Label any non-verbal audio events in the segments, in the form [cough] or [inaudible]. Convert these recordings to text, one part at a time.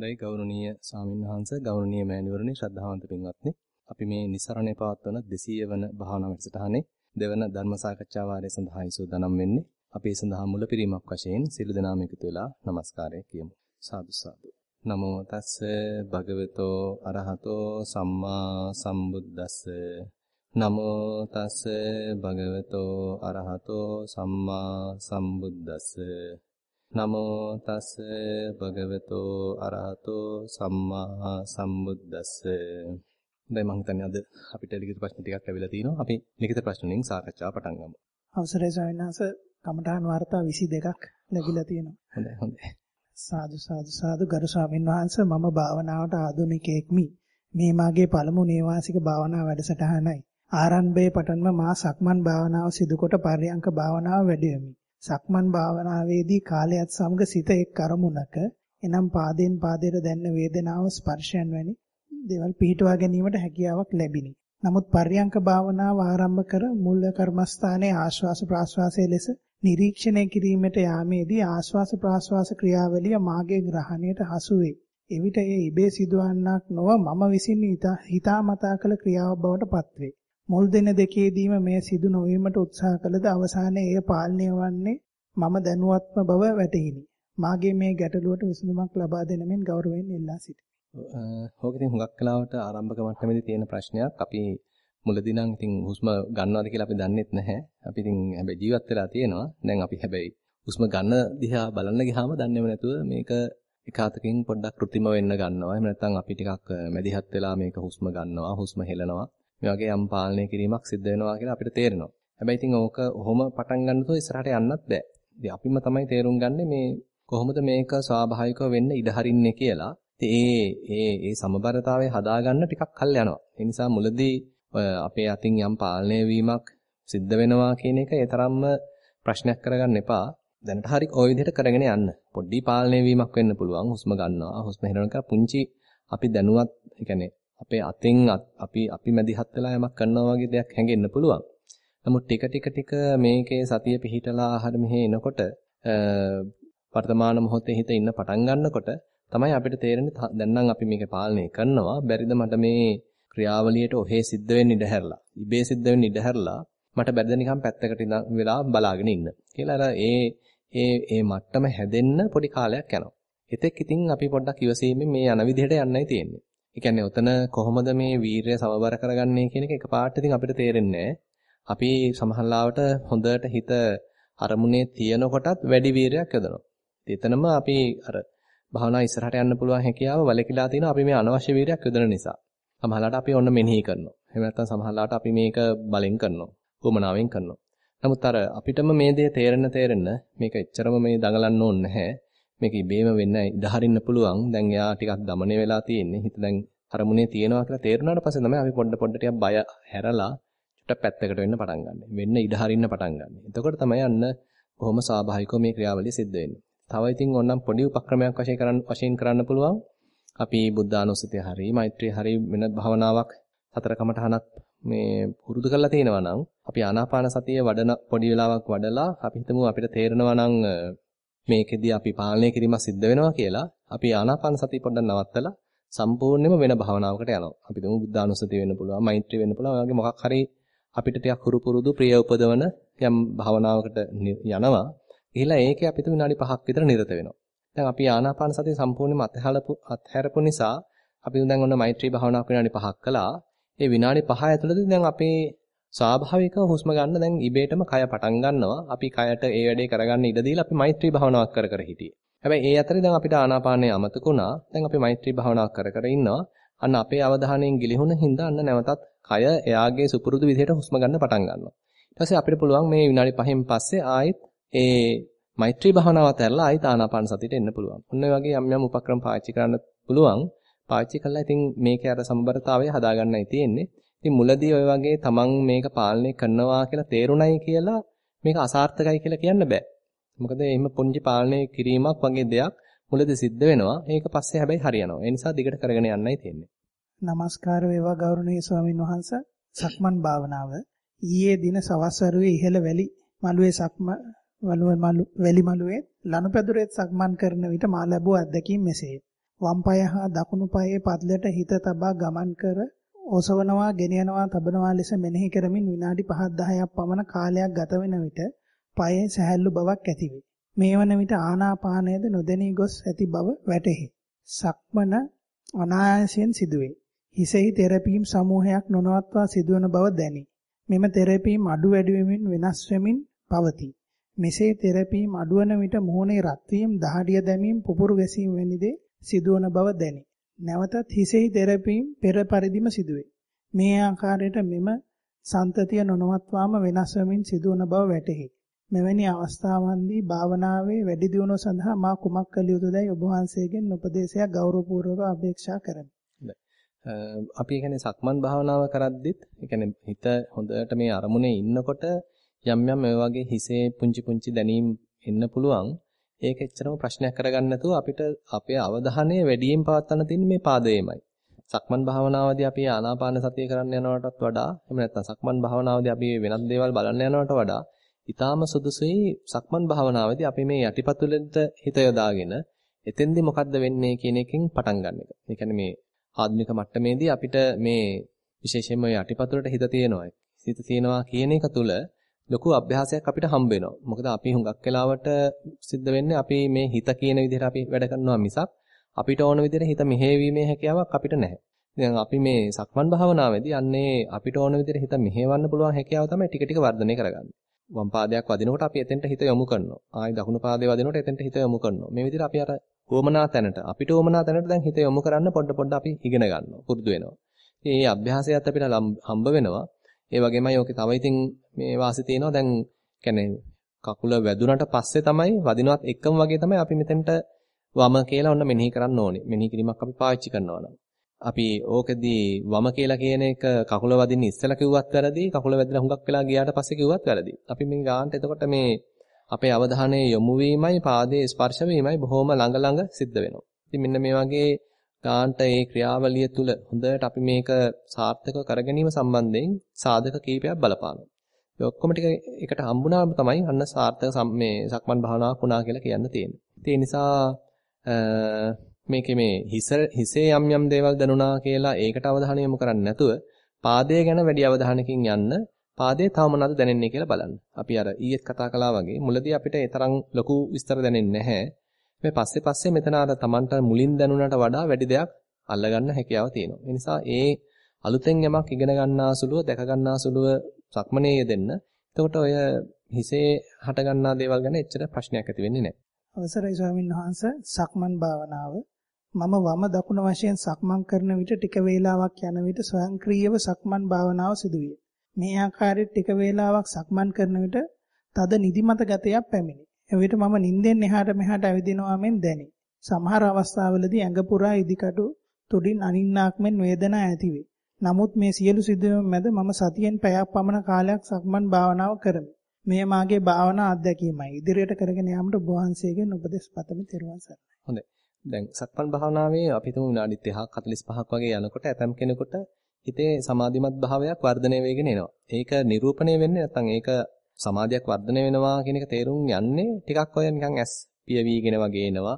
දැයි ගෞරවනීය සාමින්වහන්ස ගෞරවනීය මෑණිවරණි ශ්‍රද්ධාවන්ත පින්වත්නි. අපි මේ નિසරණේ පවත්වන 200 වන භාවනා වැඩසටහනේ දෙවන ධර්ම සාකච්ඡා වාරය සඳහායි සූදානම් වෙන්නේ අපි ඒ සඳහා මුලපිරීමක් වශයෙන් සිළු දනාම එකතු වෙලා নমස්කාරය කියමු. සාදු සාදු. නමෝ තස්ස භගවතෝ අරහතෝ සම්මා සම්බුද්දස්ස. නමෝ තස්ස භගවතෝ අරහතෝ සම්මා සම්බුද්දස්ස. නමෝ තස් භගවතෝ අරහතෝ සම්මා සම්බුද්දස්ස දැන් මම හිතන්නේ අද අපිට ලිඛිත ප්‍රශ්න ටිකක් ලැබිලා තිනවා. අපි ලිඛිත ප්‍රශ්න වලින් සාකච්ඡාව පටන් ගමු. අවසරයි ස්වාමීන් වහන්සේ කමඨාන් වාර්තා 22ක් ලැබිලා තියෙනවා. හොඳයි හොඳයි. සාදු සාදු සාදු ගරු ස්වාමීන් වහන්සේ මම භාවනාවට ආධුනිකයෙක්මි. මේ මාගේ පළමු නේවාසික භාවනා වැඩසටහනයි. ආරම්භයේ පටන්ම මා සක්මන් භාවනාව සිදුකොට පර්යංක භාවනාව වැඩි වෙමි. සක්මන් භාවනාවේදී කාලයත් සමග සිත එක් අරමුණක එනම් පාදයෙන් පාදයට දැනෙන වේදනාව ස්පර්ශයන් වැනි දේවල් පිහිටුවා ගැනීමට හැකියාවක් ලැබිනි. නමුත් පර්යංක භාවනාව ආරම්භ කර මුල් කර්මස්ථානයේ ආශ්වාස ප්‍රාශ්වාසයේ ලෙස නිරීක්ෂණය කිරීමට යාමේදී ආශ්වාස ප්‍රාශ්වාස ක්‍රියාවලිය මාගේ ග්‍රහණයට හසු වේ. එවිට එය ඉබේ සිදුවන්නක් නොව මම විසින් හිතාමතා කළ ක්‍රියාවක් බවට පත්වේ. මුල් දින දෙකේදීම මේ සිදු නොවීමට උත්සාහ කළද අවසානයේ එය පාලනය වන්නේ මම දැනුවත්ම බව වැටහිනි. මාගේ මේ ගැටලුවට විසඳුමක් ලබා දෙන මෙන් ගෞරවයෙන් ඉල්ලා සිටිමි. ඕක ඉතින් හුඟක් කලාවට ආරම්භක මට්ටමේදී තියෙන ප්‍රශ්නයක්. අපි මුලදී නම් ඉතින් හුස්ම ගන්නවද කියලා අපි දන්නෙත් නැහැ. අපි ඉතින් හැබැයි ජීවත් වෙලා තියෙනවා. දැන් අපි හැබැයි හුස්ම ගන්න දිහා බලන්න ගියාම දන්නේම නැතුව මේක එකාතකින් පොඩ්ඩක් કૃතිම වෙන්න ගන්නවා. එහෙම නැත්නම් අපි ටිකක් මැදිහත් වෙලා මේක හුස්ම ගන්නවා, හුස්ම හෙලනවා. මේ වගේ යම් පාලනය කිරීමක් සිද්ධ වෙනවා කියලා අපිට තේරෙනවා. හැබැයි ඉතින් ඕක ඔහොම පටන් ගන්නතෝ ඉස්සරහට යන්නත් බෑ. ඉතින් අපිම තමයි තේරුම් ගන්නෙ මේ කොහොමද මේක ස්වාභාවිකව වෙන්න ඉඩ හරින්නේ කියලා. ඉතින් ඒ ඒ ඒ සමබරතාවය හදාගන්න ටිකක් කල් යනවා. ඒ නිසා මුලදී අපේ අතින් යම් පාලනය වීමක් සිද්ධ වෙනවා කියන එක ඒ තරම්ම ප්‍රශ්නයක් කරගන්න එපා. දැනට හරි ওই විදිහට කරගෙන යන්න. පොඩි පාලනය වීමක් වෙන්න පුළුවන්. හුස්ම ගන්නවා, හුස්ම හෙලනවා පුංචි අපි දැනුවත්, ඒ අපේ අතෙන් අපි අපි මැදිහත් වෙලා යමක් කරනවා වගේ දෙයක් හැඟෙන්න පුළුවන්. නමුත් ටික ටික ටික මේකේ සතිය පිහිටලා ආහාර මෙහෙ එනකොට වර්තමාන මොහොතේ හිත ඉන්න පටන් ගන්නකොට තමයි අපිට තේරෙන්නේ දැන් නම් අපි මේක පාලනය කරනවා බැරිද මට මේ ක්‍රියාවලියට ඔහේ සිද්ධ වෙන්න ඉඩ හැරලා ඉබේ සිද්ධ වෙන්න ඉඩ හැරලා මට බැරිද නිකන් පැත්තකට වෙලා බලාගෙන ඉන්න කියලා අර ඒ ඒ ඒ මට්ටම හැදෙන්න පොඩි කාලයක් යනවා. එතෙක් ඉතින් අපි පොඩ්ඩක් ඉවසීමෙන් මේ යන විදිහට යන්නයි තියෙන්නේ. ඒ කියන්නේ උතන කොහොමද මේ වීරය සමබර කරගන්නේ කියන එක එකපාරට ඉතින් අපිට තේරෙන්නේ අපි සමහරලාවට හොඳට හිත අරමුණේ තියනකොටත් වැඩි වීරයක් යොදනවා. එතනම අපි අර භාවනා ඉස්සරහට යන්න පුළුවන් හැකියාව වලකිලා තිනවා අපි මේ අනවශ්‍ය වීරයක් යොදන නිසා. සමහරලාට අපි ඔන්න මෙනෙහි කරනවා. එහෙම නැත්නම් සමහරලාට අපි මේක බලෙන් කරනවා. උමනාවෙන් කරනවා. නමුත් අර අපිටම මේ දේ තේරෙන්න තේරෙන්න මේක එච්චරම මේ දඟලන්න ඕනේ නැහැ. මේක ඉබේම වෙන්න ඉදහරින්න පුළුවන්. දැන් එයා ටිකක් দমনය වෙලා තියෙන්නේ. හිත දැන් අරමුණේ තියෙනවා කියලා තේරුණාට පස්සේ තමයි අපි පොඩ පොඩ ටිකක් බය හැරලා චුට්ට පැත්තකට වෙන්න පටන් ගන්න. වෙන්න ඉදහරින්න පටන් ගන්න. එතකොට තමයි අන්න බොහොම ස්වාභාවිකව මේ ක්‍රියාවලිය සිද්ධ වෙන්නේ. තව ඉතින් ඕනනම් පොඩි උපක්‍රමයක් වශයෙන් කරන්න වශයෙන් කරන්න පුළුවන්. අපි බුද්ධානුස්සතිය හරි මෛත්‍රී හරි වෙන භාවනාවක් සතර කමටහනක් මේ පුරුදු කරලා තියෙනවා නම් අපි ආනාපාන සතිය වඩන පොඩි වෙලාවක් වඩලා අපි හිතමු අපිට තේරෙනවා නම් මේකෙදී අපි පාලනය කිරීම සිද්ධ වෙනවා කියලා අපි ආනාපාන සතිය පොඩ්ඩක් නවත්තලා සම්පූර්ණයෙන්ම වෙන භාවනාවකට යනවා. අපි තුමු බුද්ධානුස්සතිය වෙන්න පුළුවන්, මෛත්‍රී වෙන්න පුළුවන්. වගේ මොකක් හරි අපිට ටිකක් හුරු පුරුදු ප්‍රිය උපදවන යම් භාවනාවකට යනවා. ගිහිලා ඒකේ අපි තුමු විනාඩි 5ක් විතර නිරත වෙනවා. දැන් අපි ආනාපාන සතිය සම්පූර්ණයෙන්ම අත්හැරපු අත්හැරපු නිසා අපි දැන් ඔන්න මෛත්‍රී භාවනාවක් විනාඩි 5ක් කළා. ඒ විනාඩි 5 ඇතුළතදී දැන් අපේ ස්වාභාවිකව හුස්ම ගන්න දැන් ඉබේටම කය පටන් ගන්නවා. අපි කයට ඒ වැඩේ කරගන්න ඉඩ දීලා අපි මෛත්‍රී භාවනාවක් කර කර හිටියේ. හැබැයි ඒ අතරේ දැන් අපිට ආනාපානය අමතකුණා. දැන් අපි මෛත්‍රී භාවනාවක් කර කර ඉන්නවා. අන්න අපේ අවධානයෙන් ගිලිහුණ හින්දා අන්න නැවතත් කය එයාගේ සුපුරුදු විදිහට හුස්ම ගන්න පටන් ගන්නවා. ඊට පස්සේ අපිට පුළුවන් මේ විනාඩි 5න් පස්සේ ආයෙත් ඒ මෛත්‍රී භාවනාව අතහැරලා ආයෙත් ආනාපාන සතියට එන්න පුළුවන්. ඔන්න ඔය වගේ යම් යම් උපක්‍රම පාවිච්චි කරන්න පුළුවන්. පාවිච්චි කළා ඉතින් මේකේ අර සමබරතාවය හදාගන්නයි තියෙන්නේ. ඉතින් මුලදී ඔය වගේ තමන් මේක පාලනය කරනවා කියලා තේරුණයි කියලා මේක අසාර්ථකයි කියලා කියන්න බෑ. මොකද එහෙම පුංචි පාලනය කිරීමක් වගේ දෙයක් මුලදී සිද්ධ වෙනවා. ඒක පස්සේ හැබැයි හරියනවා. ඒ නිසා දිගට කරගෙන යන්නයි තියෙන්නේ. নমස්කාර වේවා ගෞරවනීය ස්වාමින් වහන්සේ. සක්මන් භාවනාව ඊයේ දින සවස් වරුවේ ඉහළ වැලි මළුවේ සක්ම වළුව මළු වැලි මළුවේ ලනුපැදුරේ සක්මන් කරන විට මා ලැබුව අත්දැකීම් මෙසේය. වම් පාය හා දකුණු පායේ පදලට හිත තබා ගමන් කර ඔසවනවා, ගෙන යනවා, තබනවා ලෙස මෙනෙහි කරමින් විනාඩි 5-10ක් පමණ කාලයක් ගත වෙන විට පායේ සැහැල්ලු බවක් ඇතිවේ. මේ වන විට ආනාපානයද නොදැනී ගොස් ඇති බව වැටහි. සක්මන අනායාසයෙන් සිදුවේ. හිසෙහි තෙරපීම් සමූහයක් නොනවත්වා සිදුවන බව දැනේ. මෙම තෙරපීම් අඩු වැඩි වෙමින් වෙනස් වෙමින් පවතී. මෙසේ තෙරපීම් අඩුවන විට මුහුණේ රත් වීම, දහඩිය දැමීම, පුපුරු ගැසීම වැනි දේ සිදුවන බව දැනේ. නැවතත් හිසෙහි තෙරපීම් පෙර පරිදිම සිදුවේ. මේ ආකාරයට මෙම සන්තතිය නොනවත්වාම වෙනස් වෙමින් සිදුවන බව වැටහි. මෙවැනි අවස්ථාවන්දී භාවනාවේ වැඩි දියුණුව සඳහා මා කුමක් කළ යුතුදයි ඔබ වහන්සේගෙන් උපදේශයක් ගෞරවපූර්වකව අපේක්ෂා කරමි. අපි කියන්නේ සක්මන් භාවනාව කරද්දිත්, ඒ කියන්නේ හිත හොඳට මේ අරමුණේ ඉන්නකොට යම් යම් මේ වගේ හිසේ පුංචි පුංචි දැනීම් එන්න පුළුවන්. ඒක එච්චරම ප්‍රශ්නයක් කරගන්න නැතුව අපිට අපේ අවධානය වැඩියෙන් පවත්වන්න තියෙන්නේ මේ පාදයේමයි. සක්මන් භාවනාවදී අපි ආනාපාන සතිය කරන්න යනවටත් වඩා එහෙම නැත්නම් සක්මන් භාවනාවදී අපි වෙනත් දේවල් බලන්න යනවට වඩා ඊටාම සුදුසුයි සක්මන් භාවනාවේදී අපි මේ යටිපතුලෙන්ට හිත යොදාගෙන එතෙන්දී මොකද්ද වෙන්නේ කියන එකෙන් පටන් ගන්න එක. ඒ කියන්නේ මේ ආධුනික මට්ටමේදී අපිට මේ විශේෂයෙන්ම යටිපතුලට හිත තියෙනවා. හිත තියෙනවා කියන එක තුළ ලොකු අභ්‍යාසයක් අපිට හම්බ වෙනවා. මොකද අපි හුඟක් වෙලාවට සිද්ධ වෙන්නේ අපි මේ හිත කියන විදිහට අපි වැඩ කරනවා මිසක් අපිට ඕන විදිහට හිත මෙහෙවීමේ හැකියාවක් අපිට නැහැ. දැන් අපි මේ සක්මන් භාවනාවේදී අන්නේ අපිට ඕන විදිහට හිත මෙහෙවන්න පුළුවන් හැකියාව තමයි ටික ටික වර්ධනය කරගන්නේ. වම් පාදයක් වදිනකොට අපි එතෙන්ට හිත යොමු කරනවා. ආයි දකුණු පාදේ වදිනකොට එතෙන්ට හිත යොමු කරනවා. මේ විදිහට අපි අර වමනා තැනට අපිට වමනා තැනට දැන් හිත යොමු කරන්න පොඩ පොඩ අපි ඉගෙන ගන්නවා. පුරුදු වෙනවා. ඉතින් මේ අභ්‍යාසයත් අපිට හම්බ වෙනවා. ඒ වගේමයි ඕකේ තව ඉතින් මේ වාසි තියෙනවා දැන් කියන්නේ කකුල වැදුනට පස්සේ තමයි වදිනවත් එක්කම වගේ තමයි අපි මෙතෙන්ට වම කියලා ඔන්න මෙනෙහි කරන්න ඕනේ. මෙනෙහි කිරීමක් අපි පාවිච්චි කරනවා නම්. අපි ඕකෙදී වම කියලා කියන එක කකුල වදින්න ඉස්සලා කිව්වත් වැරදි. කකුල වැදිලා හුඟක් වෙලා ගියාට පස්සේ කිව්වත් වැරදි. අපි මේ ගානට එතකොට මේ අපේ අවධානය යොමු වීමයි පාදයේ ස්පර්ශ වීමයි බොහොම ළඟ ළඟ සිද්ධ වෙනවා. ඉතින් මෙන්න මේ වගේ ගාන්ට ඒ ක්‍රියාවලිය තුල හොඳට අපි මේක සාර්ථකව කරගැනීම සම්බන්ධයෙන් සාධක කීපයක් බලපානවා. ඒ ඔක්කොම ටික එකට හම්බුනාම තමයි අන්න සාර්ථක මේ සක්මන් භාවනාවක් වුණා කියලා කියන්න තියෙන්නේ. ඒ නිසා මේකේ මේ හිස හිසේ යම් යම් දේවල් දැනුණා කියලා ඒකට අවධානය යොමු කරන්නේ නැතුව පාදයේ ගැන වැඩි අවධානයකින් යන්න පාදයේ තව මොනවද දැනෙන්නේ කියලා බලන්න. අපි අර ඊයේත් කතා කළා වගේ මුලදී අපිට ඒ තරම් ලොකු විස්තර දැනෙන්නේ නැහැ. මේ පස්සේ පස්සේ මෙතන අර Tamanට මුලින් දැනුණට වඩා වැඩි දෙයක් අල්ලගන්න හැකියාව තියෙනවා. ඒ නිසා ඒ අලුතෙන් යමක් ඉගෙන ගන්නා සුළුව දැක ගන්නා සුළුව සක්මනේ යෙදෙන්න. එතකොට ඔය හිසේ හට ගන්නා දේවල් ගැන එච්චර ප්‍රශ්නයක් ඇති වෙන්නේ නැහැ. අවසරයි ස්වාමීන් වහන්සේ සක්මන් භාවනාව මම වම දකුණ වශයෙන් සක්මන් කරන විට ටික වේලාවක් යන විට ස්වයංක්‍රීයව සක්මන් භාවනාව සිදුවේ. මේ ආකාරයට ටික වේලාවක් සක්මන් කරන විට තද නිදිමත ගතියක් පැමිණේ. එවිට මම නිින්දෙන් එහාට මෙහාට ඇවිදිනවා මෙන් දැනේ. සමහර අවස්ථාවලදී ඇඟ පුරා ඉදිකටු තුඩින් අනින්නාක් මෙන් වේදනා ඇතිවේ. නමුත් මේ සියලු සිදුවීම් මැද මම සතියෙන් පැයක් පමණ කාලයක් සක්මන් භාවනාව කරමි. මේ මාගේ භාවනා අත්දැකීමයි. ඉදිරියට කරගෙන යාමට ඔබ වහන්සේගෙන් උපදෙස් පතමි. ත්වන් සරණයි. හොඳයි. දැන් සක්මන් භාවනාවේ අපි තුමු විනාඩි 30ක් 45ක් වගේ යනකොට ඇතම් කෙනෙකුට හිතේ සමාධිමත් භාවයක් වර්ධනය වෙගෙන එනවා. ඒක නිරූපණය වෙන්නේ නැත්නම් ඒක සමාධියක් වර්ධනය වෙනවා කියන එක තේරුම් යන්නේ ටිකක් ඔය නිකන් ඇස් පියවිගෙන වගේ එනවා.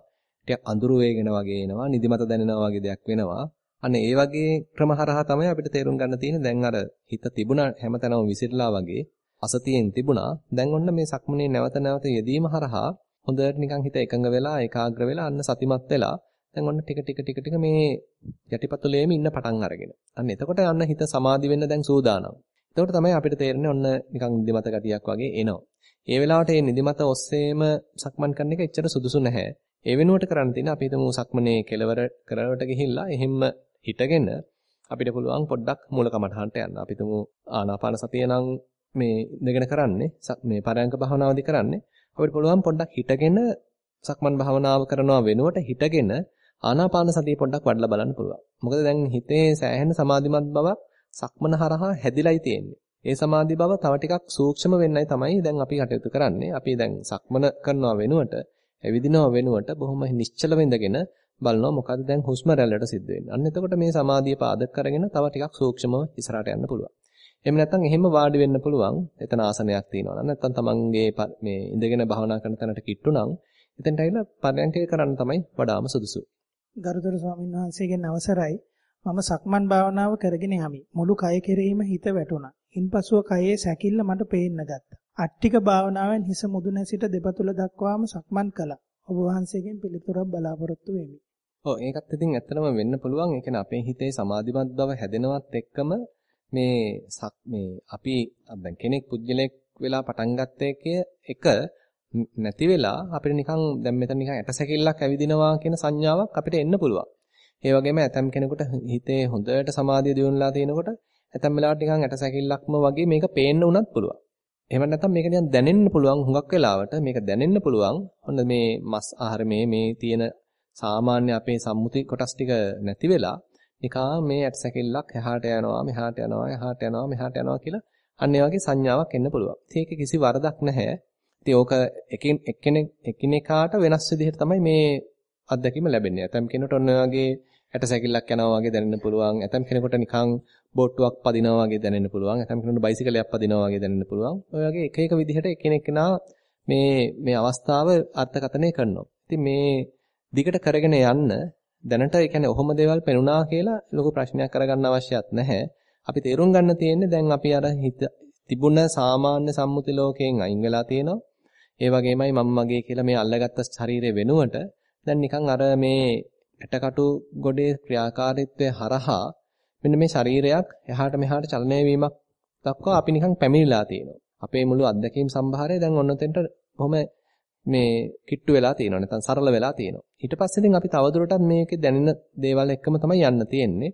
ටිකක් අඳුරු වේගෙන වගේ එනවා. නිදිමත දැනෙනවා වගේ දෙයක් වෙනවා. අන්න ඒ වගේ ක්‍රම හරහා තමයි අපිට තේරුම් ගන්න තියෙන්නේ දැන් අර හිත තිබුණා හැමතැනම විසිරලා වගේ අසතියෙන් තිබුණා. දැන් ඔන්න මේ සක්මනේ නැවත නැවත යෙදීම හරහා හොඳට නිකන් හිත එකඟ වෙලා ඒකාග්‍ර වෙලා අන්න සතිමත් වෙලා දැන් ඔන්න ටික ටික ටික ටික මේ යටිපතුලේම ඉන්න පටන් අරගෙන. අන්න එතකොට යන්න හිත සමාධි වෙන්න දැන් සූදානම්. එතකොට තමයි අපිට තේරෙන්නේ ඔන්න නිකන් නිදිමත ගතියක් වගේ එනවා. ඒ වෙලාවට මේ නිදිමත ඔස්සේම සක්මන් කරන එක එච්චර සුදුසු නැහැ. ඒ වෙනුවට කරන්න තියෙන අපි හිතමු සක්මනේ කෙලවර කරවට ගිහිල්ලා එහෙම්ම හිටගෙන අපිට පුළුවන් පොඩ්ඩක් මූලකමටහන්ට යන්න. අපි හිතමු ආනාපාන සතිය නම් මේ ඉඳගෙන කරන්නේ මේ පරයන්ක භාවනාවදී කරන්නේ. අපිට පුළුවන් පොඩ්ඩක් හිටගෙන සක්මන් භාවනාව කරනවා වෙනුවට හිටගෙන ආනාපාන සතිය පොඩ්ඩක් වඩලා බලන්න පුළුවන්. මොකද දැන් හිතේ සෑහෙන සමාධිමත් බවක් සක්මන හරහා හැදිලායි තියෙන්නේ. ඒ සමාධි බව තව ටිකක් සූක්ෂම වෙන්නයි තමයි දැන් අපි කටයුතු කරන්නේ. අපි දැන් සක්මන කරනවා වෙනුවට, ඇවිදිනවා වෙනුවට බොහොම නිශ්චල වෙඳගෙන බලනවා මොකද්ද දැන් හුස්ම රැල්ලට සිද්ධ වෙන්නේ. අන්න එතකොට මේ සමාධිය පාදක කරගෙන තව ටිකක් සූක්ෂමව ඉස්සරහට යන්න පුළුවන්. එහෙම නැත්නම් එහෙම වාඩි වෙන්න පුළුවන්. එතන ආසනයක් තියෙනවා නම් නැත්නම් තමන්ගේ මේ ඉඳගෙන භාවනා කරන තැනට කිට්ටු නම් එතනට ඇවිල්ලා පරයන්කය කරන්න තමයි වඩාම සුදුසු. ගරුතර ස්වාමීන් වහන්සේගෙන් අවසරයි මම සක්මන් භාවනාව කරගෙන යමි. මුළු කය කෙරෙහිම හිත වැටුණා. ඉන්පසුව කයේ සැකිල්ල මට පේන්න ගත්තා. අට්ටික භාවනාවෙන් හිස මුදුන සිට දෙපතුල දක්වාම සක්මන් කළා. ඔබ වහන්සේගෙන් පිළිතුරක් බලාපොරොත්තු වෙමි. ඔව් ඒකත් ඉතින් ඇත්තටම වෙන්න පුළුවන්. ඒ කියන්නේ අපේ හිතේ සමාධිමත් බව හැදෙනවත් එක්කම මේ මේ අපි දැන් කෙනෙක් පුජ්‍යලෙක් වෙලා පටන් ගත්ත එක නැති වෙලා අපිට නිකන් දැන් මෙතන නිකන් ඇටසැකිල්ලක් ඇවිදිනවා කියන සංඥාවක් අපිට එන්න පුළුවන්. ඒ වගේම ඇතම් කෙනෙකුට හිතේ හොඳට සමාධිය දියුණුලා තිනකොට ඇතම් වෙලාවට නිකන් ඇටසැකිල්ලක්ම වගේ මේක පේන්න උනත් පුළුවන්. එහෙම නැත්නම් මේක නිකන් දැනෙන්න පුළුවන් හුඟක් වෙලාවට මේක දැනෙන්න පුළුවන්. ඔන්න මේ මස් ආහාර මේ මේ තියෙන සාමාන්‍ය අපේ සම්මුති කොටස් ටික නැති වෙලා නිකා මේ ඇටසැකිල්ලක් එහාට යනවා මෙහාට යනවා එහාට යනවා මෙහාට යනවා කියලා අන්න ඒ වගේ සංඥාවක් එන්න පුළුවන්. ඒක කිසි වරදක් නැහැ. ඉතින් ඕක එකින් එක්කෙනෙක් එකිනෙකාට වෙනස් විදිහට තමයි මේ අත්දැකීම ලැබෙන්නේ. ඇතම් කෙනෙකුට ඔන්න වගේ ඇටසැකිල්ලක් යනවා වගේ දැනෙන්න පුළුවන්. ඇතම් කෙනෙකුට නිකන් බෝට්ටුවක් පදිනවා වගේ දැනෙන්න පුළුවන්. ඇතම් කෙනෙකුට බයිසිකලයක් පදිනවා වගේ දැනෙන්න පුළුවන්. ඔය වගේ එක එක විදිහට එකිනෙකනා මේ මේ අවස්ථාව අර්ථකථනය කරනවා. ඉතින් මේ දිගට කරගෙන යන්න දැනට ඒ කියන්නේ ඔහොම දේවල් පෙනුණා කියලා ලොකු ප්‍රශ්නයක් කරගන්න අවශ්‍යත් නැහැ. අපි තේරුම් ගන්න තියෙන්නේ දැන් අපි අර තිබුණ සාමාන්‍ය සම්මුති ලෝකයෙන් අයින් වෙලා තියෙනවා. ඒ වගේමයි මම මගේ කියලා මේ අල්ලගත්ත ශරීරය වෙනුවට දැන් නිකන් අර මේ ඇටකටු ගොඩේ ක්‍රියාකාරීත්වය හරහා මෙන්න මේ ශරීරයක් එහාට මෙහාට චලනය වීමක් දක්වා අපි නිකන් පැමිණිලා තියෙනවා. අපේ මුළු අත්දැකීම් සම්භාරය දැන් ඔන්නතෙන්ට බොහොම මේ කිට්ටු වෙලා තියෙනවා. නැත්නම් සරල වෙලා තියෙනවා. ඊට පස්සේ ඉතින් අපි තවදුරටත් මේකේ දැනෙන දේවල් එක්කම තමයි යන්න තියෙන්නේ.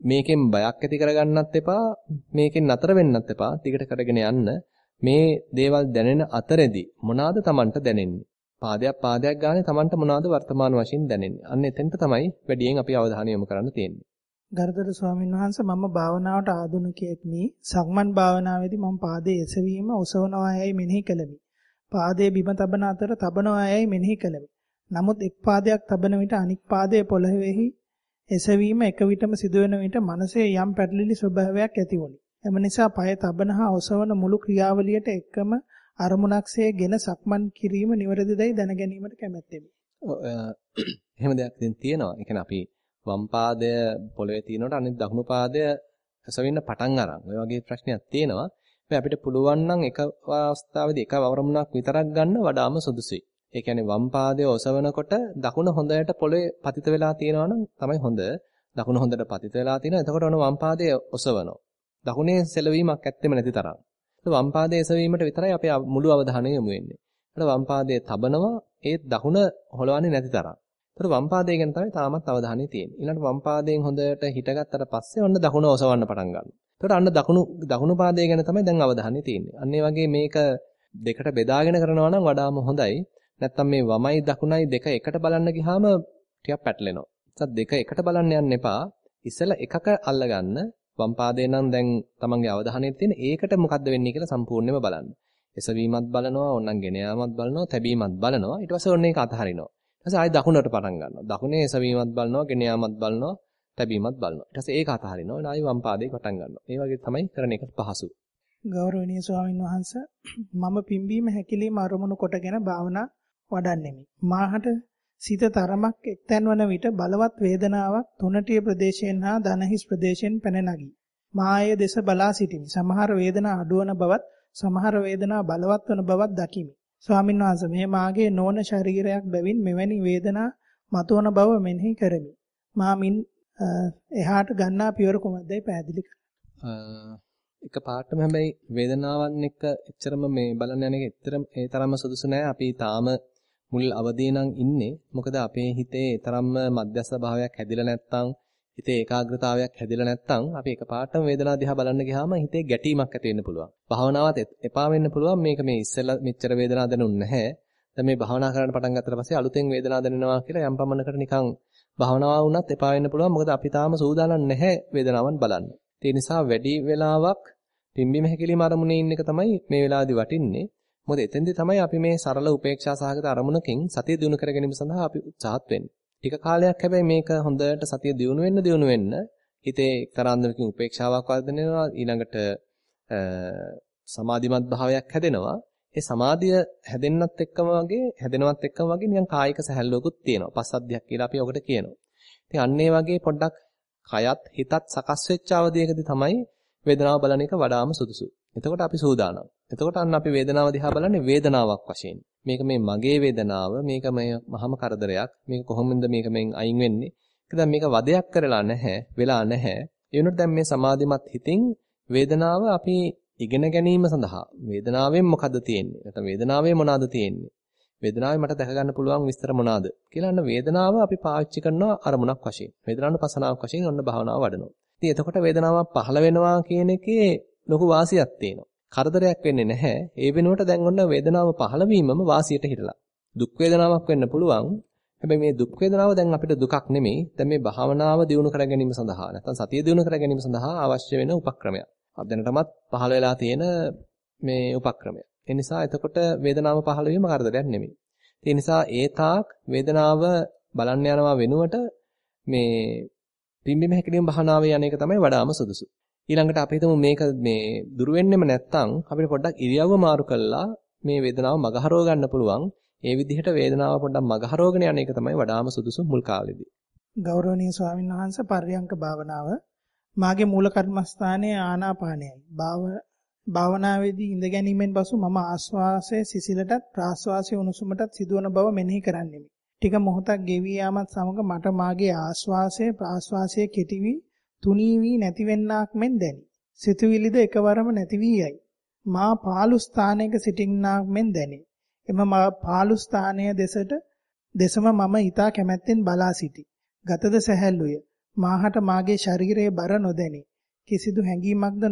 මේකෙන් බයක් ඇති කරගන්නත් එපා. මේකෙන් නතර වෙන්නත් එපා. ටිකට කරගෙන යන්න. මේ දේවල් දැනෙන අතරෙදි මොනවාද Tamanට දැනෙන්නේ? පාදයක් පාදයක් ගානේ Tamanට මොනවාද වර්තමාන වශයෙන් දැනෙන්නේ? අන්න එතෙන්ට තමයි වැඩියෙන් අපි අවධානය යොමු කරන්න තියෙන්නේ. ගරුතර ස්වාමීන් වහන්සේ මම භාවනාවට ආධුනිකයෙක් මේ සක්මන් භාවනාවේදී මම පාදයේ එසවීම ඔසවනවා යයි මෙනෙහි කළෙමි. පාදයේ බිම තබන අතර තබනවා යයි මෙනෙහි කළෙමි. නමුත් එක් පාදයක් තබන විට අනික් පාදයේ පොළොවේහි එසවීම එක විටම සිදුවෙන විට මනසේ යම් පැටලිලි ස්වභාවයක් ඇති වුණි. එම නිසා পায় තබන හා ඔසවන මුළු ක්‍රියාවලියට එකම අරමුණක්සේගෙන සක්මන් කිරීම නිවැරදිදයි දැන ගැනීමට කැමැත්තෙමි. එහෙම දෙයක් දැන් තියෙනවා. ඒ කියන්නේ අපි වම් පාදය පොළවේ තියෙනකොට අනිත් දකුණු පාදය ඇසවෙන්න පටන් අරන්. ඔය වගේ ප්‍රශ්නයක් තියෙනවා. හැබැයි අපිට පුළුවන් නම් එක අවස්ථාවේදී එක වරමුණක් විතරක් ගන්න වඩාම සුදුසුයි. ඒ කියන්නේ වම් පාදයේ ඔසවනකොට දකුණ හොඳට පොළවේ පතිත වෙලා තියෙනවා නම් තමයි හොඳ. දකුණ හොඳට පතිත වෙලා තියෙනවා. එතකොට ඔන්න වම් පාදයේ ඔසවනවා. දකුණේ සෙලවීමක් ඇත්තෙම නැති තරම්. වම් පාදයේ එසවීමට විතරයි අපේ මුළු අවධානය යොමු වෙන්නේ. ඊට වම් පාදයේ තබනවා ඒත් දකුණ හොලවන්නේ නැති තරම්. ඊට වම් පාදයේ ගැන තමයි තාමත් අවධානය තියෙන්නේ. ඊළඟට වම් පාදයෙන් හොඳට හිටගත්තට පස්සේ ඔන්න දකුණ ඔසවන්න පටන් ගන්නවා. ඊට අන්න දකුණු දකුණු පාදයේ ගැන තමයි දැන් අවධානය තියෙන්නේ. අන්න වගේ මේක දෙකට බෙදාගෙන කරනවා නම් වඩාම හොඳයි. නැත්තම් මේ වමයි දකුණයි දෙක එකට බලන්න ගියාම ටිකක් පැටලෙනවා. ඒත් දෙක එකට බලන්න යන්න එපා. ඉස්සෙල්ලා එකක අල්ලගන්න වම් පාදේ නම් දැන් තමන්ගේ අවධානය තියෙන ඒකට මොකද්ද වෙන්නේ කියලා සම්පූර්ණයෙන්ම බලන්න. එසවීමත් බලනවා, ඕනනම් ගෙන යාමත් බලනවා, තැබීමත් බලනවා. ඊට පස්සේ ඔන්න ඒක අතහරිනවා. ඊට පස්සේ ආයෙ දකුණට පටන් ගන්නවා. දකුණේ එසවීමත් බලනවා, ගෙන යාමත් බලනවා, තැබීමත් බලනවා. ඊට පස්සේ ඒක අතහරිනවා. ඊට ආයෙ වම් පාදේ පටන් ගන්නවා. මේ වගේ තමයි කරන එක පහසු. ගෞරවනීය ස්වාමීන් වහන්සේ මම පිම්බීම හැකිලිම අරමුණු කොටගෙන භාවනා වඩන්නෙමි. මාහට සිත තරමක් එක්තැන් වන විට බලවත් වේදනාවක් තුනටිය ප්‍රදේශයෙන් හා දනහිස් ප්‍රදේශයෙන් පැන නගී. මාය දෙස බලා සිටිමි. සමහර වේදනා අඩුවන බවත් සමහර වේදනා බලවත් වන බවත් දකිමි. ස්වාමීන් වහන්සේ මේ මාගේ නෝන ශරීරයක් බැවින් මෙවැනි වේදනා මතුවන බව මෙනෙහි කරමි. මා මින් එහාට ගන්නා පියවර කුමක්දයි පැහැදිලි කරන්න. එක පාටම හැබැයි වේදනාවන් එක්ක එච්චරම මේ බලන්න යන එක එච්චරම ඒ තරම්ම සුදුසු නෑ. අපි තාම මුල් අවදී නම් ඉන්නේ. මොකද අපේ හිතේ තරම්ම මධ්‍යස්ථ භාවයක් හැදිලා නැත්නම් හිතේ ඒකාග්‍රතාවයක් හැදිලා නැත්නම් අපි එකපාරටම වේදනාව දිහා බලන්න ගියාම හිතේ ගැටීමක් ඇති වෙන්න පුළුවන්. භාවනාවත් එපා වෙන්න පුළුවන්. මේක මේ ඉස්සෙල්ලා මෙච්චර වේදනාවක් දැනුන්නේ නැහැ. දැන් මේ භාවනා කරන්න පටන් ගත්තට පස්සේ අලුතෙන් වේදනාවක් දැනෙනවා කියලා යම් පමණකට නිකන් භාවනාව වුණත් එපා වෙන්න පුළුවන්. මොකද අපි තාම සූදානම් නැහැ වේදනාවන් බලන්න. ඒ නිසා වැඩි වෙලාවක් පිම්බීම හැකිලිම අරමුණේ ඉන්න එක තමයි මේ වෙලාවේදී වටින්නේ. මොකද එතෙන්දී තමයි අපි මේ සරල උපේක්ෂා සහගත අරමුණකින් සතිය දිනු කර ගැනීම සඳහා අපි උත්සාහත් වෙන්නේ. ටික කාලයක් හැබැයි මේක හොඳට සතිය දිනු වෙන්න දිනු වෙන්න හිතේ එක්තරාන්දමකින් උපේක්ෂාවක් වර්ධනය වෙනවා ඊළඟට සමාධිමත් භාවයක් හැදෙනවා. ඒ සමාධිය හැදෙන්නත් එක්කම වගේ හැදෙනවත් එක්කම වගේ නිකන් කායික සැහැල්ලුවකුත් තියෙනවා. පස්සද්ධියක් කියලා අපි ඔකට කියනවා. ඉතින් අන්න ඒ වගේ පොඩ්ඩක් කයත් හිතත් සකස් වෙච්ච අවධියකදී තමයි වේදනාව බලන එක වඩාම සුදුසු. එතකොට අපි සූදානම්. එතකොට අන්න අපි වේදනාව දිහා බලන්නේ වේදනාවක් වශයෙන්. මේක මේ මගේ වේදනාව, මේක මේ මහම කරදරයක්, මේක කොහොමද මේක මෙන් අයින් වෙන්නේ? ඒක දැන් මේක වදයක් කරලා නැහැ, වෙලා නැහැ. ඒ වෙනුවට දැන් මේ සමාධිමත් හිතින් වේදනාව අපි ඉගෙන ගැනීම සඳහා වේදනාවෙන් මොකද්ද තියෙන්නේ? නැත්නම් වේදනාවේ මොනවාද තියෙන්නේ? වේදනාවේ මට දැක ගන්න පුළුවන් විස්තර මොනවාද? කියලා අන්න වේදනාව අපි පාවිච්චි කරනවා අරමුණක් වශයෙන්. වේදනාවන පසනාවක් වශයෙන් ඔන්න භාවනාව වඩනවා. ඉතින් එතකොට වේදනාවක් පහළ වෙනවා කියන එකේ ලොකු වාසියක් තියෙනවා. කරදරයක් වෙන්නේ නැහැ. ඒ වෙනුවට දැන් ඔන්න වේදනාව පහළ වීමම වාසියට හිටලා. දුක් වේදනාවක් වෙන්න පුළුවන්. හැබැයි මේ දුක් වේදනාව දැන් අපිට දුකක් නෙමෙයි. දැන් මේ භාවනාව දියුණු කර ගැනීම සඳහා නැත්නම් සතිය දියුණු කර ගැනීම සඳහා අවශ්‍ය වෙන උපක්‍රමයක්. අදැනටමත් පහළ වෙලා තියෙන මේ උපක්‍රමය. ඒ නිසා එතකොට වේදනාව පහළ වීම කරදරයක් නෙමෙයි. ඒ නිසා ඒ තාක් වේදනාව බලන්න යනවා වෙනුවට මේ පිම්බිම හැකිලිම භාවනාවේ යන එක තමයි වඩාම සුදුසු. ඊළඟට අපි හිතමු මේක මේ දුර වෙන්නෙම නැත්තම් අපිට පොඩ්ඩක් ඉරියව්ව මාරු කළා මේ වේදනාව මගහරව ගන්න පුළුවන්. ඒ විදිහට වේදනාව පොඩ්ඩක් මගහරවගෙන යන එක තමයි වඩාම සුදුසු මුල් කාලෙදී. ගෞරවනීය ස්වාමීන් වහන්සේ පර්යංක භාවනාව මාගේ මූල කර්මස්ථානයේ ආනාපානයයි. භාවනාවේදී ඉඳ ගැනීමෙන් පසු මම ආස්වාසය සිසිලටත් ප්‍රාස්වාසය උණුසුමටත් සිදුවන බව මෙනෙහි කරන්නෙමි. ටික මොහොතක් ගෙවී යාමත් සමග මට මාගේ ආස්වාසය ප්‍රාස්වාසය කෙටි වී තුනී වී නැතිවෙන්නාක් මෙන් දැනි. සිතුවිලිද එකවරම නැති වී යයි. මා පාළු ස්ථානයක සිටින්නාක් මෙන් දැනේ. එම පාළු ස්ථානය දෙසට දෙසම මම ඊතා කැමැත්තෙන් බලා සිටි. ගතද සැහැල්ලුය. මාහට මාගේ ශරීරයේ බර නොදැනි. කිසිදු හැඟීමක්ද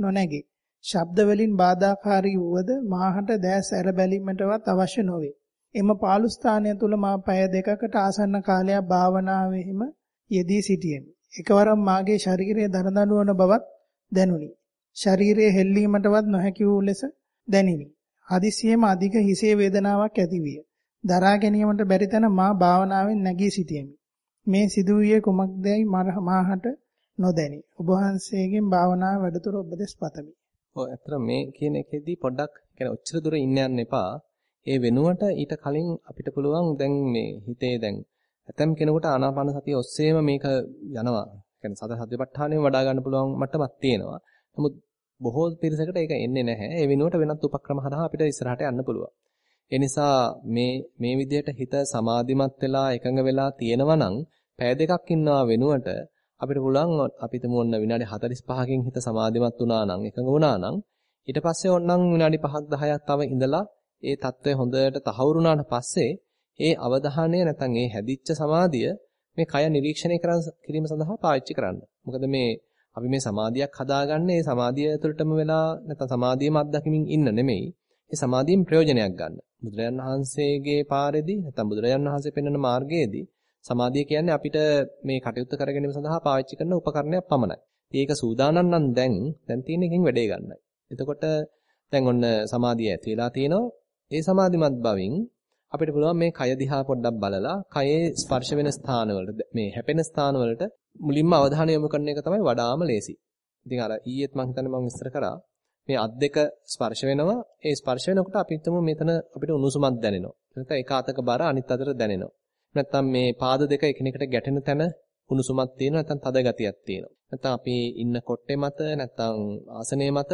නොනැගේ. ශබ්ද වලින් බාධාකාරී වූවද මාහට දැස් ඇර බැලීමටවත් අවශ්‍ය නොවේ. එම පාළු ස්ථානය තුල මා පැය දෙකකට ආසන්න කාලයක් භාවනාවෙහිම යෙදී සිටියෙමි. එකවරම මාගේ ශරීරයේ දරදඬුවන බවත් දැනුනි. ශරීරයේ හෙල්ලීමටවත් නොහැකි වූ ලෙස දැනිනි. හදිසියෙම අධික හිසේ වේදනාවක් ඇතිවිය. දරා ගැනීමට බැරි තැන මා භාවනාවෙන් නැගී සිටියෙමි. මේ සිදුවියේ කුමක්දයි මාහට නොදැනි. ඔබ වහන්සේගෙන් භාවනාව වැඩතුර උපදෙස් පතමි. ඔව් ඇත්තට මේ කියන එකෙදී පොඩ්ඩක් කියන්නේ ඔච්චර දුර ඉන්න යන්න එපා. ඒ වෙනුවට ඊට කලින් අපිට පුළුවන් දැන් මේ හිතේ දැන් ඇතම් කෙනෙකුට ආනාපාන සතිය ඔස්සේම මේක යනවා. يعني සතර සතිපට්ඨානෙම වඩා ගන්න පුළුවන් මට්ටමක් තියෙනවා. නමුත් බොහෝ පිරිසකට ඒක එන්නේ නැහැ. ඒ වෙනුවට වෙනත් උපක්‍රම හරහා අපිට ඉස්සරහට යන්න පුළුවන්. ඒ නිසා මේ මේ විදිහට හිත සමාධිමත් වෙලා එකඟ වෙලා තියෙනවා නම් පැය දෙකක් ඉන්නවා වෙනුවට අපිට පුළුවන් අපිට මොන්න විනාඩි 45කින් හිත සමාධිමත් වුණා නම් එකඟ වුණා නම් ඊට පස්සේ ඕනනම් විනාඩි 5ක් 10ක් තව ඉඳලා ඒ తත්වය හොඳට තහවුරුනාට පස්සේ ඒ අවධානය නැත්නම් ඒ හැදිච්ච සමාධිය මේ කය නිරීක්ෂණය කිරීම සඳහා පාවිච්චි කරන්න. මොකද මේ අපි මේ සමාධියක් හදාගන්නේ ඒ සමාධිය තුළටම වෙලා නැත්නම් සමාධියම අත්දැකීමින් ඉන්න නෙමෙයි. ඒ සමාධියෙන් ප්‍රයෝජනයක් ගන්න. බුදුරජාන් වහන්සේගේ පාරේදී නැත්නම් බුදුරජාන් වහන්සේ පෙන්වන මාර්ගයේදී සමාධිය කියන්නේ අපිට මේ කටයුත්ත කරගැනීම සඳහා පාවිච්චි කරන උපකරණයක් පමණයි. ඒක සූදානම් නම් දැන් දැන් තියෙන එකෙන් වැඩේ ගන්නයි. එතකොට දැන් ඔන්න සමාධිය ඇති වෙලා තිනවා. ඒ සමාධිමත් බවින් අපිට පුළුවන් මේ කය දිහා පොඩ්ඩක් බලලා කයේ ස්පර්ශ වෙන ස්ථානවලට මේ හැපෙන ස්ථානවලට මුලින්ම අවධානය යොමු කරන එක තමයි වඩාම ලේසි. ඉතින් අර ඊයේත් මම හිතන්නේ මම විස්තර කරා මේ අත් දෙක ස්පර්ශ වෙනවා. ඒ ස්පර්ශ වෙනකොට අපි හිතමු මෙතන අපිට උණුසුමක් දැනෙනවා. නැත්නම් එක අතක බර අනිත් අතට දැනෙනවා. නැත්නම් මේ පාද දෙක එකිනෙකට ගැටෙන තැන උණුසුමක් තියෙනවා නැත්නම් තද ගතියක් තියෙනවා. නැත්නම් අපි ඉන්න කොට්ටේ මත නැත්නම් ආසනයේ මත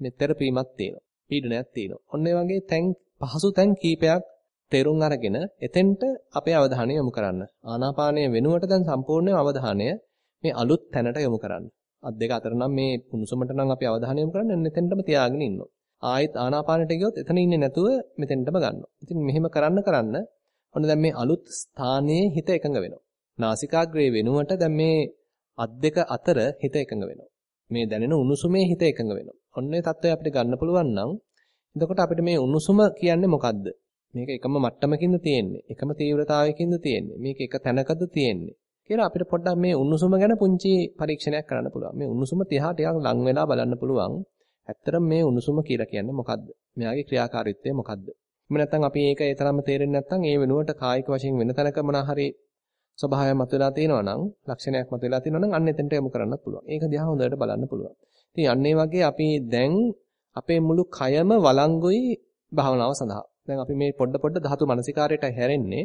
මේ තෙරපීමක් තියෙනවා. පීඩනයක් තියෙනවා. ඔන්න ඒ වගේ තැන් පහසු තැන් කීපයක් තේරුම් අරගෙන එතෙන්ට අපේ අවධානය යොමු කරන්න. ආනාපානය වෙනුවට දැන් සම්පූර්ණයෙන්ම අවධානය මේ අලුත් තැනට යොමු කරන්න. අත් දෙක අතර නම් මේ කුණුසුමට නම් අපි අවධානය යොමු කරන්නේ එතෙන්ටම තියාගෙන ඉන්නවා. ආයෙත් ආනාපානට ගියොත් එතන ඉන්නේ නැතුව මෙතෙන්ටම ගන්නවා. ඉතින් මෙහෙම කරන්න කරන්න ඔන්න දැන් මේ අලුත් ස්ථානයේ හිත එකඟ වෙනවා. නාසිකාග්‍රේ වෙනුවට දැන් මේ අත් දෙක අතර හිත එකඟ වෙනවා. මේ දැනෙන උණුසුමේ හිත එකඟ වෙනවා. ඔන්න ඒ தত্ত্বය අපිට ගන්න පුළුවන් නම් එතකොට අපිට මේ උණුසුම කියන්නේ මොකද්ද? මේක එකම මට්ටමකින්ද තියෙන්නේ. එකම තීව්‍රතාවයකින්ද තියෙන්නේ. මේක එක තැනකද තියෙන්නේ. කියලා අපිට පොඩ්ඩක් මේ උණුසුම ගැන පුංචි පරීක්ෂණයක් කරන්න පුළුවන්. මේ උණුසුම තියා ටිකක් ලං වෙලා බලන්න පුළුවන්. ඇත්තටම මේ උණුසුම කියලා කියන්නේ මොකද්ද? මෙයාගේ ක්‍රියාකාරීත්වය මොකද්ද? එහෙම නැත්නම් අපි ඒක ඒ තරම්ම තේරෙන්නේ නැත්නම් ඒ වෙනුවට කායික වශයෙන් වෙන තැනක මොනා හරි ස්වභාවයක් මතුවලා තියෙනවා නම් ලක්ෂණයක් මතුවලා තියෙනවා නම් අන්න එතනට යොමු කරන්නත් පුළුවන්. ඒක දිහා හොඳට බලන්න පුළුවන්. ඉතින් අන්න වගේ අපි දැන් අපේ මුළු කයම වළංගුයි භාවනාව සඳහා. දැන් අපි මේ පොඩ පොඩ ධාතු මනසිකාරයට හැරෙන්නේ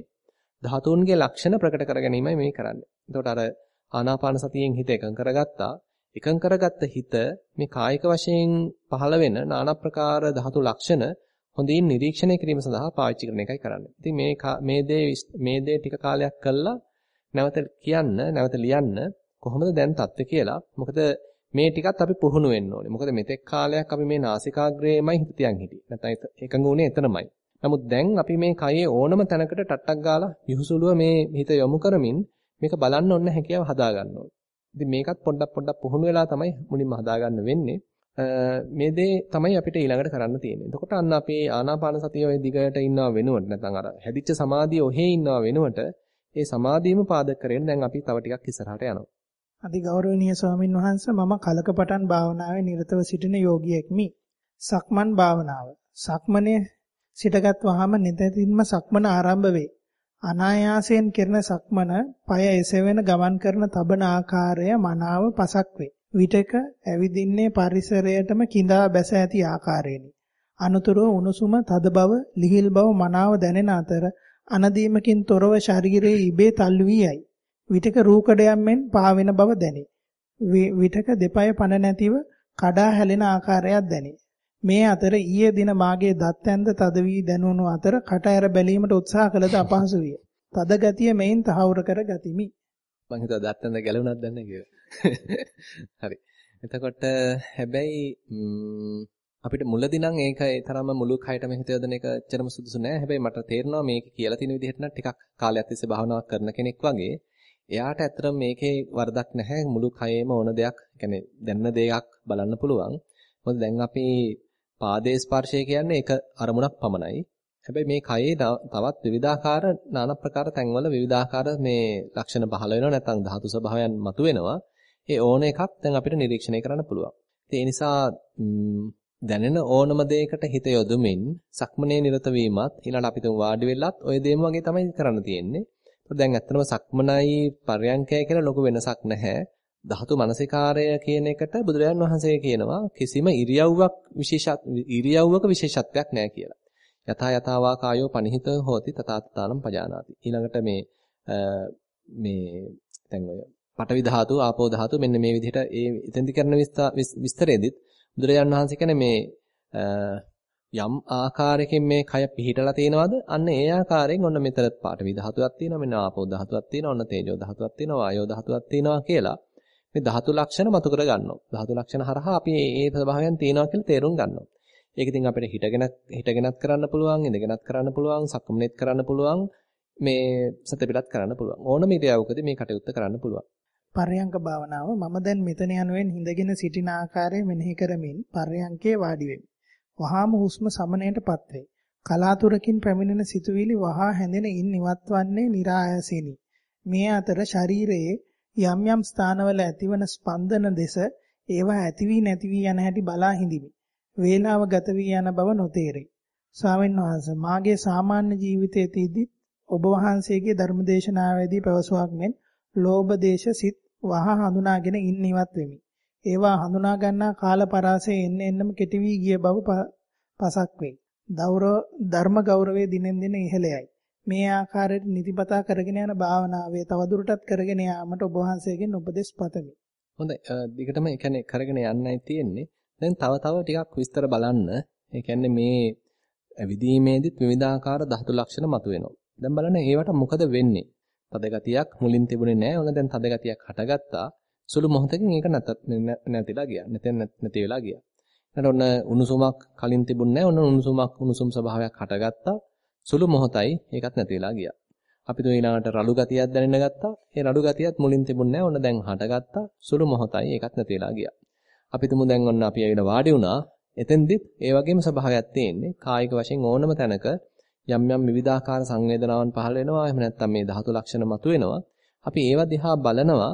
ධාතුන්ගේ ලක්ෂණ ප්‍රකට කර ගැනීමයි මේ කරන්නේ. එතකොට අර ආනාපාන සතියෙන් හිත එකඟ කරගත්තා. එකඟ කරගත්ත හිත මේ කායික වශයෙන් පහළ වෙන নানা ප්‍රකාර ධාතු ලක්ෂණ හොඳින් නිරීක්ෂණය කිරීම සඳහා පාවිච්චි කරන එකයි කරන්නේ. ඉතින් මේ මේ දේ මේ දේ ටික කාලයක් කළා නැවත කියන්න නැවත ලියන්න කොහොමද දැන් තත්ත්වය කියලා. මොකද මේ ටිකත් අපි පුහුණු වෙන්න ඕනේ. මොකද මෙතෙක් කාලයක් අපි මේ නාසිකාග්‍රේමයි හිත තියන් හිටියේ. නැත්නම් එකඟ උනේ එතනමයි. නමුත් දැන් අපි මේ කයේ ඕනම තැනකට ටට්ටක් ගාලා විහුසුලුව මේ හිත යොමු කරමින් මේක බලන්න ඕන හැකියාව හදා ගන්න ඕනේ. ඉතින් මේකත් පොඩ්ඩක් පොඩ්ඩක් පුහුණු වෙලා තමයි මුලින්ම හදා ගන්න වෙන්නේ. මේ දේ තමයි අපිට ඊළඟට කරන්න තියෙන්නේ. එතකොට අන්න අපි ආනාපාන සතිය ඔය දිගට ඉන්නව වෙනුවට නැත්නම් අර හැදිච්ච සමාධිය ඔහේ ඉන්නව වෙනුවට ඒ සමාධියම පාදක කරගෙන දැන් අපි තව ටිකක් ඉස්සරහට යනවා. අති ගෞරවනීය ස්වාමින් වහන්සේ මම කලකපටන් භාවනාවේ නිරතව සිටින යෝගියෙක්මි. සක්මන් භාවනාව. සක්මනේ සිටගත් වහම නිතැතින්ම සක්මන ආරම්භ වේ. අනායාසයෙන් කෙරෙන සක්මන পায় එසවෙන ගමන් කරන තබන ආකාරය මනාව පසක් වේ. විටක ඇවිදින්නේ පරිසරයටම කිඳා බැස ඇති ආකාරයෙනි. අනුතරව උණුසුම තද බව, ලිහිල් බව මනාව දැනෙන අතර අනදීමකින් තොරව ශරීරයේ ඉබේ තල්ලු වී යයි. විටක රූකඩයක් මෙන් පාවෙන බව දැනේ. විටක දෙපය පන නැතිව කඩා හැලෙන ආකාරයක් දැනේ. මේ අතර ඊයේ දින මාගේ දත් ඇඳ තද වී දැනුණු අතර කට ඇර බැලීමට උත්සාහ කළද අපහසු විය. තද ගතිය මෙයින් තහවුරු කර ගතිමි. මං හිතුවා දත් ඇඳ ගැලුණාද දන්නේ කියලා. හරි. එතකොට හැබැයි අපිට මුලදී නම් ඒක ඒ තරම්ම මුළු කයටම හිත යොදන එක ඇත්තටම සුදුසු නෑ. හැබැයි මට තේරෙනවා මේක කියලා තියෙන විදිහට නම් ටිකක් කාලයක් තිස්සේ භාවනාවක් කරන කෙනෙක් වගේ එයාට ඇත්තටම මේකේ වරදක් නැහැ. මුළු කයෙම ඕන දෙයක්, يعني දැනන දෙයක් බලන්න පුළුවන්. මොකද දැන් අපි පාදයේ ස්පර්ශය කියන්නේ එක අරමුණක් පමණයි. හැබැයි මේ කයේ තවත් විවිධාකාර নানা ප්‍රකාර තැන්වල විවිධාකාර මේ ලක්ෂණ පහළ වෙනවා නැත්නම් ධාතු ස්වභාවයන් මතුවෙනවා. ඒ ඕන එකක් දැන් අපිට නිරීක්ෂණය කරන්න පුළුවන්. ඒ නිසා දැනෙන ඕනම දෙයකට හිත යොදමින් සක්මනේ නිරත වීමත් ඊළඟ අපි තුන් වාඩි වෙලත් ওই දෙයම වගේ තමයි කරන්න තියෙන්නේ. ඒත් දැන් ඇත්තටම සක්මනයි පර්යංකය කියලා ලොකු වෙනසක් නැහැ. ධාතු මනසිකාරය කියන එකට බුදුරජාන් වහන්සේ කියනවා කිසිම ඉරියව්වක් විශේෂ ඉරියව්වක විශේෂත්වයක් නැහැ කියලා. යථා යථාවා කායෝ පනිහිත හෝති තථාත්තානම් පජානාති. ඊළඟට මේ මේ දැන් ඔය පඨවි ධාතු, ආපෝ ධාතු මෙන්න මේ විදිහට ඒ එතෙන්දි කරන විස්තරෙදිත් බුදුරජාන් වහන්සේ කියන්නේ මේ යම් ආකාරයකින් මේ කය පිහිටලා තියෙනවද අන්න ඒ ආකාරයෙන් ඔන්න මෙතන පාඨවි ධාතුවක් තියෙනවා මෙන්න ආපෝ ධාතුවක් තියෙනවා ඔන්න තේජෝ ධාතුවක් තියෙනවා වායෝ ධාතුවක් තියෙනවා කියලා මේ ධාතු ලක්ෂණ මතු කර ගන්නවා. ධාතු ලක්ෂණ හරහා අපි මේ ස්වභාවයන් තියෙනවා කියලා තේරුම් ගන්නවා. ඒක ඉතින් අපිට හිටගෙන හිටගෙනත් කරන්න පුළුවන්, ඉඳගෙනත් කරන්න පුළුවන්, සක්මනේත් කරන්න පුළුවන්, මේ සතපිටත් කරන්න පුළුවන්. ඕනම ඉරියව්වකදී මේ කටයුත්ත කරන්න පුළුවන්. පර්යංක භාවනාව මම දැන් මෙතන යනුවෙන් හිඳගෙන සිටින ආකාරය මෙනෙහි කරමින් පර්යංකේ වාඩි වෙමි. වහාම හුස්ම සමනයටපත් වේ. කලාතුරකින් පැමිණෙන සිතුවිලි වහා හැඳෙන ඉන් ඉවත්වන්නේ નિરાයසිනි. මේ අතර ශරීරයේ යම් යම් ස්ථානවල ඇතිවන ස්පන්දන දෙස ඒවා ඇති වී නැති වී යන හැටි බලා හිඳිමි. වේලාව ගත වී යන බව නොතේරේ. ස්වාමීන් වහන්සේ මාගේ සාමාන්‍ය ජීවිතයේ තීදි ඔබ වහන්සේගේ ධර්මදේශනාවේදී පැවසුවක් මෙන් ලෝභ දේශ සිත් වහ හඳුනාගෙන ඉන් ඉවත් වෙමි. ඒවා හඳුනා ගන්නා කාල පරාසය එන්න එන්නම කෙටි වී ගිය බව පසක් වේ. ධර්ම ගෞරවයේ දිනෙන් දින ඉහළ යයි. මේ ආකාරයට නිතිපතා කරගෙන යන භාවනාවේ තවදුරටත් කරගෙන යාමට ඔබ වහන්සේගෙන් උපදෙස් පතමි. හොඳයි. දිගටම ඒ කියන්නේ කරගෙන යන්නයි තියෙන්නේ. දැන් තව තව ටිකක් විස්තර බලන්න. ඒ කියන්නේ මේ විදීමේදීත් විවිධාකාර ධාතු ලක්ෂණ මතුවෙනවා. දැන් බලන්න ඒවට මොකද වෙන්නේ? තද ගතියක් මුලින් තිබුණේ නැහැ. ඔන්න දැන් තද ගතියක් හටගත්තා. සුළු මොහොතකින් ඒක නැතිලා ගියා. නැතෙන් නැති වෙලා ගියා. ඊට ඔන්න උණුසුමක් කලින් තිබුණේ නැහැ. ඔන්න උණුසුමක් උණුසුම් ස්වභාවයක් හටගත්තා. සුළු මොහොතයි ඒකත් නැති වෙලා ගියා. අපි තුන් ඊළඟට රළු ගතියක් දැනෙන්න ගත්තා. ඒ රළු ගතියත් මුලින් තිබුණේ නැහැ. ඔන්න දැන් හටගත්තා. සුළු මොහොතයි ඒකත් නැති වෙලා ගියා. අපි තුමු දැන් ඔන්න අපි ඇවිල්ලා වාඩි වුණා. එතෙන්දිත් ඒ වගේම ස්වභාවයක් තියෙන්නේ. කායික වශයෙන් ඕනම තැනක යම් යම් විවිධාකාර සංවේදනාවන් පහළ වෙනවා. එහෙම නැත්නම් මේ ධාතු ලක්ෂණ මතුවෙනවා. අපි ඒවා දිහා බලනවා.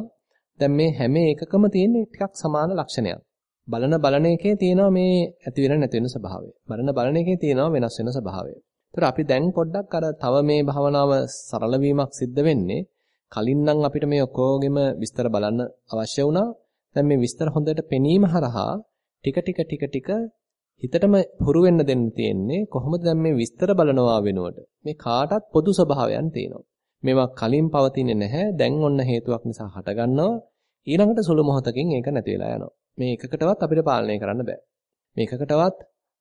දැන් මේ හැම එකකම තියෙන ටිකක් සමාන ලක්ෂණයක්. බලන බලන එකේ තියෙනවා මේ ඇති වෙන නැති වෙන ස්වභාවය. බලන බලන එකේ තියෙනවා වෙනස් වෙන ස්වභාවය. ඒතර අපි දැන් පොඩ්ඩක් අර තව මේ භාවනාව සරල වීමක් සිද්ධ වෙන්නේ කලින් නම් අපිට මේ ඔක්කොගෙම විස්තර බලන්න අවශ්‍ය වුණා. දැන් මේ විස්තර හොඳට පෙනීම හරහා ටික ටික ටික ටික හිතටම හුරු වෙන්න දෙන්න තියෙන්නේ කොහොමද දැන් මේ විස්තර බලනවා වෙනුවට මේ කාටත් පොදු ස්වභාවයන් තියෙනවා. මේවා කලින් පවතින්නේ නැහැ. දැන් ඔන්න හේතුවක් නිසා හටගන්නවා. ඊළඟට සුළු මොහොතකින් ඒක නැති වෙලා යනවා. මේ එකකටවත් අපිට පාලනය කරන්න බෑ. මේකකටවත්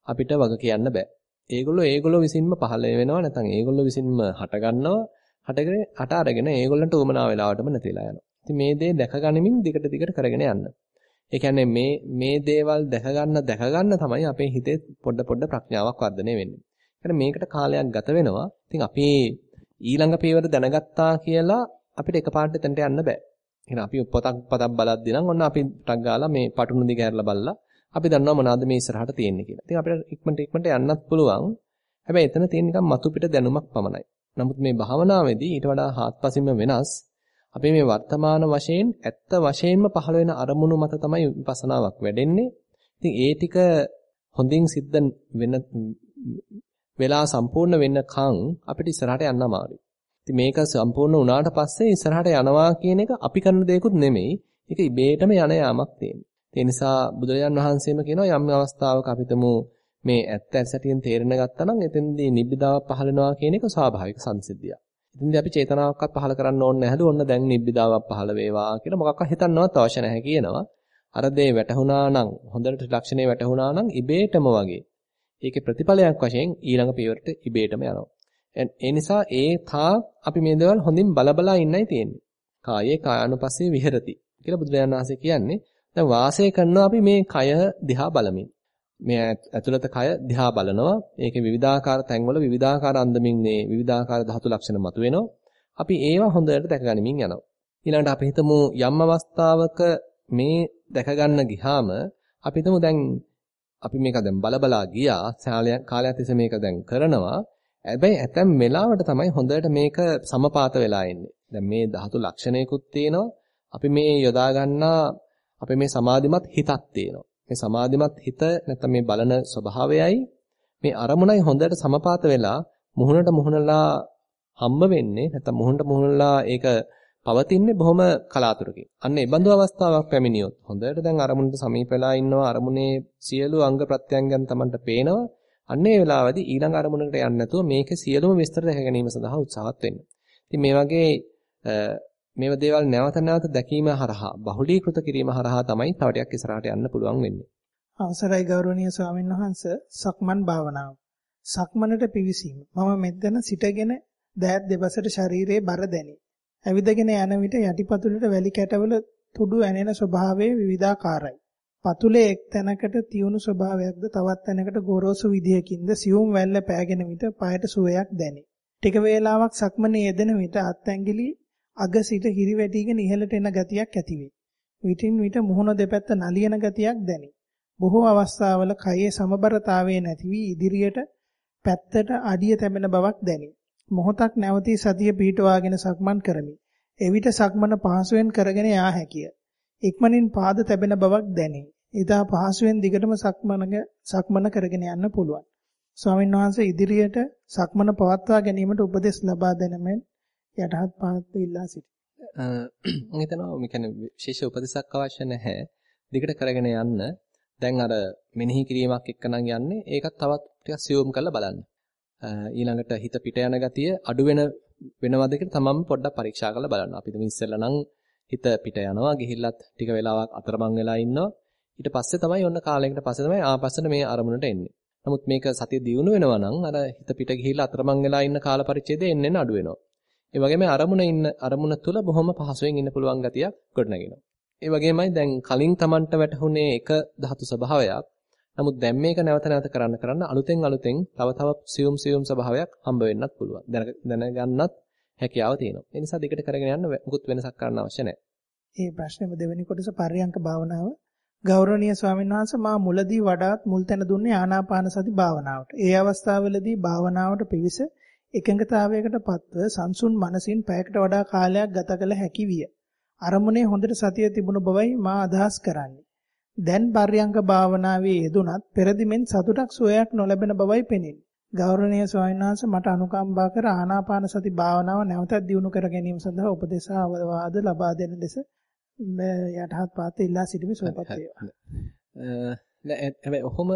අපිට වග කියන්න බෑ. ඒගොල්ලෝ ඒගොල්ලෝ විසින්ම පහළ වෙනවා නැත්නම් ඒගොල්ලෝ විසින්ම හට ගන්නවා. හටගෙන හට අරගෙන ඒගොල්ලන්ට උමනා වෙලාවටම නැතිලා යනවා. ඉතින් මේ දේ දැක ගනිමින් දිගට දිගට කරගෙන යන්න. ඒ කියන්නේ මේ මේ දේවල් දැක ගන්න දැක ගන්න තමයි අපේ හිතේ පොඩ පොඩ ප්‍රඥාවක් වර්ධනය වෙන්නේ. ඒ මේකට කාලයක් ගත වෙනවා. ඉතින් අපි ඊළඟ පියවර දැනගත්තා කියලා අපිට එකපාරට එතනට යන්න බෑ. එහෙනම් අපි පොතක් පතක් බලද්දී නම් ඔන්න අපි ටක් ගාලා මේ පටුන දිග හැරලා බලලා අපි දන්නවා මොනවද මේ ඉස්සරහට තියෙන්නේ කියලා. ඉතින් අපිට ඉක්මනට ඉක්මනට යන්නත් පුළුවන්. හැබැයි එතන තියෙන නිකන් මතු පිට දැනුමක් පමණයි. නමුත් මේ භාවනාවේදී ඊට වඩා හාත්පසින්ම වෙනස් අපි මේ වර්තමාන වශයෙන් ඇත්ත වශයෙන්ම පහළ වෙන අරමුණු මත තමයි විපස්සනාවක් වැඩෙන්නේ. ඉතින් ඒ ටික හොඳින් සිද්ධ වෙන වෙලා සම්පූර්ණ වෙන්නකන් අපිට ඉස්සරහට යන්න අමාරුයි. ඉතින් මේක සම්පූර්ණ වුණාට පස්සේ ඉස්සරහට යනවා කියන එක අපි කරන දෙයක්ුත් නෙමෙයි. ඒක ඉබේටම යන යාමක් තියෙනවා. ඒ නිසා බුදුරජාන් වහන්සේම කියනවා යම් අවස්ථාවක අපිටම මේ ඇත්ත ඇසටියෙන් තේරෙන ගත්තා නම් එතෙන්දී නිබ්බිදාවක් පහළනවා කියන එක ස්වාභාවික සංසිද්ධියක්. ඉතින්දී අපි චේතනාවක්වත් පහළ කරන්න ඕනේ නැහැලු ඔන්න දැන් නිබ්බිදාවක් පහළ වේවා කියලා මොකක්වත් හිතන්නවත් අවශ්‍ය නැහැ කියනවා. අර දේ වැටහුණා නම් හොඳට ලක්ෂණේ වැටහුණා නම් ඉබේටම වගේ. ඒකේ ප්‍රතිඵලයක් වශයෙන් ඊළඟ පියවරට ඉබේටම යනවා. ඒ නිසා ඒ තා අපි මේ දේවල් හොඳින් බලබලා ඉන්නයි තියෙන්නේ. කායේ කායानुපස්සේ විහෙරති කියලා බුදුරජාණන් වහන්සේ කියන්නේ. දැන් වාසය කරනවා අපි මේ කය දිහා බලමින්. මේ ඇතුළත කය දිහා බලනවා. ඒකේ විවිධාකාර තැන්වල විවිධාකාර අන්දමින් මේ විවිධාකාර ධාතු ලක්ෂණ මතුවෙනවා. අපි ඒවා හොඳට දැකගනිමින් යනවා. ඊළඟට අපි හිතමු යම් අවස්ථාවක මේ දැක ගන්න ගියාම අපි හිතමු දැන් අපි මේක දැන් බලබලා ගියා කාලයක් තිස්සේ මේක දැන් කරනවා. හැබැයි ඇතැම් වෙලාවට තමයි හොඳට මේක සමපාත වෙලා එන්නේ. දැන් මේ ධාතු ලක්ෂණයකුත් තියෙනවා. අපි මේ යොදා ගන්නා අපේ මේ සමාධිමත් හිතක් තියෙනවා. මේ සමාධිමත් හිත නැත්නම් මේ බලන ස්වභාවයයි මේ අරමුණයි හොඳට සමපාත වෙලා මුහුණට මුහුණලා හම්බ වෙන්නේ නැත්නම් මුහුණට මුහුණලා ඒක පවතින්නේ බොහොම කලාතුරකින්. අන්න ඒ බඳු අවස්ථාවක් පැමිණියොත් හොඳට දැන් අරමුණට සමීප වෙලා ඉන්නවා අරමුණේ සියලු අංග ප්‍රත්‍යංගයන් Tamanට පේනවා. අන්න ඒ වෙලාවදී ඊළඟ අරමුණකට යන්නේ නැතුව මේකේ සියලුම විස්තර දැක ගැනීම සඳහා උත්සාහත් වෙන්න. ඉතින් මේ වගේ මේව දේවල් නැවත නැවත දැකීම හරහා බහුලීකృత කිරීම හරහා තමයි තව ටිකක් ඉස්සරහට යන්න පුළුවන් වෙන්නේ. අවසරයි ගෞරවනීය ස්වාමීන් වහන්ස සක්මන් භාවනාව. සක්මනට පිවිසීම. මම මෙතන සිටගෙන දෑත් දෙපසට ශරීරයේ බර දැනේ. ඇවිදගෙන යන විට යටිපතුලට වැලි කැටවල තුඩු ඇනෙන ස්වභාවයේ විවිධාකාරයි. පතුලේ එක් තැනකට තියුණු ස්වභාවයක්ද තවත් තැනකට ගොරෝසු විදියකින්ද සියුම් වැල්ල පෑගෙන විට පායට සුවයක් දැනේ. ටික වේලාවක් සක්මනේ යෙදෙන විට අත්ඇඟිලි අග සිට හිරි වැටිගෙන ඉහළට එන ගතියක් ඇතිවේ. විටින් විට මුහුණ දෙපැත්ත නලියන ගතියක් දැනේ. බොහෝ අවස්ථාවල කයේ සමබරතාවය නැති වී ඉදිරියට පැත්තට අඩිය තැබෙන බවක් දැනේ. මොහොතක් නැවතී සතිය පිහිටවාගෙන සක්මන් කරමි. එවිට සක්මන පහසුවෙන් කරගෙන යා හැකිය. ඉක්මනින් පාද තැබෙන බවක් දැනේ. ඊටා පහසුවෙන් දිගටම සක්මනක සක්මන කරගෙන යන්න පුළුවන්. ස්වාමීන් වහන්සේ ඉදිරියට සක්මන පවත්වා ගැනීමට උපදෙස් ලබා දෙනමෙන් යටහත් පහත් ඉල්ලා සිටිනවා. මම හිතනවා මේ කියන්නේ විශේෂ උපදෙසක් අවශ්‍ය නැහැ. දිගට කරගෙන යන්න. දැන් අර මෙනෙහි කිරීමක් එක්කනම් යන්නේ ඒකත් තවත් ටිකක් සියුම් කරලා බලන්න. ඊළඟට හිත පිට යන ගතිය අඩු වෙන වෙනවද කියලා තමන්ම පොඩ්ඩක් පරීක්ෂා කරලා බලන්න. අපි තුමු ඉස්සෙල්ලා නම් හිත පිට යනවා ගිහිල්ලත් ටික වෙලාවක් අතරමං වෙලා ඉන්නවා. ඊට පස්සේ තමයි ඔන්න කාලයකට පස්සේ තමයි ආපස්සට මේ අරමුණට එන්නේ. නමුත් මේක සතිය දියුණු වෙනවා නම් අර හිත පිට ගිහිල්ලා අතරමං වෙලා ඉන්න කාල පරිච්ඡේදය එන්න අඩු වෙනවා. ඒ වගේම අරමුණ ඉන්න අරමුණ තුල බොහොම පහසුවෙන් ඉන්න පුළුවන් ගතියක් ගොඩනගෙනවා. ඒ වගේමයි දැන් කලින් Tamanට වැටහුනේ එක ධාතු ස්වභාවයක්. නමුත් දැන් මේක නැවත නැවත කරන්න කරන්න අලුතෙන් අලුතෙන් තව තව සියුම් සියුම් ස්වභාවයක් හම්බ වෙන්නත් පුළුවන්. දැනගන්නත් හැකියාව තියෙනවා. ඒ නිසා දෙකට කරගෙන යන්න මුකුත් වෙනසක් කරන්න අවශ්‍ය නැහැ. මේ ප්‍රශ්නේම දෙවෙනි කොටස පර්යංක භාවනාව ගෞරවනීය ස්වාමීන් වහන්සේ මා මුලදී වඩාත් මුල් තැන දුන්නේ ආනාපාන සති භාවනාවට. ඒ අවස්ථාවවලදී භාවනාවට පිවිස එකඟතාවයකට පත්ව සංසුන් මනසින් පැයකට වඩා කාලයක් ගත කළ හැකි විය. අරමුණේ හොඳට සතිය තිබුණු බවයි මා අදහස් කරන්නේ. දැන් පර්යංක භාවනාවේ යෙදුනත් පෙරදිමෙන් සතුටක් සුවයක් නොලැබෙන බවයි පෙනෙන්නේ. ගෞරවනීය ස්වාමීන් වහන්සේ මට අනුකම්පා කර ආනාපාන සති භාවනාව නැවතත් දියුණු කර ගැනීම සඳහා උපදේශ අවවාද ලබා දෙන ලෙස යටහත් පාත ඉල්ලා සිටිමි සුවපත් වේවා. නෑ හැබැයි ඔහොම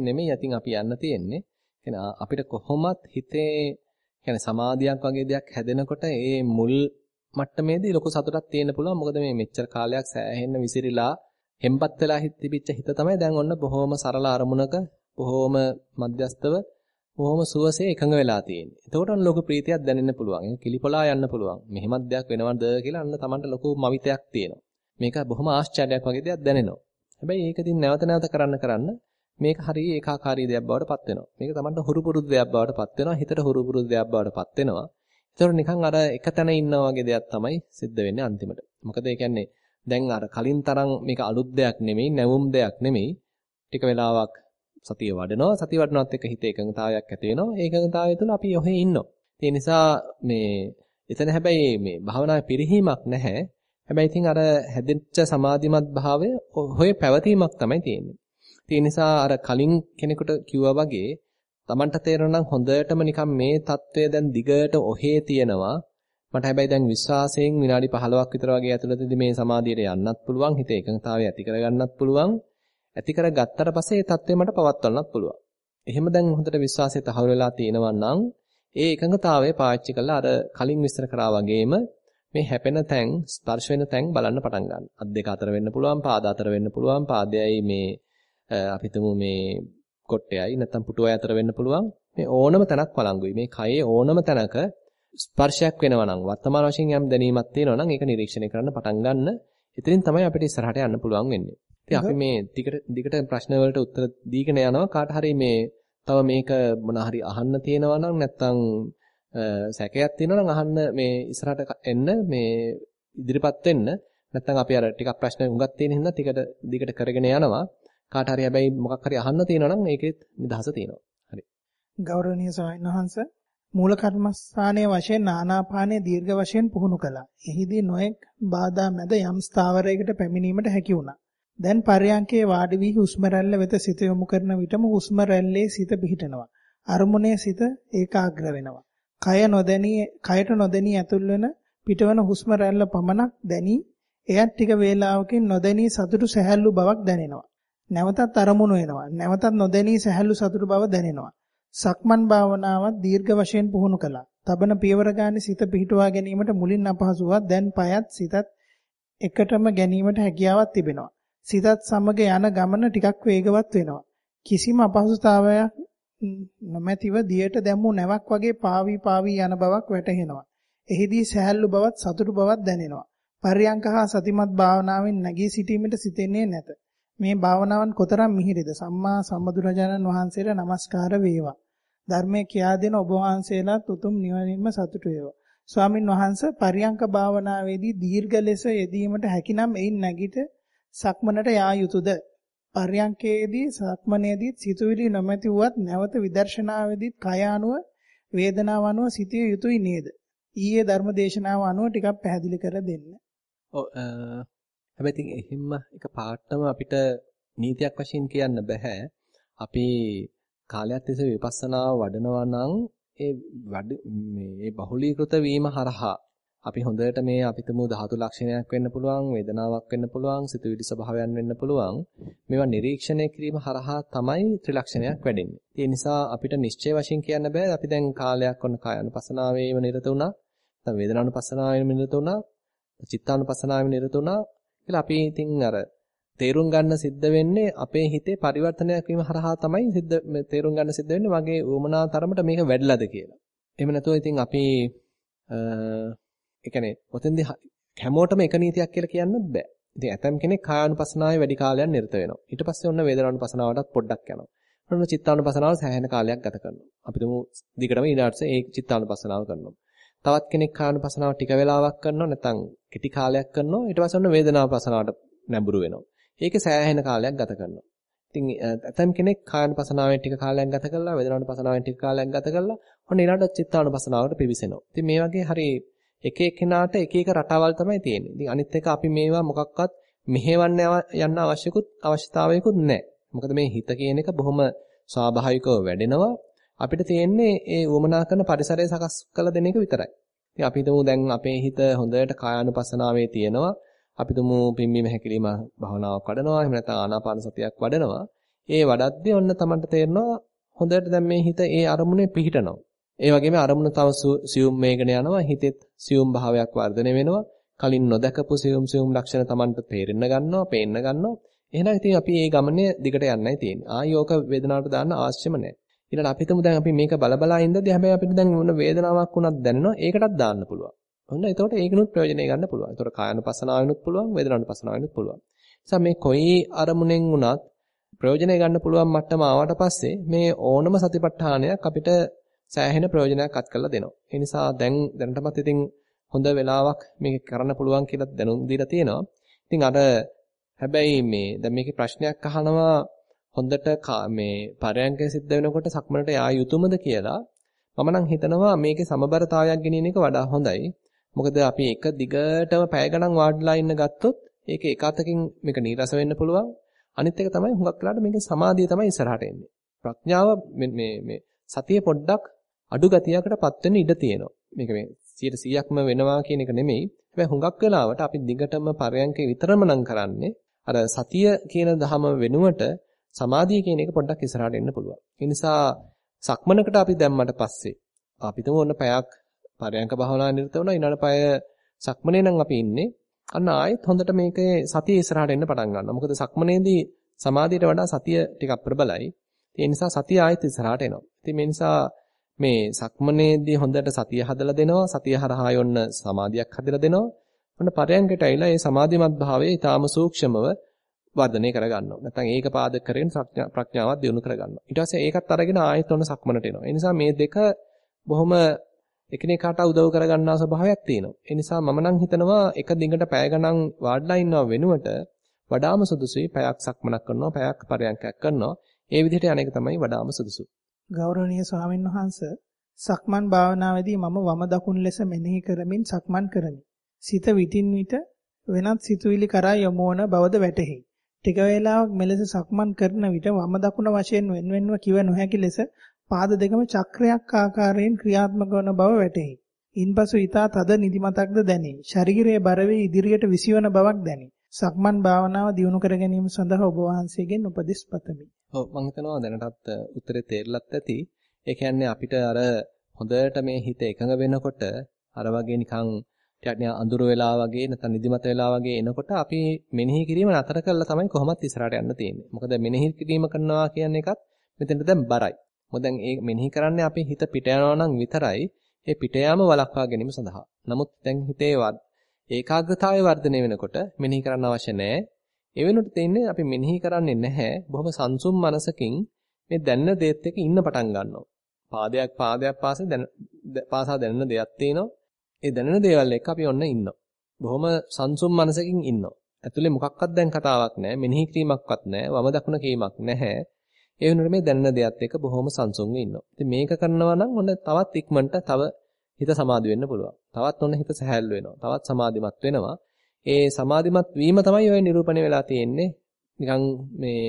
නෙමෙයි අතින් අපි යන්න තියෙන්නේ. කියන්නේ අපිට කොහොමත් හිතේ කියන්නේ සමාධියක් වගේ දෙයක් හැදෙනකොට ඒ මුල් මට්ටමේදී ලොකු සතුටක් තියෙන්න පුළුවන්. මොකද මේ මෙච්චර කාලයක් සෑහෙන්න විසිරිලා හෙම්පත් වෙලා තිබිච්ච හිත තමයි දැන් ඔන්න බොහොම සරල අරමුණක බොහොම මධ්‍යස්තව බොහොම සුවසේ එකඟ වෙලා තියෙන්නේ. එතකොට අන්න ලොකු ප්‍රීතියක් දැනෙන්න පුළුවන්. ඒක කිලිපොලා යන්න පුළුවන්. මෙහෙමත් දෙයක් වෙනවද කියලා අන්න Tamanට ලොකු මවිතයක් තියෙනවා. මේක බොහොම ආශ්චර්යයක් වගේ දෙයක් දැනෙනවා. හැබැයි ඒක ඉතින් නැවත නැවත කරන්න කරන්න මේක හරිය ඒකාකාරී දෙයක් බවට පත් වෙනවා. මේක Tamanට හුරු පුරුදු දෙයක් බවට පත් වෙනවා. හිතට හුරු පුරුදු දෙයක් බවට පත් වෙනවා. ඒතකොට නිකන් අර එක තැන ඉන්නා වගේ දෙයක් තමයි සිද්ධ වෙන්නේ අන්තිමට. මොකද ඒ කියන්නේ දැන් අර කලින් තරම් මේක අලුත් දෙයක් නෙමෙයි, නැවුම් දෙයක් නෙමෙයි. ටික වෙලාවක් සතිය වඩනවා. සතිය වඩනවත් එක්ක හිත එකඟතාවයක් ඇති වෙනවා. ඒ එකඟතාවය තුළ අපි ඔහේ ඉන්නවා. ඒ නිසා මේ එතන හැබැයි මේ භාවනාවේ පිරිහීමක් නැහැ. හැබැයි ඉතින් අර හැදෙච්ච සමාධිමත් භාවය හොය පැවතීමක් තමයි තියෙන්නේ. ඒ නිසා අර කලින් කෙනෙකුට කිව්වා වගේ Tamanට තේරෙනවා හොඳටම නිකන් මේ தත්වය දැන් දිගට ඔහේ තියෙනවා. මට හැබැයි දැන් විශ්වාසයෙන් විනාඩි 15ක් විතර වගේ ඇතුළතදී මේ සමාධියට යන්නත් පුළුවන්. හිත එකඟතාවය ඇති කරගන්නත් පුළුවන්. ඇති කරගත්තට පස්සේ ඒ தත්වය මට පවත්වන්නත් පුළුවන්. එහෙම දැන් හොඳට විශ්වාසය තහවුරු වෙලා තියෙනවා නම් ඒ එකඟතාවය පාවිච්චි කරලා අර කලින් විස්තර කරා වගේම මේ හැපෙන තැන් ස්පර්ශ වෙන තැන් බලන්න පටන් ගන්න. අත් දෙක අතර වෙන්න පුළුවන්, පාද අතර වෙන්න පුළුවන්, පාදයයි මේ අපි මේ කොට්ටයයි නැත්නම් පුටුවයි අතර වෙන්න පුළුවන්. මේ ඕනම තැනක් වළංගුයි. මේ කයේ ඕනම තැනක ස්පර්ශයක් වෙනවා නම් වර්තමාන වශයෙන් යම් දැනීමක් තියෙනවා නම් ඒක නිරීක්ෂණය කරන්න පටන් ගන්න. එතනින් තමයි අපිට ඉස්සරහට යන්න පුළුවන් වෙන්නේ. ඉතින් අපි මේ දිගට දිගට ප්‍රශ්න වලට උත්තර දීගෙන යනවා කාට හරි මේ තව මේක මොන හරි අහන්න තියෙනවා නම් නැත්නම් සැකයක් තියෙනවා නම් අහන්න මේ ඉස්සරහට එන්න මේ ඉදිරිපත් වෙන්න නැත්නම් අපි අර ටිකක් ප්‍රශ්න හුඟක් තියෙන හින්දා ටිකට දිගට කරගෙන යනවා කාට හරි හැබැයි මොකක් හරි අහන්න තියෙනවා නම් ඒකෙත් නිදහස තියෙනවා හරි ගෞරවනීය ස්වාමීන් වහන්සේ මූල කර්මස්ථානයේ වශයෙන් ආනාපානයේ දීර්ඝ වශයෙන් පුහුණු කළා. එහිදී නොඑක් බාධා මැද යම් ස්ථාවරයකට පැමිණීමට හැකි වුණා. දැන් පර්යංකේ වාඩි වී හුස්ම රැල්ල වෙත සිත යොමු කරන විටම හුස්ම රැල්ලේ සිත පිහිටනවා. අරමුණේ සිත ඒකාග්‍ර වෙනවා. කය නොදැනී කයට නොදැනී ඇතුල් වෙන පිටවන හුස්ම රැල්ල පමණක් දැනී එයත් ටික වේලාවකින් නොදැනී සතුටු සැහැල්ලු බවක් දැනෙනවා. නැවතත් අරමුණු වෙනවා. නැවතත් නොදැනී සැහැල්ලු සතුටු බව දැනෙනවා. සක්මන් භාවනාවත් දීර්ඝ වශයෙන් පුහුණු කළා. තබන පියවර ගානේ සිත පිහිටුවා ගැනීමට මුලින් අපහසුවක් දැන් පයත් සිතත් එකටම ගැනීමට හැකියාවක් තිබෙනවා. සිතත් සමග යන ගමන ටිකක් වේගවත් වෙනවා. කිසිම අපහසුතාවයක් නොමැතිව දියට දැම්මු නැවක් වගේ පාවි පාවි යන බවක් වැටහෙනවා. එහිදී සහැල්ලු බවත් සතුටු බවත් දැනෙනවා. පර්යංක හා සතිමත් භාවනාවෙන් නැගී සිටීමට සිතෙන්නේ නැත. මේ භාවනාවන් කොතරම් මිහිරිද සම්මා සම්බුදුරජාණන් වහන්සේට নমස්කාර වේවා. ධර්මයේ කියා දෙන ඔබ වහන්සේලාත් උතුම් නිවනින්ම සතුටු වේවා. ස්වාමින් වහන්සේ පර්යංක භාවනාවේදී දීර්ඝ ලෙස යෙදීමට හැකිනම් එයින් නැගිට සක්මනට යා යුතුයද? පර්යංකයේදී සක්මනේදී සිතුවිලි නොමැති වුවත් නැවත විදර්ශනාවේදී කය අනුව වේදනාව අනුව සිටිය යුතුයි නේද? ඊයේ ධර්ම දේශනාව අනුව ටිකක් පැහැදිලි කර දෙන්න. ඔව් හැබැයි ඉතින් එහෙම්ම එක පාටම අපිට නීතියක් වශයෙන් කියන්න බෑ. අපි කාලයක් තිස්සේ විපස්සනාව වඩනවා නම් ඒ මේ බහුලීකృత වීම හරහා අපි හොඳට මේ අපිටම ධාතු ලක්ෂණයක් වෙන්න පුළුවන් වේදනාවක් වෙන්න පුළුවන් සිතුවිලි ස්වභාවයන් වෙන්න පුළුවන් මේවා නිරීක්ෂණය කිරීම හරහා තමයි ත්‍රිලක්ෂණයක් වැඩෙන්නේ. ඒ නිසා අපිට නිශ්චය වශයෙන් කියන්න බෑ අපි දැන් කාලයක් ඔන්න කායानुපසනාවේම නිරත වුණා. නැත්නම් වේදනානුපසනාවේම නිරත වුණා. චිත්තානුපසනාවේම නිරත වුණා කියලා අපි ඉතින් අර තේරුම් ගන්න සිද්ධ වෙන්නේ අපේ හිතේ පරිවර්තනයක් වීම හරහා තමයි සිද්ධ තේරුම් ගන්න සිද්ධ වෙන්නේ වගේ උමනා තරමට මේක වැඩිලාද කියලා. එහෙම නැතුව ඉතින් අපි ඒ කියන්නේ ඔතෙන්දී හැමෝටම එක නීතියක් කියලා කියන්නත් බෑ. ඉතින් ඇතම් කෙනෙක් කායානුපසනාවේ වැඩි කාලයක් නිරත වෙනවා. ඊට පස්සේ ඔන්න වේදනානුපසනාවටත් පොඩ්ඩක් යනවා. ඔන්න චිත්තානුපසනාව සෑහෙන කාලයක් ගත කරනවා. අපි තුමු දිගටම ඊළාට ඒ චිත්තානුපසනාව කරනවා. තවත් කෙනෙක් කායානුපසනාව ටික වෙලාවක් කරනවා නැත්නම් කෙටි කාලයක් කරනවා. ඊට පස්සේ ඔන්න වේදනානුපසනාවට නැඹුරු වෙනවා. ඒකේ සෑහෙන කාලයක් ගත කරනවා. ඉතින් ඇතම් කෙනෙක් කායानुපසනාවෙන් ටික කාලයක් ගත කරලා වේදනානුපසනාවෙන් ටික කාලයක් ගත කරලා ඔන්න ඊළඟට චිත්තානුපසනාවට පිවිසෙනවා. ඉතින් මේ වගේ හරිය එක එක්කෙනාට එක එක රටාවල් තමයි තියෙන්නේ. ඉතින් අනිත් එක අපි මේවා මොකක්වත් මෙහෙවන්න යන්න අවශ්‍යකුත් අවශ්‍යතාවයකුත් නැහැ. මොකද මේ හිත කියන එක බොහොම ස්වාභාවිකව වැඩෙනවා. අපිට තියෙන්නේ ඒ වමනා කරන පරිසරය සකස් කළ දෙන එක විතරයි. ඉතින් අපි හිතමු දැන් අපේ හිත හොඳට කායානුපස්සනාවේ තියෙනවා. අපි තුමු පිම්බීම හැකිලිම භාවනාවක් වඩනවා. එහෙම නැත්නම් ආනාපාන සතියක් වඩනවා. ඒ වඩද්දී ඔන්න Tamanට තේරෙනවා හොඳට දැන් මේ හිත ඒ අරමුණේ පිහිටනවා. ඒ වගේම අරමුණ තව සියුම් මේකන යනවා හිතෙත් සියුම් භාවයක් වර්ධනය වෙනවා. කලින් නොදකපු සියුම් සියුම් ලක්ෂණ Tamanට තේරෙන්න ගන්නවා, පේන්න ගන්නවා. එහෙනම් ඉතින් අපි මේ ගමනේ දිගට යන්නයි තියෙන්නේ. ආයෝක වේදනාවට දාන්න අවශ්‍යම නැහැ. ඊළඟ අපි හිතමු දැන් අපි මේක බලබලා ඉඳදී හැබැයි අපිට දැන් මොන වේදනාවක් වුණත් දැනෙනවා. ඒකටත් දාන්න පුළුවන්. ඔන්න එතකොට ඒකිනුත් ප්‍රයෝජනෙ ගන්න පුළුවන්. එතකොට කායानुපසනාවෙනුත් පුළුවන්, වේදනානුපසනාවෙනුත් පුළුවන්. නිසා මේ කොයි අරමුණෙන් වුණත් ප්‍රයෝජනෙ ගන්න පුළුවන් මට්ටම ආවට පස්සේ මේ ඕනම සතිපට්ඨානයක් අපිට සෑහෙන ප්‍රයෝජනයක් අත් කරලා දෙනවා. ඒ නිසා දැන් දැනටමත් ඉතින් හොඳ වෙලාවක් මේක කරන්න පුළුවන් කියලා දැනුම් දීලා තියෙනවා. ඉතින් අර හැබැයි මේ දැන් මේකේ ප්‍රශ්නයක් අහනවා හොඳට මේ පරයන්කය සිද්ධ වෙනකොට සක්මනට යා යුතුයමද කියලා. මම නම් හිතනවා මේකේ සමබරතාවයක් ගෙනියන එක වඩා හොඳයි. මොකද අපි එක දිගටම පැය ගණන් වාඩිලා ඉන්න ගත්තොත් ඒක එක අතකින් මේක නීරස වෙන්න පුළුවන්. අනිත් එක තමයි හුඟක් වෙලාට මේකේ සමාධිය තමයි ඉස්සරහට එන්නේ. ප්‍රඥාව මේ මේ සතිය පොඩ්ඩක් අඩු ගතියකටපත් වෙන්න ඉඩ තියෙනවා. මේක මේ 100%ක්ම වෙනවා කියන එක නෙමෙයි. හැබැයි හුඟක් වෙලාවට අපි දිගටම පරයන්කේ විතරම නම් කරන්නේ අර සතිය කියන ධම වෙනුවට සමාධිය කියන එක පොඩ්ඩක් ඉස්සරහට එන්න පුළුවන්. ඒ නිසා සක්මනකට අපි දැම්මට පස්සේ අපිටම ඕන පැයක් පරයන්ක භාවනා නිරත වුණා ඊළඟ පැය සක්මනේ නම් අපි ඉන්නේ. අන්න ආයෙත් හොඳට මේකේ සතිය ඉස්සරහට එන්න පටන් ගන්නවා. මොකද සක්මනේදී සමාධියට වඩා සතිය ටිකක් ප්‍රබලයි. ඒ නිසා සතිය ආයෙත් ඉස්සරහට එනවා. ඉතින් මේ නිසා මේ සක්මනේදී හොඳට සතිය හදලා දෙනවා. සතිය හරහා යොන්න සමාධියක් හදලා දෙනවා. ඔන්න පරයන්කට ඇවිල්ලා මේ සමාධිමත් භාවයේ ඊටාම සූක්ෂමව වර්ධනය කරගන්නවා. නැත්නම් ඒක පාදක කරගෙන ප්‍රඥාවත් දියුණු කරගන්නවා. ඊට පස්සේ ඒකත් අරගෙන ආයෙත් ඔන්න සක්මනට එනවා. ඒ නිසා මේ දෙක බොහොම එකිනෙකාට උදව් කරගන්නා ස්වභාවයක් තියෙනවා. ඒ නිසා මම නම් හිතනවා එක දිගට පැය ගණන් වාඩිලා ඉන්නව වෙනුවට වඩාම සුදුසුයි පැයක් සක්මනක් කරනවා, පැයක් පරයන්කයක් කරනවා. ඒ විදිහට යන තමයි වඩාම සුදුසු. ගෞරවනීය ස්වාමීන් වහන්සේ සක්මන් භාවනාවේදී මම වම දකුණු ලෙස මෙනෙහි කරමින් සක්මන් කරමි. සිත විටින් විට වෙනත් සිතුවිලි කරා යොමු වන බවද වැටහි. ටික වේලාවක් මෙලෙස සක්මන් කරන විට වම දකුණ වශයෙන් වෙන්වෙන්ව කිව නොහැකි ලෙස පාද දෙකම චක්‍රයක් ආකාරයෙන් ක්‍රියාත්මක වන බව වැටහි. ඉන්පසු ඊතා තද නිදිමතක්ද දැනේ. ශරීරයේ බර වී ඉදිරියට විසිවන බවක් දැනේ. සක්මන් භාවනාව දියුණු කර ගැනීම සඳහා ඔබ වහන්සේගෙන් උපදෙස් පතමි. ඔව් මම හිතනවා දැනටත් උත්තරේ තේරලත් ඇති. ඒ කියන්නේ අපිට අර හොඳට මේ හිත එකඟ වෙනකොට අර වගේ නිකන් ටිකක් අඳුර වෙලා වගේ නැත්නම් නිදිමත වෙලා වගේ එනකොට අපි මෙනෙහි කිරීම නතර කරලා තමයි කොහොමත් ඉස්සරහට යන්න තියෙන්නේ. මොකද මෙනෙහි කිරීම කරනවා කියන එකත් මෙතෙන්ට දැන් බරයි. මොකද දැන් ඒ මෙනෙහි කරන්නේ අපි හිත පිට යනවා නම් විතරයි ඒ පිට යාම වළක්වා ගැනීම සඳහා. නමුත් දැන් හිතේ ඒකාග්‍රතාවය වර්ධනය වෙනකොට මෙනෙහි කරන්න අවශ්‍ය නැහැ. ඒ වෙනුවට තියෙන්නේ අපි මෙනෙහි කරන්නේ නැහැ. බොහොම සංසුම් මනසකින් මේ දැනන දේත් එක්ක ඉන්න පටන් ගන්නවා. පාදයක් පාදයක් පාසේ දැන පාසා දැනන දෙයක් තියෙනවා. ඒ දැනන දේවල් එක්ක අපි ඔන්න ඉන්නවා. බොහොම සංසුම් මනසකින් ඉන්නවා. ඇතුලේ මොකක්වත් දැන් කතාවක් නැහැ. මෙනෙහි කිරීමක්වත් නැහැ. වම දකුණ කීමක් නැහැ. ඒ වෙනුවට මේ දැනන දෙයත් එක්ක බොහොම සංසුන්ව ඉන්නවා. ඉතින් මේක කරනවා නම් ඔන්න තවත් ඉක්මනට තව හිත සමාධි වෙන්න පුළුවන්. තවත් ඔන්න හිත සැහැල්ලු වෙනවා. තවත් සමාධිමත් වෙනවා. ඒ සමාධිමත් වීම තමයි ඔය නිරූපණය වෙලා තියෙන්නේ. නිකන් මේ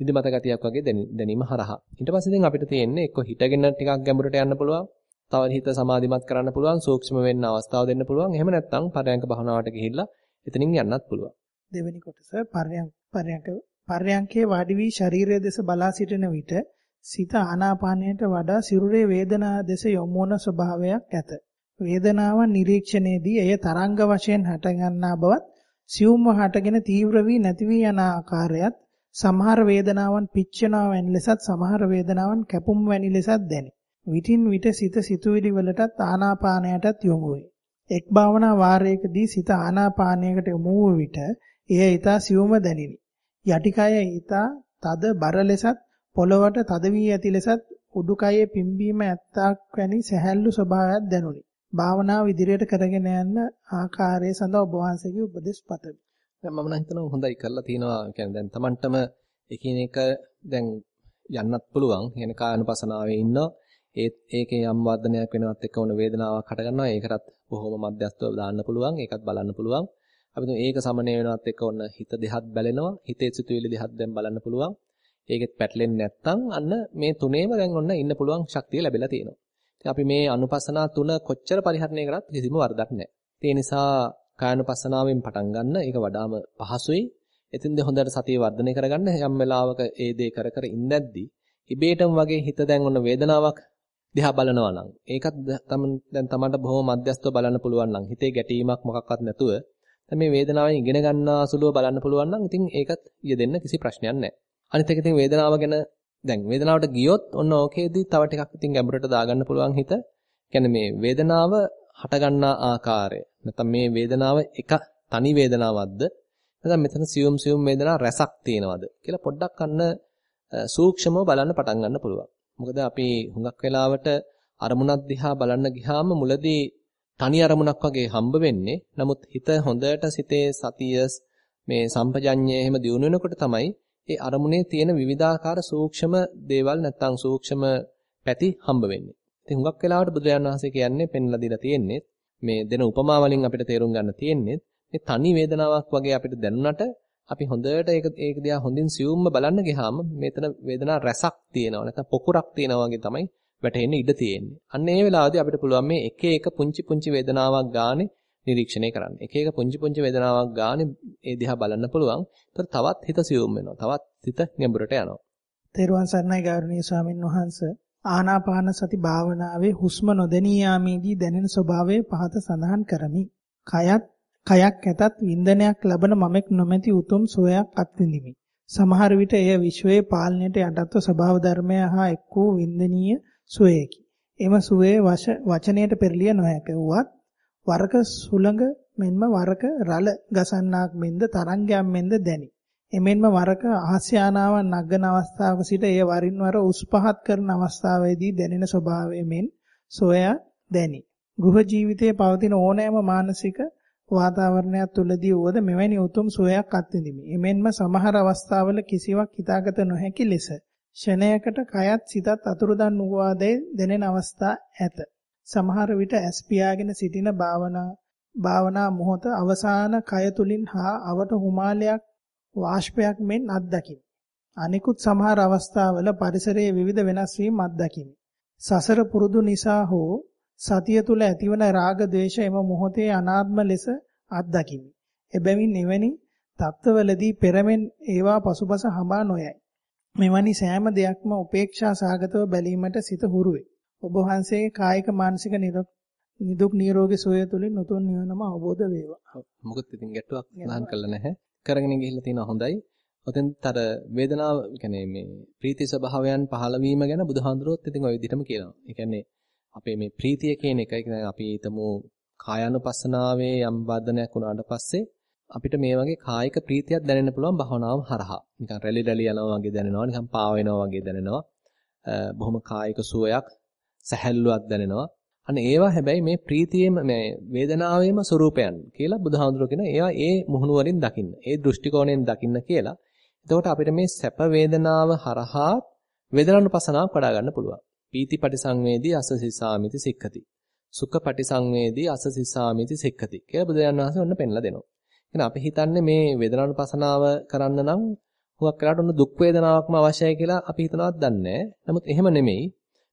නිදිමත ගතියක් වගේ දැනීම හරහා. ඊට පස්සේ දැන් අපිට තියෙන්නේ එක්ක හිටගෙන ටිකක් ගැඹුරට යන්න පුළුවන්. තව හිත සමාධිමත් කරන්න පුළුවන්, සූක්ෂම වෙන්න අවස්ථාව දෙන්න පුළුවන්. එහෙම නැත්නම් පරයන්ක භාවනාවට ගිහිල්ලා එතනින් යන්නත් පුළුවන්. දෙවෙනි කොටස පරයන්ක පරයන්ක පර්යංකේ වාඩි වී ශරීරයේ දෙස බලා සිටින විට සිත ආනාපානයට වඩා සිරුරේ වේදනා දෙස යොමු වන ස්වභාවයක් ඇත. වේදනාවන් නිරීක්ෂණයේදී එය තරංග වශයෙන් හටගන්නා බවත් සියුම්ව හටගෙන තීව්‍ර වී නැති වී යන ආකාරයත් සමහර වේදනාවන් පිච්චෙනවා වැනි ලෙසත් සමහර වේදනාවන් කැපුම් වැනි ලෙසත් දැනේ. විටින් විට සිත සිතුවිලි වලටත් ආනාපානයටත් යොමු වේ. එක් භාවනා වාරයකදී සිත ආනාපානයකට යොමු වූ විට එය ඊට සියුම්ව දැනිනි. යටිකය ඊතා තද බර ලෙසත් පොළවට තද වී ඇති ලෙසත් උඩුකයේ පිම්බීම ඇත්තක් වැනි සැහැල්ලු ස්වභාවයක් දැනුනි. භාවනාව ඉදිරියට කරගෙන යන්න ආකාරය සඳහා ඔබ වහන්සේගේ උපදෙස් පතමි. දැන් මම නම් හිතනවා හොඳයි කරලා තිනවා. කියන්නේ දැන් Tamanටම එකිනෙක දැන් යන්නත් පුළුවන්. කියන්නේ කායනුපසනාවේ ඉන්නවා. ඒත් ඒකේ යම් වර්ධනයක් වෙනවත් එක්ක වුණ වේදනාවක් හට ගන්නවා. ඒකටත් බොහොම මධ්‍යස්තව දාන්න පුළුවන්. ඒකත් බලන්න පුළුවන්. අපි තුන් ඒක සමනය වෙනවත් එක්ක ඔන්න හිත දෙහත් බැලෙනවා. හිතේ සිතුවිලි දෙහත් දැන් බලන්න පුළුවන්. ඒකෙත් පැටලෙන්නේ නැත්නම් අන්න මේ තුනේම දැන් ඔන්න ඉන්න පුළුවන් ශක්තිය ලැබිලා තියෙනවා. ඉතින් අපි මේ අනුපස්සනා තුන කොච්චර පරිහරණය කරත් කිසිම වරදක් නැහැ. ඒ නිසා කායනුපස්සනාවෙන් පටන් ගන්න ඒක වඩාම පහසුයි. එතින්ද හොඳට සතිය වර්ධනය කරගන්න යම් වෙලාවක ඒ දේ කර කර ඉඳද්දි ඉබේටම වගේ හිත දැන් ඔන්න වේදනාවක් දිහා බලනවා නම් ඒකත් දැන් තමන්ට බොහොම මධ්‍යස්තව බලන්න පුළුවන් නම් හිතේ ගැටීමක් මොකක්වත් නැතුව දැන් මේ වේදනාවෙන් ඉගෙන ගන්නා සුළුව බලන්න පුළුවන් නම් ඉතින් ඒකත් යෙදෙන්න කිසි ප්‍රශ්නයක් නැහැ. අනිත් එක ඉතින් වේදනාව ගැන දැන් වේදනාවට ගියොත් ඔන්න ඕකේදී තව ටිකක් ඉතින් ගැඹුරට දාගන්න පුළුවන් හිත. කියන්නේ මේ වේදනාව හටගන්නා ආකාරය. නැත්නම් මේ වේදනාව එක තනි වේදනාවක්ද? නැත්නම් මෙතන සියුම් සියුම් වේදනා රැසක් තියෙනවද කියලා පොඩ්ඩක් අන්න සූක්ෂමව බලන්න පටන් ගන්න පුළුවන්. මොකද අපි හුඟක් වෙලාවට අරමුණක් දිහා බලන්න ගියාම මුලදී තනි අරමුණක් වගේ හම්බ වෙන්නේ. නමුත් හිත හොඳට සිතේ සතිය මේ සම්පජඤ්ඤය එහෙම දියුණු වෙනකොට තමයි ඒ අරමුණේ තියෙන විවිධාකාර සූක්ෂම දේවල් නැත්තම් සූක්ෂම පැති හම්බ වෙන්නේ. ඉතින් හුඟක් වෙලාවට බුදුරජාණන් වහන්සේ කියන්නේ පෙන්ලා දීලා තියෙන්නේ මේ දෙන උපමා වලින් අපිට තේරුම් ගන්න තියෙන්නේ මේ තනි වේදනාවක් වගේ අපිට දැනුණට අපි හොඳට ඒක ඒක දිහා හොඳින් සියුම්ම බලන්න ගියාම මෙතන වේදනා රසක් තියෙනවා නැත්නම් පොකුරක් තියෙනවා වගේ තමයි වැටෙන්න ඉඩ තියෙන්නේ. අන්න ඒ වෙලාවදී අපිට පුළුවන් මේ එක එක පුංචි පුංචි වේදනාවක් ගානේ නිරීක්ෂණය කරන්න. එක එක පුංචි පුංචි වේදනාවක් ගානේ ඒ දිහා බලන්න පුළුවන්. ඒතර තවත් හිත සියුම් වෙනවා. තවත් හිත ගැඹුරට යනවා. තේරුවන් සරණයි ගෞරවනීය ස්වාමින් වහන්සේ ආනාපාන සති භාවනාවේ හුස්ම නොදැනී යාමේදී දැනෙන ස්වභාවය පහත සඳහන් කරමි. කයත් කයක් ඇතත් වින්දනයක් ලබන මමෙක් නොමැති උතුම් සෝයක් අත්විඳිමි. සමහර විට එය විශ්වයේ පාලනයට යටත්ව ස්වභාව ධර්මය හා එක් වූ වින්දනීය සුවයකි. එම සුවේ වචනයට පෙරලිය නොහැක වුවත් වරක සුළඟ මෙන්ම වරක රළ ගසන්නාක් මෙන්ද තරංගයක් මෙන්ද දැනි. එමෙන්ම වරක ආස්‍යානාවන් නගන අවස්ථාවක සිට එය වරින් වර උස් පහත් කරන අවස්ථාවේදී දැනෙන ස්වභාවයෙන් සෝය දැනි. ගෘහ ජීවිතයේ පවතින ඕනෑම මානසික වාතාවරණයක් තුලදී වුවද මෙවැනි උතුම් සෝයක් අත්විඳිමි. එමෙන්ම සමහර අවස්ථාවල කිසිවක් හිතාගත නොහැකි ලෙස ෂණයකට කයත් සිතත් අතුරුදන් වූවාදේ දැනෙන අවස්ථා ඇත. සමහර විට ඇස් පියාගෙන සිටින භාවනා භාවනා මොහොත අවසාන කය තුලින් හා අවට හුමාලයක් වාෂ්පයක් මෙන් අත්දකිමි. අනිකුත් සමහර අවස්ථාවල පරිසරයේ විවිධ වෙනස් වීම් අත්දකිමි. සසර පුරුදු නිසා හෝ සතිය තුල ඇතිවන රාග දේශ එම මොහොතේ අනාත්ම ලෙස අත්දකිමි. එබැවින් එවැනි தත්වවලදී පෙරමෙන් ඒවා පසුපස හඹා නොයයි. මෙවැනි සෑම දෙයක්ම උපේක්ෂා සහගතව බැලීමට සිත හුරු වේ. ඔබ වහන්සේගේ කායික මානසික නිදුක් නිරෝගී සුවය තුලින් උතුම් නිවනම අවබෝධ වේවා. මොකද ඉතින් ගැටුවක් ලහන් කළා නැහැ. කරගෙන ගිහිල්ලා තියෙනවා හොඳයි. ඔතෙන්ට අර වේදනාව කියන්නේ මේ ප්‍රීති ස්වභාවයන් පහළ වීම ගැන බුදුහාඳුරොත් ඉතින් ওই විදිහටම කියනවා. ඒ කියන්නේ අපේ මේ ප්‍රීතිය කියන එක කියන්නේ අපි හිතමු කායानुපස්සනාවේ යම් වර්ධනයක් වුණාට පස්සේ අපිට මේ වගේ කායික ප්‍රීතියක් දැනෙන්න පුළුවන් භවනාව හරහා. නිකන් රැලි රැලි යනවා වගේ දැනෙනවා, නිකන් පා වෙනවා වගේ දැනෙනවා. බොහොම කායික සුවයක්, සැහැල්ලුවක් දැනෙනවා. අන්න ඒවා හැබැයි මේ ප්‍රීතියේම මේ වේදනාවේම ස්වરૂපයන් කියලා බුදුහාමුදුරුවෝ කියන ඒවා ඒ මුහුණු වලින් දකින්න. ඒ දෘෂ්ටි කෝණයෙන් දකින්න කියලා. එතකොට අපිට මේ සැප වේදනාව හරහා වේදනානුපසනාවක් වඩා ගන්න පුළුවන්. පීති පටිසංවේදී අසසිසාමිති සික්ඛති. සුඛ පටිසංවේදී අසසිසාමිති සික්ඛති. කියලා බුදුරජාණන් වහන්සේ ඔන්න පෙන්ලා දෙනවා. එහෙනම් අපි හිතන්නේ මේ වේදනානුපසනාව කරන්න නම් හුඟක් වෙලාවට ඔන්න දුක් වේදනාවක්ම අවශ්‍යයි කියලා අපි හිතනවත් දන්නේ නමුත් එහෙම නෙමෙයි.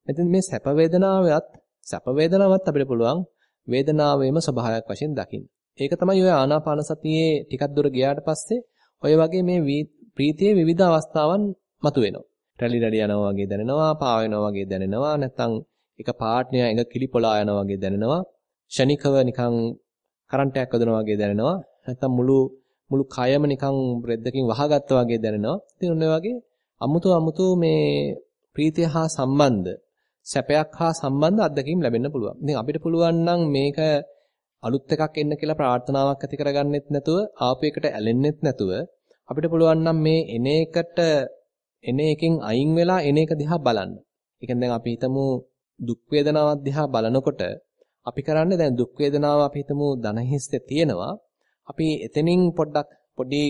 මෙතන මේ සැප වේදනාවත් සැප වේදනාවත් අපිට පුළුවන් වේදනාවේම ස්වභාවයක් වශයෙන් දකින්න. ඒක තමයි ඔය ආනාපාන සතියේ ටිකක් දුර ගියාට පස්සේ ඔය වගේ මේ ප්‍රීතියේ විවිධ අවස්ථාවන් මතුවෙනවා. රැලි රැලි යනවා වගේ දැනෙනවා, පා වෙනවා වගේ දැනෙනවා, නැත්නම් එක පාට්නය එක කිලිපොලා යනවා වගේ දැනෙනවා. ෂණිකව නිකන් කරන්ට් එකක් වදිනවා වගේ දැනෙනවා. නැත්නම් මුළු මුළු කයම නිකන් රෙද්දකින් වහගත්තා වගේ දැනෙනවා. ඉතින් ඔන්න වගේ අමුතු අමුතු මේ ප්‍රීතිය හා සම්බන්ධ සැපයක් හා සම්බන්ධ අත්දැකීම් ලැබෙන්න පුළුවන්. ඉතින් අපිට පුළුවන් නම් මේක අලුත් එකක් එන්න කියලා ප්‍රාර්ථනාවක් ඇති කරගන්නෙත් නැතුව ආපු එකට ඇලෙන්නෙත් නැතුව අපිට පුළුවන් නම් මේ එන එකට එන එකෙන් අයින් වෙලා එන එක දිහා බලන්න. ඒ කියන්නේ දැන් අපි හිතමු දුක් වේදනාවක් දිහා බලනකොට අපි කරන්නේ දැන් දුක් වේදනාව අපි හිතමු ධනහිස්සේ තියෙනවා. අපි එතනින් පොඩ්ඩක් පොඩි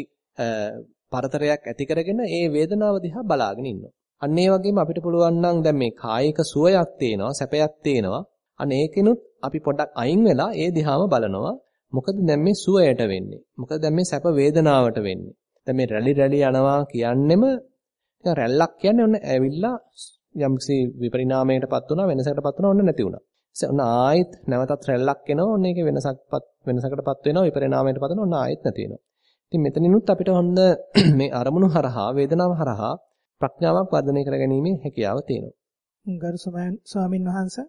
පරතරයක් ඇති කරගෙන ඒ වේදනාව දිහා බලාගෙන ඉන්නවා. අන්න ඒ වගේම අපිට පුළුවන් නම් දැන් මේ කායික සුවයක් තේනවා, සැපයක් තේනවා. අන්න ඒකිනුත් අපි පොඩ්ඩක් අයින් වෙලා ඒ දිහාම බලනවා. මොකද දැන් මේ සුවයට වෙන්නේ? මොකද දැන් මේ සැප වේදනාවට වෙන්නේ? දැන් මේ රැලි රැලි යනවා කියන්නෙම නිකන් රැල්ලක් කියන්නේ ඔන්න ඇවිල්ලා යම්කිසි විපරිණාමයකටපත් වුණා වෙනසකටපත් වුණා ඔන්න නැති වුණා. ඉතින් ඔන්න ආයෙත් නැවතත් රැල්ලක් එනවා ඔන්න ඒකේ වෙනසක්පත් වෙනසකටපත් වෙනවා විපරිණාමයකටපත් වෙනවා ඔන්න ආයෙත් නැති වෙනවා. ඉතින් මෙතනිනුත් අපිට හොන්න [clears throat] මේ අරමුණු හරහා වේදනාව හරහා ප්‍රඥාවක් වර්ධනය කරගැනීමේ හැකියාව තියෙනවා. ගරු ස්වාමින් වහන්සේ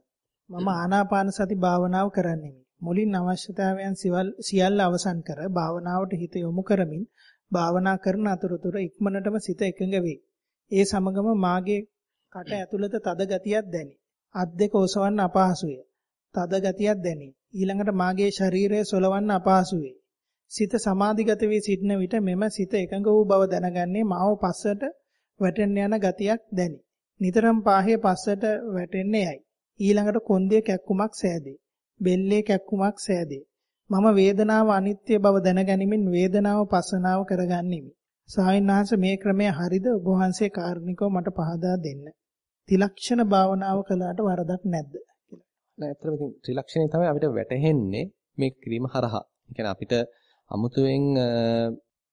මම ආනාපාන සති භාවනාව කරන්නේ. මුලින් අවශ්‍යතාවයන් සියල්ල අවසන් කර භාවනාවට හිත යොමු කරමින් භාවනා කරන අතරතුර ඉක්මනටම සිත එකඟ වේ. ඒ සමගම මාගේ කට ඇතුළත තද ගතියක් දැනේ. අත් දෙක ඔසවන්න අපහසුය. තද ගතියක් දැනේ. ඊළඟට මාගේ ශරීරය සොලවන්න අපහසු වේ. සිත සමාධිගත වී සිටින විට මෙම සිත එකඟ වූ බව දැනගන්නේ මාව පස්සට වැටෙන්න යන ගතියක් දැනේ. නිතරම පාහේ පස්සට වැටෙන්නේ යයි. ඊළඟට කොන්දේ කැක්කුමක් සෑදේ. බෙල්ලේ කැක්කුමක් සෑදේ. මම වේදනාව අනිත්‍ය බව දැනගැනීමෙන් වේදනාව පස්සනාව කරගන්නෙමි. සාවින්හංශ මේ ක්‍රමය හරිද ඔබ වහන්සේ කාරුණිකව මට පහදා දෙන්න. ත්‍රිලක්ෂණ භාවනාව කළාට වරදක් නැද්ද කියලා. නෑ අත්‍තරම ඉතින් ත්‍රිලක්ෂණය තමයි අපිට වැටහෙන්නේ මේ ක්‍රීම හරහා. ඒ අපිට අමුතුවෙන්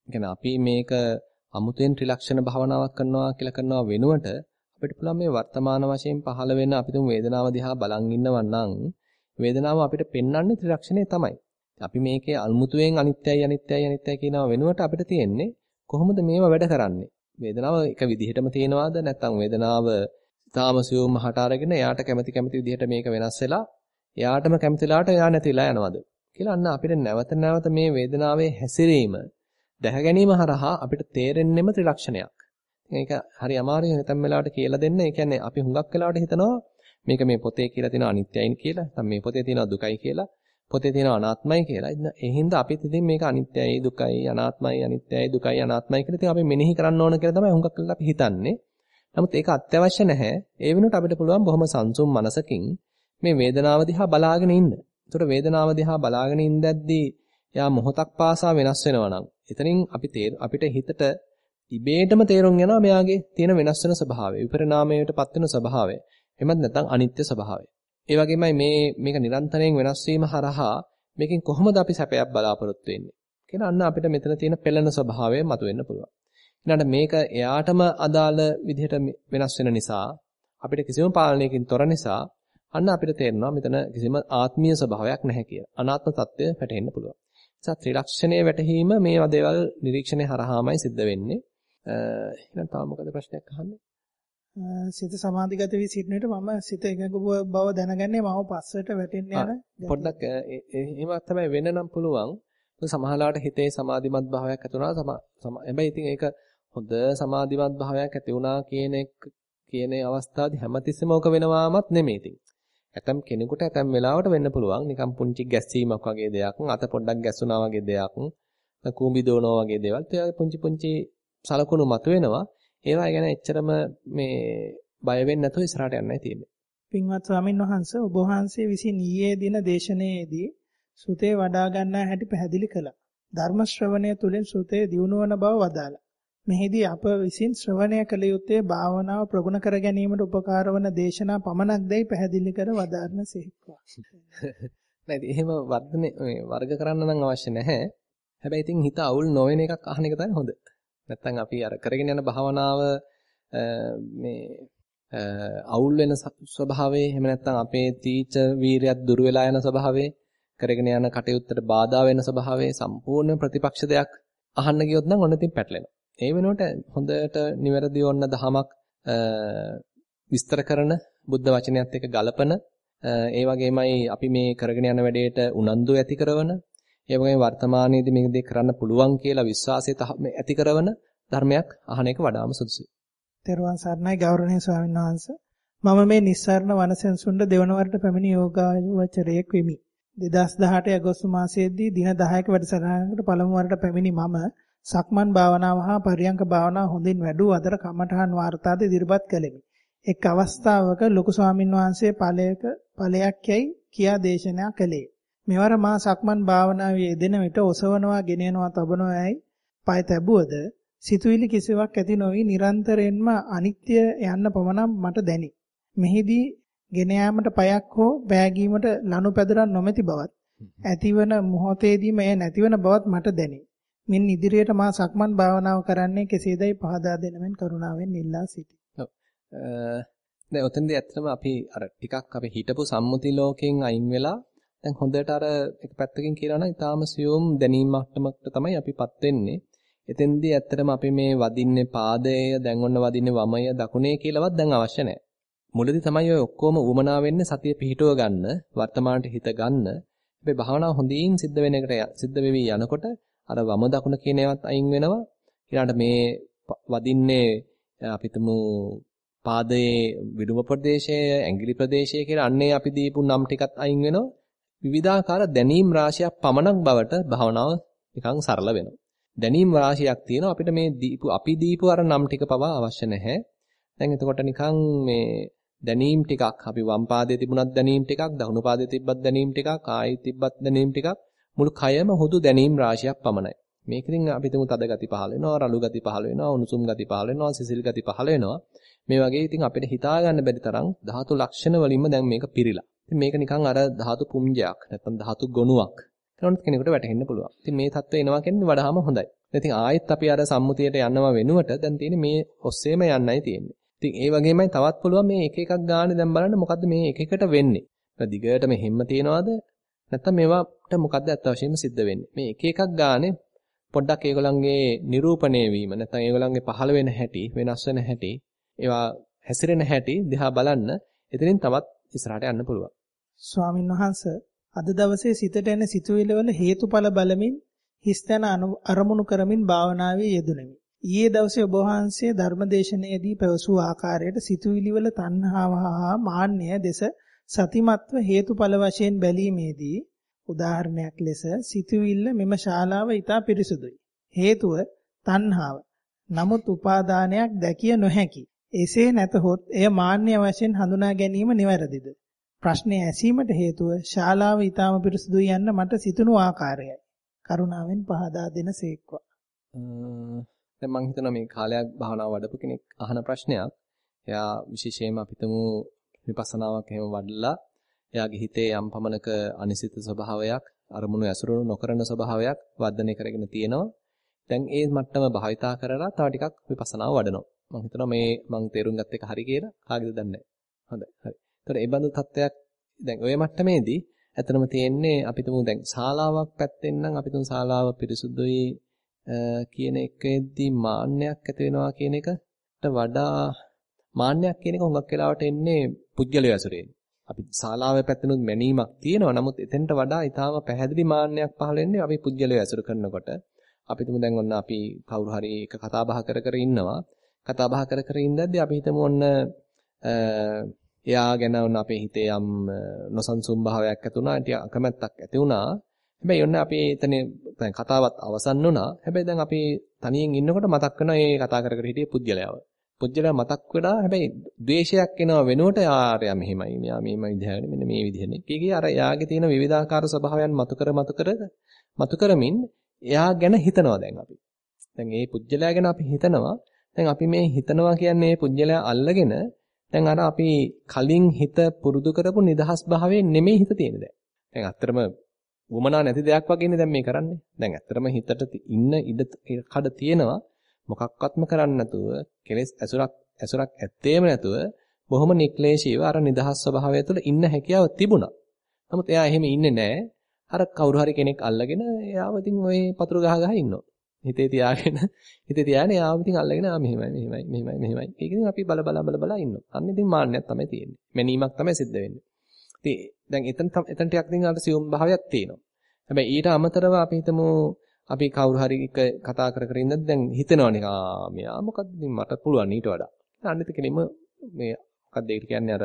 ඒ අපි මේක අමුතුවෙන් ත්‍රිලක්ෂණ භාවනාවක් කරනවා කියලා කරනවා වෙනුවට අපිට පුළුවන් මේ වර්තමාන වශයෙන් පහළ වෙන අපි තුන් වේදනාව දිහා බලන් ඉන්නවා නම් වේදනාව අපිට පෙන්වන්නේ ත්‍රිලක්ෂණය තමයි. අපි මේකේ අල්මුතුවෙන් අනිත්‍යයි අනිත්‍යයි අනිත්‍යයි කියනවා වෙනුවට අපිට තියෙන්නේ කොහොමද මේව වැඩ කරන්නේ? වේදනාව එක විදිහටම තියෙනවාද නැත්නම් වේදනාව තාමසියුම් මහට අරගෙන එයාට කැමති කැමති විදිහට මේක වෙනස් වෙලා එයාටම කැමතිලාට එයා නැතිලා යනවද කියලා අන්න අපිට නැවත නැවත මේ වේදනාවේ හැසිරීම දැක ගැනීම හරහා අපිට තේරෙන්නෙම ත්‍රිලක්ෂණයක්. ඒක හරි අමාරුයි නැතම් වෙලාවට කියලා දෙන්න. ඒ කියන්නේ අපි හුඟක් වෙලාවට හිතනවා මේක මේ පොතේ කියලා තියෙන අනිත්‍යයින් කියලා. නැත්නම් මේ පොතේ තියෙන දුකයි කියලා. පොතේ තියෙන අනාත්මයි කියලා. ඒ හින්දා අපිත් ඉතින් මේක අනිත්‍යයි, දුකයි, අනාත්මයි, අනිත්‍යයි, දුකයි, අනාත්මයි කියලා ඉතින් අපි මෙනෙහි කරන්න ඕන කියලා තමයි හුඟක් වෙලාවට අපි හිතන්නේ. නමුත් ඒක අත්‍යවශ්‍ය නැහැ. ඒ වෙනුවට අපිට පුළුවන් බොහොම සංසුම් මනසකින් මේ වේදනාව දිහා බලාගෙන ඉන්න. ඒතර වේදනාව දිහා බලාගෙන ඉඳද්දී යා මොහොතක් පාසා වෙනස් වෙනවා නම් එතනින් අපි අපිට හිතට ඉබේටම තේරුම් යනවා මෙයාගේ තියෙන වෙනස් වෙන ස්වභාවය, විපරිණාමයටපත් වෙන ස්වභාවය. එමත් නැත්නම් අනිත්‍ය ස්වභාවය. ඒ වගේමයි මේ මේක නිරන්තරයෙන් වෙනස් වීම හරහා මේකෙන් කොහොමද අපි සැපයක් බලාපොරොත්තු වෙන්නේ කියලා අන්න අපිට මෙතන තියෙන පෙළෙන ස්වභාවය මතුවෙන්න පුළුවන්. ඊළඟට මේක එයාටම අදාළ විදිහට වෙනස් වෙන නිසා අපිට කිසිම පාලනයකින් තොර නිසා අන්න අපිට තේරෙනවා මෙතන කිසිම ආත්මීය ස්වභාවයක් නැහැ කියලා. අනාත්ම తත්වය පැටහෙන්න පුළුවන්. නිසා ත්‍රිලක්ෂණයේ වැටහීම මේවා දේවල් නිරීක්ෂණය හරහාමයි සිද්ධ වෙන්නේ. ඊළඟ තව මොකද ප්‍රශ්නයක් අහන්නේ? සිත සමාධිගත වී සිටින විට මම සිත එකඟ බව දැනගන්නේ මම පස්සට වැටෙන්න යන පොඩ්ඩක් එහෙම තමයි වෙන්න නම් පුළුවන්. සමහරලාට හිතේ සමාධිමත් භාවයක් ඇති වුණා. හැබැයි ඉතින් ඒක හොඳ සමාධිමත් භාවයක් ඇති වුණා කියන එක කියන අවස්ථාවේදී හැමතිස්සෙම ඕක වෙනවාමත් නෙමෙයි ඉතින්. ඇතම් කෙනෙකුට ඇතම් වෙලාවට වෙන්න පුළුවන්. නිකන් පුංචි ගැස්සීමක් වගේ දෙයක් අත පොඩ්ඩක් ගැස්සුණා වගේ දෙයක් කූඹි දෝනවා වගේ දේවල්. ඒ පුංචි පුංචි සලකුණු මතුවෙනවා ඒවා ගැන එච්චරම මේ බය වෙන්නේ නැතුව ඉස්සරහට යන්නයි තියෙන්නේ. පින්වත් ස්වාමින් වහන්සේ ඔබ වහන්සේ විසින් ඊයේ දින දේශනාවේදී සුතේ වඩා ගන්නා හැටි පැහැදිලි කළා. ධර්ම ශ්‍රවණය තුළින් සුතේ දියුණුවන බව වදාළා. මෙහිදී අප විසින් ශ්‍රවණය කළ යුත්තේ භාවනාව ප්‍රගුණ කර ගැනීමට උපකාර වන දේශනා පමණක් දැයි පැහැදිලි කර වදාරන සෙහික්වා. [laughs] නෑ එහෙම වර්ධනේ වර්ග කරන්න නම් අවශ්‍ය නැහැ. හැබැයි ඉතින් හිත අවුල් නොවන එකක් අහන එක තමයි හොඳ. නැත්තම් අපි අර කරගෙන යන භාවනාව මේ අවුල් වෙන ස්වභාවයේ එහෙම නැත්තම් අපේ තීච වීරයත් දුර වෙලා යන ස්වභාවයේ කරගෙන යන කටයුත්තට බාධා වෙන ස්වභාවයේ සම්පූර්ණ ප්‍රතිපක්ෂ දෙයක් අහන්න ගියොත් නම් ඔන්න ඉතින් පැටලෙනවා. ඒ වෙනුවට හොඳට නිවැරදි වොන්න දහමක් විස්තර කරන බුද්ධ වචනයත් එක්ක ගලපන ඒ වගේමයි අපි මේ කරගෙන යන වැඩේට උනන්දු ඇති කරන ඒ වගේම වර්තමානයේදී මේක දෙයක් කරන්න පුළුවන් කියලා විශ්වාසය ඇති කරන ධර්මයක් අහන එක වඩාම සුදුසුයි. තෙරුවන් සරණයි ගෞරවනීය ස්වාමීන් වහන්සේ. මම මේ නිස්සාරණ වනසෙන්සුන්ඩ දෙවන වරට පැමිණි යෝගාවචරයෙක් වෙමි. 2018 අගෝස්තු මාසයේදී දින 10ක වැඩසටහනකට පළමු වරට පැමිණි මම සක්මන් භාවනාව හා පරියංක භාවනාව හොඳින් වැඩුව අතර කමඨහන් වාර්තාද ඉදිරිපත් කළෙමි. එක් අවස්ථාවක ලොකු ස්වාමින් වහන්සේ ඵලයක ඵලයක් යයි කියා දේශනා කළේ. මෙවර මා සක්මන් භාවනාවේ යෙදෙන විට ඔසවනවා ගෙනියනවා තබනවායි පය තැබුවද සිතුවිලි කිසිවක් ඇති නොවි නිරන්තරයෙන්ම අනිත්‍ය යන්න පමණක් මට දැනේ. මෙහිදී ගෙන යාමට පයක් හෝ බෑගීමට ලනු පැදුරක් නොමැති බවත් ඇතිවන මොහොතේදීම එය නැතිවන බවත් මට දැනේ. මින් ඉදිරියට මා සක්මන් භාවනාව කරන්නේ කෙසේදයි පහදා දෙනමෙන් කරුණාවෙන් ඉල්ලා සිටි. ඔව්. දැන් ඔතනදී ඇත්තටම අපි අර ටිකක් අපි හිටපු සම්මුති ලෝකයෙන් අයින් වෙලා දැන් හොඳට අර එක පැත්තකින් කියනවා නම් ඊටාම සියුම් දැනීම් මට්ටමකට තමයි අපිපත් වෙන්නේ. එතෙන්දී ඇත්තටම අපි මේ වදින්නේ පාදය, දැන් ඔන්න වදින්නේ වමය, දකුණේ කියලාවත් දැන් අවශ්‍ය නැහැ. මුලදී තමයි ඔය ඔක්කොම උමනා වෙන්නේ සතිය පිහිටව ගන්න, වර්තමානට හිත ගන්න. හැබැයි භාවනාව හොඳින් සිද්ධ වෙන එකට සිද්ධ වෙවි යනකොට අර වම දකුණ කියන ඒවාත් අයින් වෙනවා. ඊළඟට මේ වදින්නේ අපිටම පාදයේ විදුම ප්‍රදේශයේ ඇඟිලි ප්‍රදේශයේ කියලා අන්නේ අපි දීපු නම් ටිකත් අයින් වෙනවා. විවිධාකාර දැනීම් රාශියක් පමණක් බවට භාවනාව නිකන් සරල වෙනවා. දැනීම් රාශියක් තියෙනවා අපිට මේ දීපු අපි දීපු අර නම් ටික පවා අවශ්‍ය නැහැ. දැන් එතකොට නිකන් මේ දැනීම් ටිකක් අපි වම් පාදයේ තිබුණත් දැනීම් ටිකක් දකුණු පාදයේ තිබ්බත් දැනීම් ටිකක් ආයෙ තිබ්බත් දැනීම් ටිකක් මුළු කයම හුදු දැනීම් රාශියක් පමණයි. මේකෙන් අපි තුමු තද ගති පහළ වෙනවා, රළු ගති පහළ වෙනවා, උණුසුම් ගති පහළ වෙනවා, සිසිල් ගති පහළ වෙනවා. මේ වගේ ඉතින් අපිට හිතා ගන්න බැරි තරම් ධාතු ලක්ෂණ වලින්ම දැන් මේක පිරීලා. ඉතින් මේක නිකන් අර ධාතු පුඤ්ජයක් නැත්නම් ධාතු ගොනුවක්. කෙනෙකුට කෙනෙකුට වැටහෙන්න පුළුවන්. ඉතින් මේ தත්ත්වය එනවා කියන්නේ වඩාම හොඳයි. ඉතින් ආයෙත් අපි අර සම්මුතියට යනවා වෙනුවට දැන් තියෙන්නේ මේ ඔස්සේම යන්නයි තියෙන්නේ. ඉතින් ඒ වගේමයි තවත් පුළුවන් මේ එක එකක් ගානේ දැන් බලන්න මොකද්ද මේ එක එකට වෙන්නේ. දිගට මේ හැම්ම තියනවාද නැත්නම් මේවට මොකද්ද අත්ත වශයෙන්ම සිද්ධ වෙන්නේ. මේ එක එකක් ගානේ පොඩ්ඩක් ඒගොල්ලන්ගේ නිරූපණය වීම නැත්නම් ඒගොල්ලන්ගේ පහළ වෙන හැටි වෙනස් වෙන හැටි ඒවා හැසිරෙන හැටි දිහා බලන්න එතනින් තවත් ඉස්සරහට යන්න පුළුවන්. ස්වාමින් වහන්සේ අද දවසේ සිතට එන සිතුවිලි වල හේතුඵල බලමින් හිස්තන අරමුණු කරමින් භාවනාවේ යෙදුණෙමි. ඊයේ දවසේ ඔබ වහන්සේ ධර්මදේශනයේදී පැවසූ ආකාරයට සිතුවිලි වල තණ්හාව හා මාන්නය දෙස සතිමත්ව හේතුඵල වශයෙන් බැලීමේදී උදාහරණයක් ලෙස සිතුවිල්ල මෙම ශාලාව ඊටා පිරිසුදුයි. හේතුව තණ්හාව. නමුත් උපාදානයක් දැකිය නොහැකි. එසේ නැතහොත් එය මාන්‍ය වශයෙන් හඳුනා ගැනීම නිවැරදිද? ප්‍රශ්නය ඇසීමට හේතුව ශාලාව ඊටාම පිරිසුදුයි යන්න මට සිතුණු ආකාරයයි. කරුණාවෙන් පහදා දෙන සේක්වා. දැන් මම හිතනවා මේ කාලයක් භාවනාව වඩපු කෙනෙක් අහන ප්‍රශ්නයක්. එයා විශේෂයෙන්ම අපිටම විපස්සනාවක් එහෙම වඩලා එයාගේ හිතේ යම් පමණක අනිසිත ස්වභාවයක් අරමුණු ඇසුරු නොකරන ස්වභාවයක් වර්ධනය කරගෙන තියෙනවා. දැන් ඒ මට්ටම භාවිතා කරලා තව ටිකක් විපස්සනාව වඩනවා. මම හිතනවා මේ මම තේරුම් ගත්ත එක හරි කියලා කාගෙද දන්නේ හොඳයි හරි. ඒතර ඒ බඳු තත්ත්වයක් දැන් ওই මට්ටමේදී ඇත්තනම තියෙන්නේ අපි තුමු දැන් ශාලාවක් පැත්තෙන් නම් අපි තුමු ශාලාව පිරිසුදුයි කියන එකෙද්දී මාන්නයක් ඇති වෙනවා කියන එකට වඩා මාන්නයක් කියන එක හුඟක් වෙලාවට එන්නේ පුජ්‍යලය ඇසුරෙන්. අපි ශාලාවේ පැත්තෙනුත් මැනීමක් තියෙනවා. නමුත් එතෙන්ට වඩා ඊටාම පැහැදිලි මාන්නයක් පහළ වෙන්නේ අපි පුජ්‍යලය ඇසුරු කරනකොට. අපි තුමු දැන් ඔන්න අපි කවුරු හරි එක කතා බහ කර කර ඉන්නවා. කතා බහ කර කර ඉඳද්දී අපි හිතමු ඔන්න එයා ගැන ඔන්න අපේ හිතේ යම් නොසන්සුන් භාවයක් ඇති වුණා, ටික අකමැත්තක් ඇති වුණා. හැබැයි ඔන්න අපි එතන දැන් කතාවත් අවසන් වුණා. හැබැයි දැන් අපි තනියෙන් ඉන්නකොට මතක් වෙනවා මේ කතා කර කර හිටියේ පුජ්‍යලයව. පුජ්‍යලයා මතක් වෙලා හැබැයි ද්වේෂයක් එනවා වෙනුවට ආරයා මෙහෙමයි මෙයා මෙහෙමයි විදිහට මෙන්න මේ විදිහනේ. කීකී අර එයාගේ තියෙන විවිධාකාර ස්වභාවයන් මතු කර මතු කර මතු කරමින් එයා ගැන හිතනවා දැන් අපි. දැන් මේ පුජ්‍යලයා ගැන අපි හිතනවා. දැන් අපි මේ හිතනවා කියන්නේ මේ පුජ්‍යලයා අල්ලගෙන දැන් අර අපි කලින් හිත පුරුදු කරපු නිදහස් භාවයෙන් නෙමෙයි හිත තියෙන්නේ දැන්. දැන් අත්‍තරම වමනා නැති දෙයක් වගේනේ දැන් මේ කරන්නේ. දැන් ඇත්තටම හිතට ඉන්න ඉඩ කඩ තියෙනවා. මොකක්වත්ම කරන්නේ නැතුව කෙලෙස් ඇසුරක් ඇසුරක් ඇත්තේම නැතුව බොහොම නික්ලේශීව අර නිදහස් ස්වභාවය තුළ ඉන්න හැකියාව තිබුණා. නමුත් එයා එහෙම ඉන්නේ නැහැ. අර කවුරු හරි කෙනෙක් අල්ලගෙන එයාව ඉතින් ওই පතුරු ගහ ගහ ඉන්නවා. හිතේ තියාගෙන හිතේ තියාගෙන එයාව ඉතින් අල්ලගෙන ආ මෙහෙමයි මෙහෙමයි මෙහෙමයි මෙහෙමයි. ඒක ඉතින් අපි බල බල බල බල ඉන්නවා. අන්න ඉතින් මාන්නයක් තමයි තියෙන්නේ. මැනීමක් තමයි සිද්ධ වෙන්නේ. ඉතින් දැන් එතන එතන ටිකක් ඉතින් අර සියුම් භාවයක් තියෙනවා. හැබැයි ඊට අමතරව අපි හිතමු අපි කවුරු හරි කතා කර කර ඉඳන් දැන් හිතනවා නිකන් ආ මෙයා මොකද්ද ඉතින් මට පුළුවන් ඊට වඩා. අනිත් කෙනෙම මේ මොකක්ද ඒක කියන්නේ අර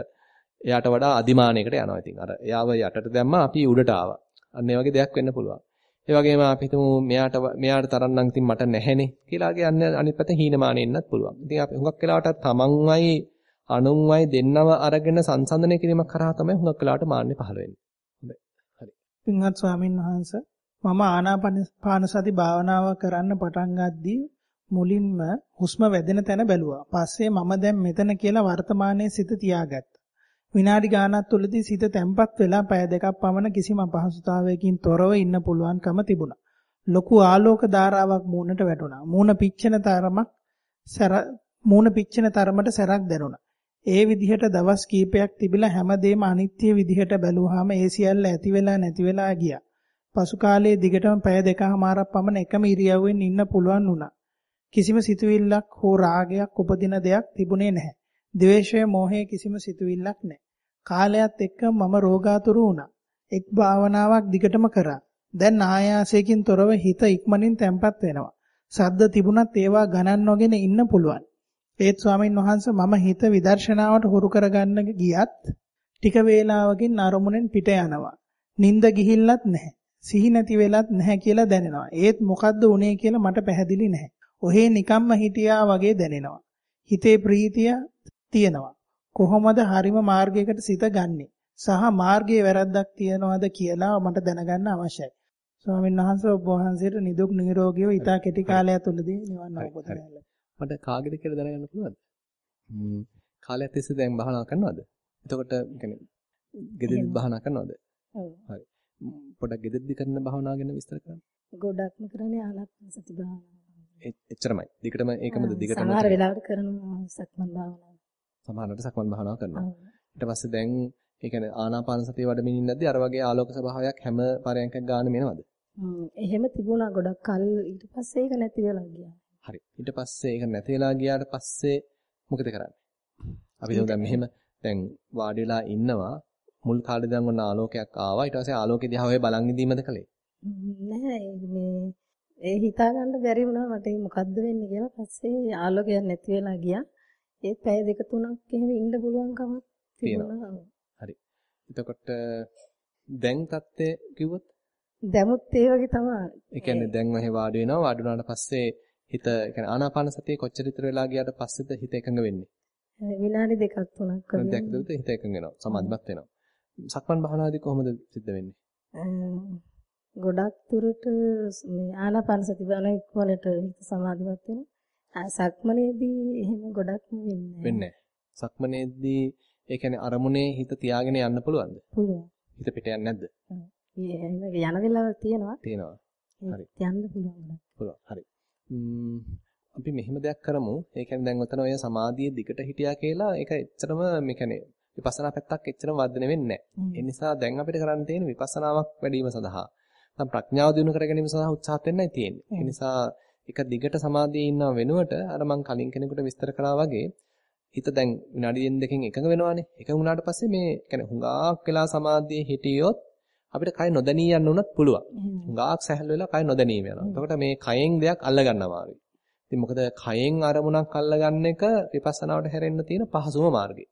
එයාට වඩා අදිමානයකට යනවා ඉතින්. අර එයාව යටට දැම්මා අපි උඩට ආවා. අන්න ඒ වගේ දෙයක් වෙන්න පුළුවන්. ඒ වගේම අපි හිතමු මෙයාට මෙයාට තරන්නම් ඉතින් මට නැහැනේ කියලා කියන්නේ අනිත් පැත්තේ හීනමානෙ ඉන්නත් පුළුවන්. ඉතින් අපි හුඟක් වෙලාවට තමන්වයි අනුන්වයි දෙන්නව අරගෙන සංසන්දනය කිරීමක් කරා තමයි හුඟක් වෙලාවට මාන්නේ පහළ වෙන්නේ. හොඳයි. හරි. පින්වත් ස්වාමීන් වහන්සේ මම ආනාපාන සති භාවනාව කරන්න පටන් ගද්දී මුලින්ම හුස්ම වැදෙන තැන බැලුවා. පස්සේ මම දැන් මෙතන කියලා වර්තමානයේ සිත තියාගත්තා. විනාඩි ගානක් තුලදී සිත තැම්පත් වෙලා පැය දෙකක් පමණ කිසිම අපහසුතාවයකින් තොරව ඉන්න පුළුවන්කම තිබුණා. ලොකු ආලෝක ධාරාවක් මූණට වැටුණා. මූණ පිච්චෙන තරමක් සැර මූණ පිච්චෙන තරමට සැරක් දැනුණා. ඒ විදිහට දවස් කීපයක් තිබිලා හැමදේම අනිත්‍ය විදිහට බැලුවාම ඒ සියල්ල ඇති වෙලා නැති වෙලා ගියා. පසු කාලයේ දිගටම පැය දෙකමාරක් පමණ එකම ඉරියව්වෙන් ඉන්න පුළුවන් වුණා. කිසිම සිතුවිල්ලක් හෝ රාගයක් උපදින දෙයක් තිබුණේ නැහැ. ද්වේෂය, මෝහය කිසිම සිතුවිල්ලක් නැහැ. කාලයත් එක්ක මම රෝගාතුරු වුණා. එක් භාවනාවක් දිගටම කරා. දැන් ආයාසයෙන් තොරව හිත ඉක්මනින් තැම්පත් වෙනවා. සද්ද තිබුණත් ඒවා ගණන් නොගෙන ඉන්න පුළුවන්. ඒත් ස්වාමීන් වහන්සේ මම හිත විදර්ශනාවට හුරු කරගන්න ගියත් ටික වේලාවකින් අරමුණෙන් පිට යනවා. නිින්ද ගිහිල්ලත් නැහැ. සිහි නැති වෙලත් නැහැ කියලා දැනෙනවා. ඒත් මොකද්ද උනේ කියලා මට පැහැදිලි නැහැ. ඔහේ නිකම්ම හිටියා වගේ දැනෙනවා. හිතේ ප්‍රීතිය තියෙනවා. කොහොමද හරිම මාර්ගයකට සිත ගන්නෙ? සහ මාර්ගයේ වැරද්දක් තියනවද කියලා මට දැනගන්න අවශ්‍යයි. ස්වාමීන් වහන්සේ ඔබ වහන්සේට නිදුක් නිරෝගීව ඉතා කෙටි කාලය තුළදී නිවන් අවබෝධ කරගන්න. මට කාගෙද කියලා දැනගන්න පුළුවන්ද? ම්ම් කාලයක් තිස්සේ දැන් භාවනා කරනවද? එතකොට يعني ගෙදරදි භාවනා කරනවද? ඔව්. හරි. පොඩක් ගෙදරදි කරන භාවනාව ගැන විස්තර කරන්න. ගොඩක්ම කරන්නේ ආනාපාන සති භාවනාව. එච්චරමයි. දිගටම ඒකමද දිගටම සමහර වෙලාවට කරනවා සක්මන් භාවනාව. සමහරවිට සක්මන් භාවනාව කරනවා. ඊට පස්සේ දැන් ඒ කියන්නේ ආනාපාන සතිය වඩමින් ඉන්නද්දී අර වගේ ආලෝක ස්වභාවයක් හැම පරයන්කක් ගානෙම එනවද? හ්ම් එහෙම තිබුණා ගොඩක් කල් ඊට පස්සේ ඒක නැති වෙලා ගියා. හරි. ඊට පස්සේ ඒක නැති වෙලා ගියාට පස්සේ මොකද කරන්නේ? අපි දැන් මෙහෙම දැන් වාඩි වෙලා ඉන්නවා මුල් කාලේ දැන් ඔන්න ආලෝකයක් ආවා. ඊට පස්සේ ආලෝකෙ දිහා ඔය බලන් ඉඳීමද කළේ? නැහැ මේ ඒ හිතා ගන්න බැරි වුණා මට මොකද්ද වෙන්නේ කියලා පස්සේ ආලෝකයක් නැති වෙලා ගියා. ඒ පැය දෙක තුනක් එහෙම ඉන්න පුළුවන්කමක් තිබුණා. හරි. එතකොට දැන් தත්ත්වය කිව්වොත් දැමුත් ඒ වගේ තමයි. ඒ කියන්නේ දැන් ඔහෙ වාඩි වෙනවා වාඩි වුණාට පස්සේ හිත ඒ කියන්නේ ආනාපාන සතිය කොච්චර විතර වෙලා ගියාට පස්සේද හිත එකඟ වෙන්නේ? විනාඩි දෙකක් තුනක් වගේ. දැන් දෙකද හිත එකඟ වෙනවා සමාධිමත් වෙනවා. සක්මන් භාවනාවේදී කොහොමද සිද්ධ වෙන්නේ? ගොඩක් දුරට මේ ආනාපාන සති භාවනාව ඉක්මනට හිත සමාධිමත් වෙනවා. සක්මනේදී එහෙම ගොඩක් වෙන්නේ වෙන්නේ සක්මනේදී ඒ කියන්නේ අරමුණේ හිත තියාගෙන යන්න පුළුවන්ද? පුළුවන්. හිත පිට යන්නේ නැද්ද? යන වෙලාවල් තියෙනවා. තියෙනවා. හරි. යන්න පුළුවන්. පුළුවන්. හරි. අපි මෙහෙම දෙයක් කරමු. ඒ කියන්නේ දැන් ඔතන ඔය සමාධියේ දිගට හිටියා කියලා ඒක එච්චරම මේ කියන්නේ විපස්සනා පැත්තක් එච්චරම වර්ධනය වෙන්නේ නැහැ. ඒ නිසා දැන් අපිට කරන්න තියෙන විපස්සනාවක් වැඩි වීම සඳහා නැත්නම් ප්‍රඥාව දිනු කර ගැනීම සඳහා උත්සාහත් වෙන්නයි තියෙන්නේ. ඒ නිසා එක දිගට සමාධියේ ඉන්නව වෙනුවට අර මං කලින් කෙනෙකුට විස්තර කළා වගේ හිත දැන් විනාඩියෙන් දෙකකින් එකඟ වෙනවානේ. එකඟ වුණාට පස්සේ මේ කියන්නේ හුඟාක් වෙලා සමාධියේ හිටියොත් අපිට කය නොදැනී යන්න උනත් පුළුවන්. හුඟාක් සැහැල්ලු වෙලා කය නොදැනී යනවා. එතකොට මේ කයෙන් දෙයක් අල්ල ගන්නවා ඉතින් මොකද කයෙන් අරමුණක් අල්ලගන්න එක විපස්සනාවට හැරෙන්න තියෙන පහසුම මාර්ගය.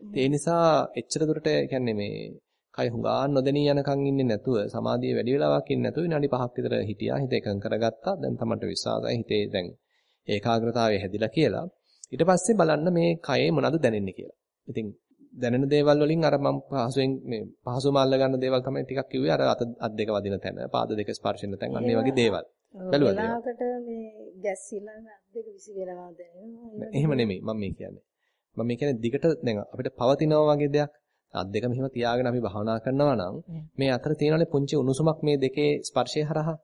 ඒ නිසා එච්චර දුරට කියන්නේ මේ කය හුඟා නොදෙනී යනකම් ඉන්නේ නැතුව සමාධිය වැඩි වෙලාවක් ඉන්නේ නැතුව විනාඩි 5ක් විතර හිටියා හිත එකඟ කරගත්තා දැන් තමන්ට විශ්වාසයි හිතේ දැන් ඒකාග්‍රතාවය හැදිලා කියලා ඊට පස්සේ බලන්න මේ කයේ මොනවද දැනෙන්නේ කියලා. ඉතින් දැනෙන දේවල් වලින් අර මම පහසුවෙන් මේ පහසුම අල්ල ගන්න දේවල් තමයි ටිකක් කිව්වේ අර අත දෙක වදින තැන පාද දෙක ස්පර්ශෙන්න තැන් අන්න ඒ වගේ දේවල්. බැලුවද? වෙලාවකට මේ ගැස්සිලා අත් දෙක විසි වෙනවා දැනෙනවා. එහෙම නෙමෙයි මම මේ කියන්නේ. මම මේ කියන්නේ දිගට දැන් අපිට පවතිනවා වගේ දෙයක් අත් දෙක මෙහෙම තියාගෙන අපි භාවනා කරනවා නම් මේ අතර තියෙනනේ පුංචි උණුසුමක් මේ දෙකේ ස්පර්ශය හරහා.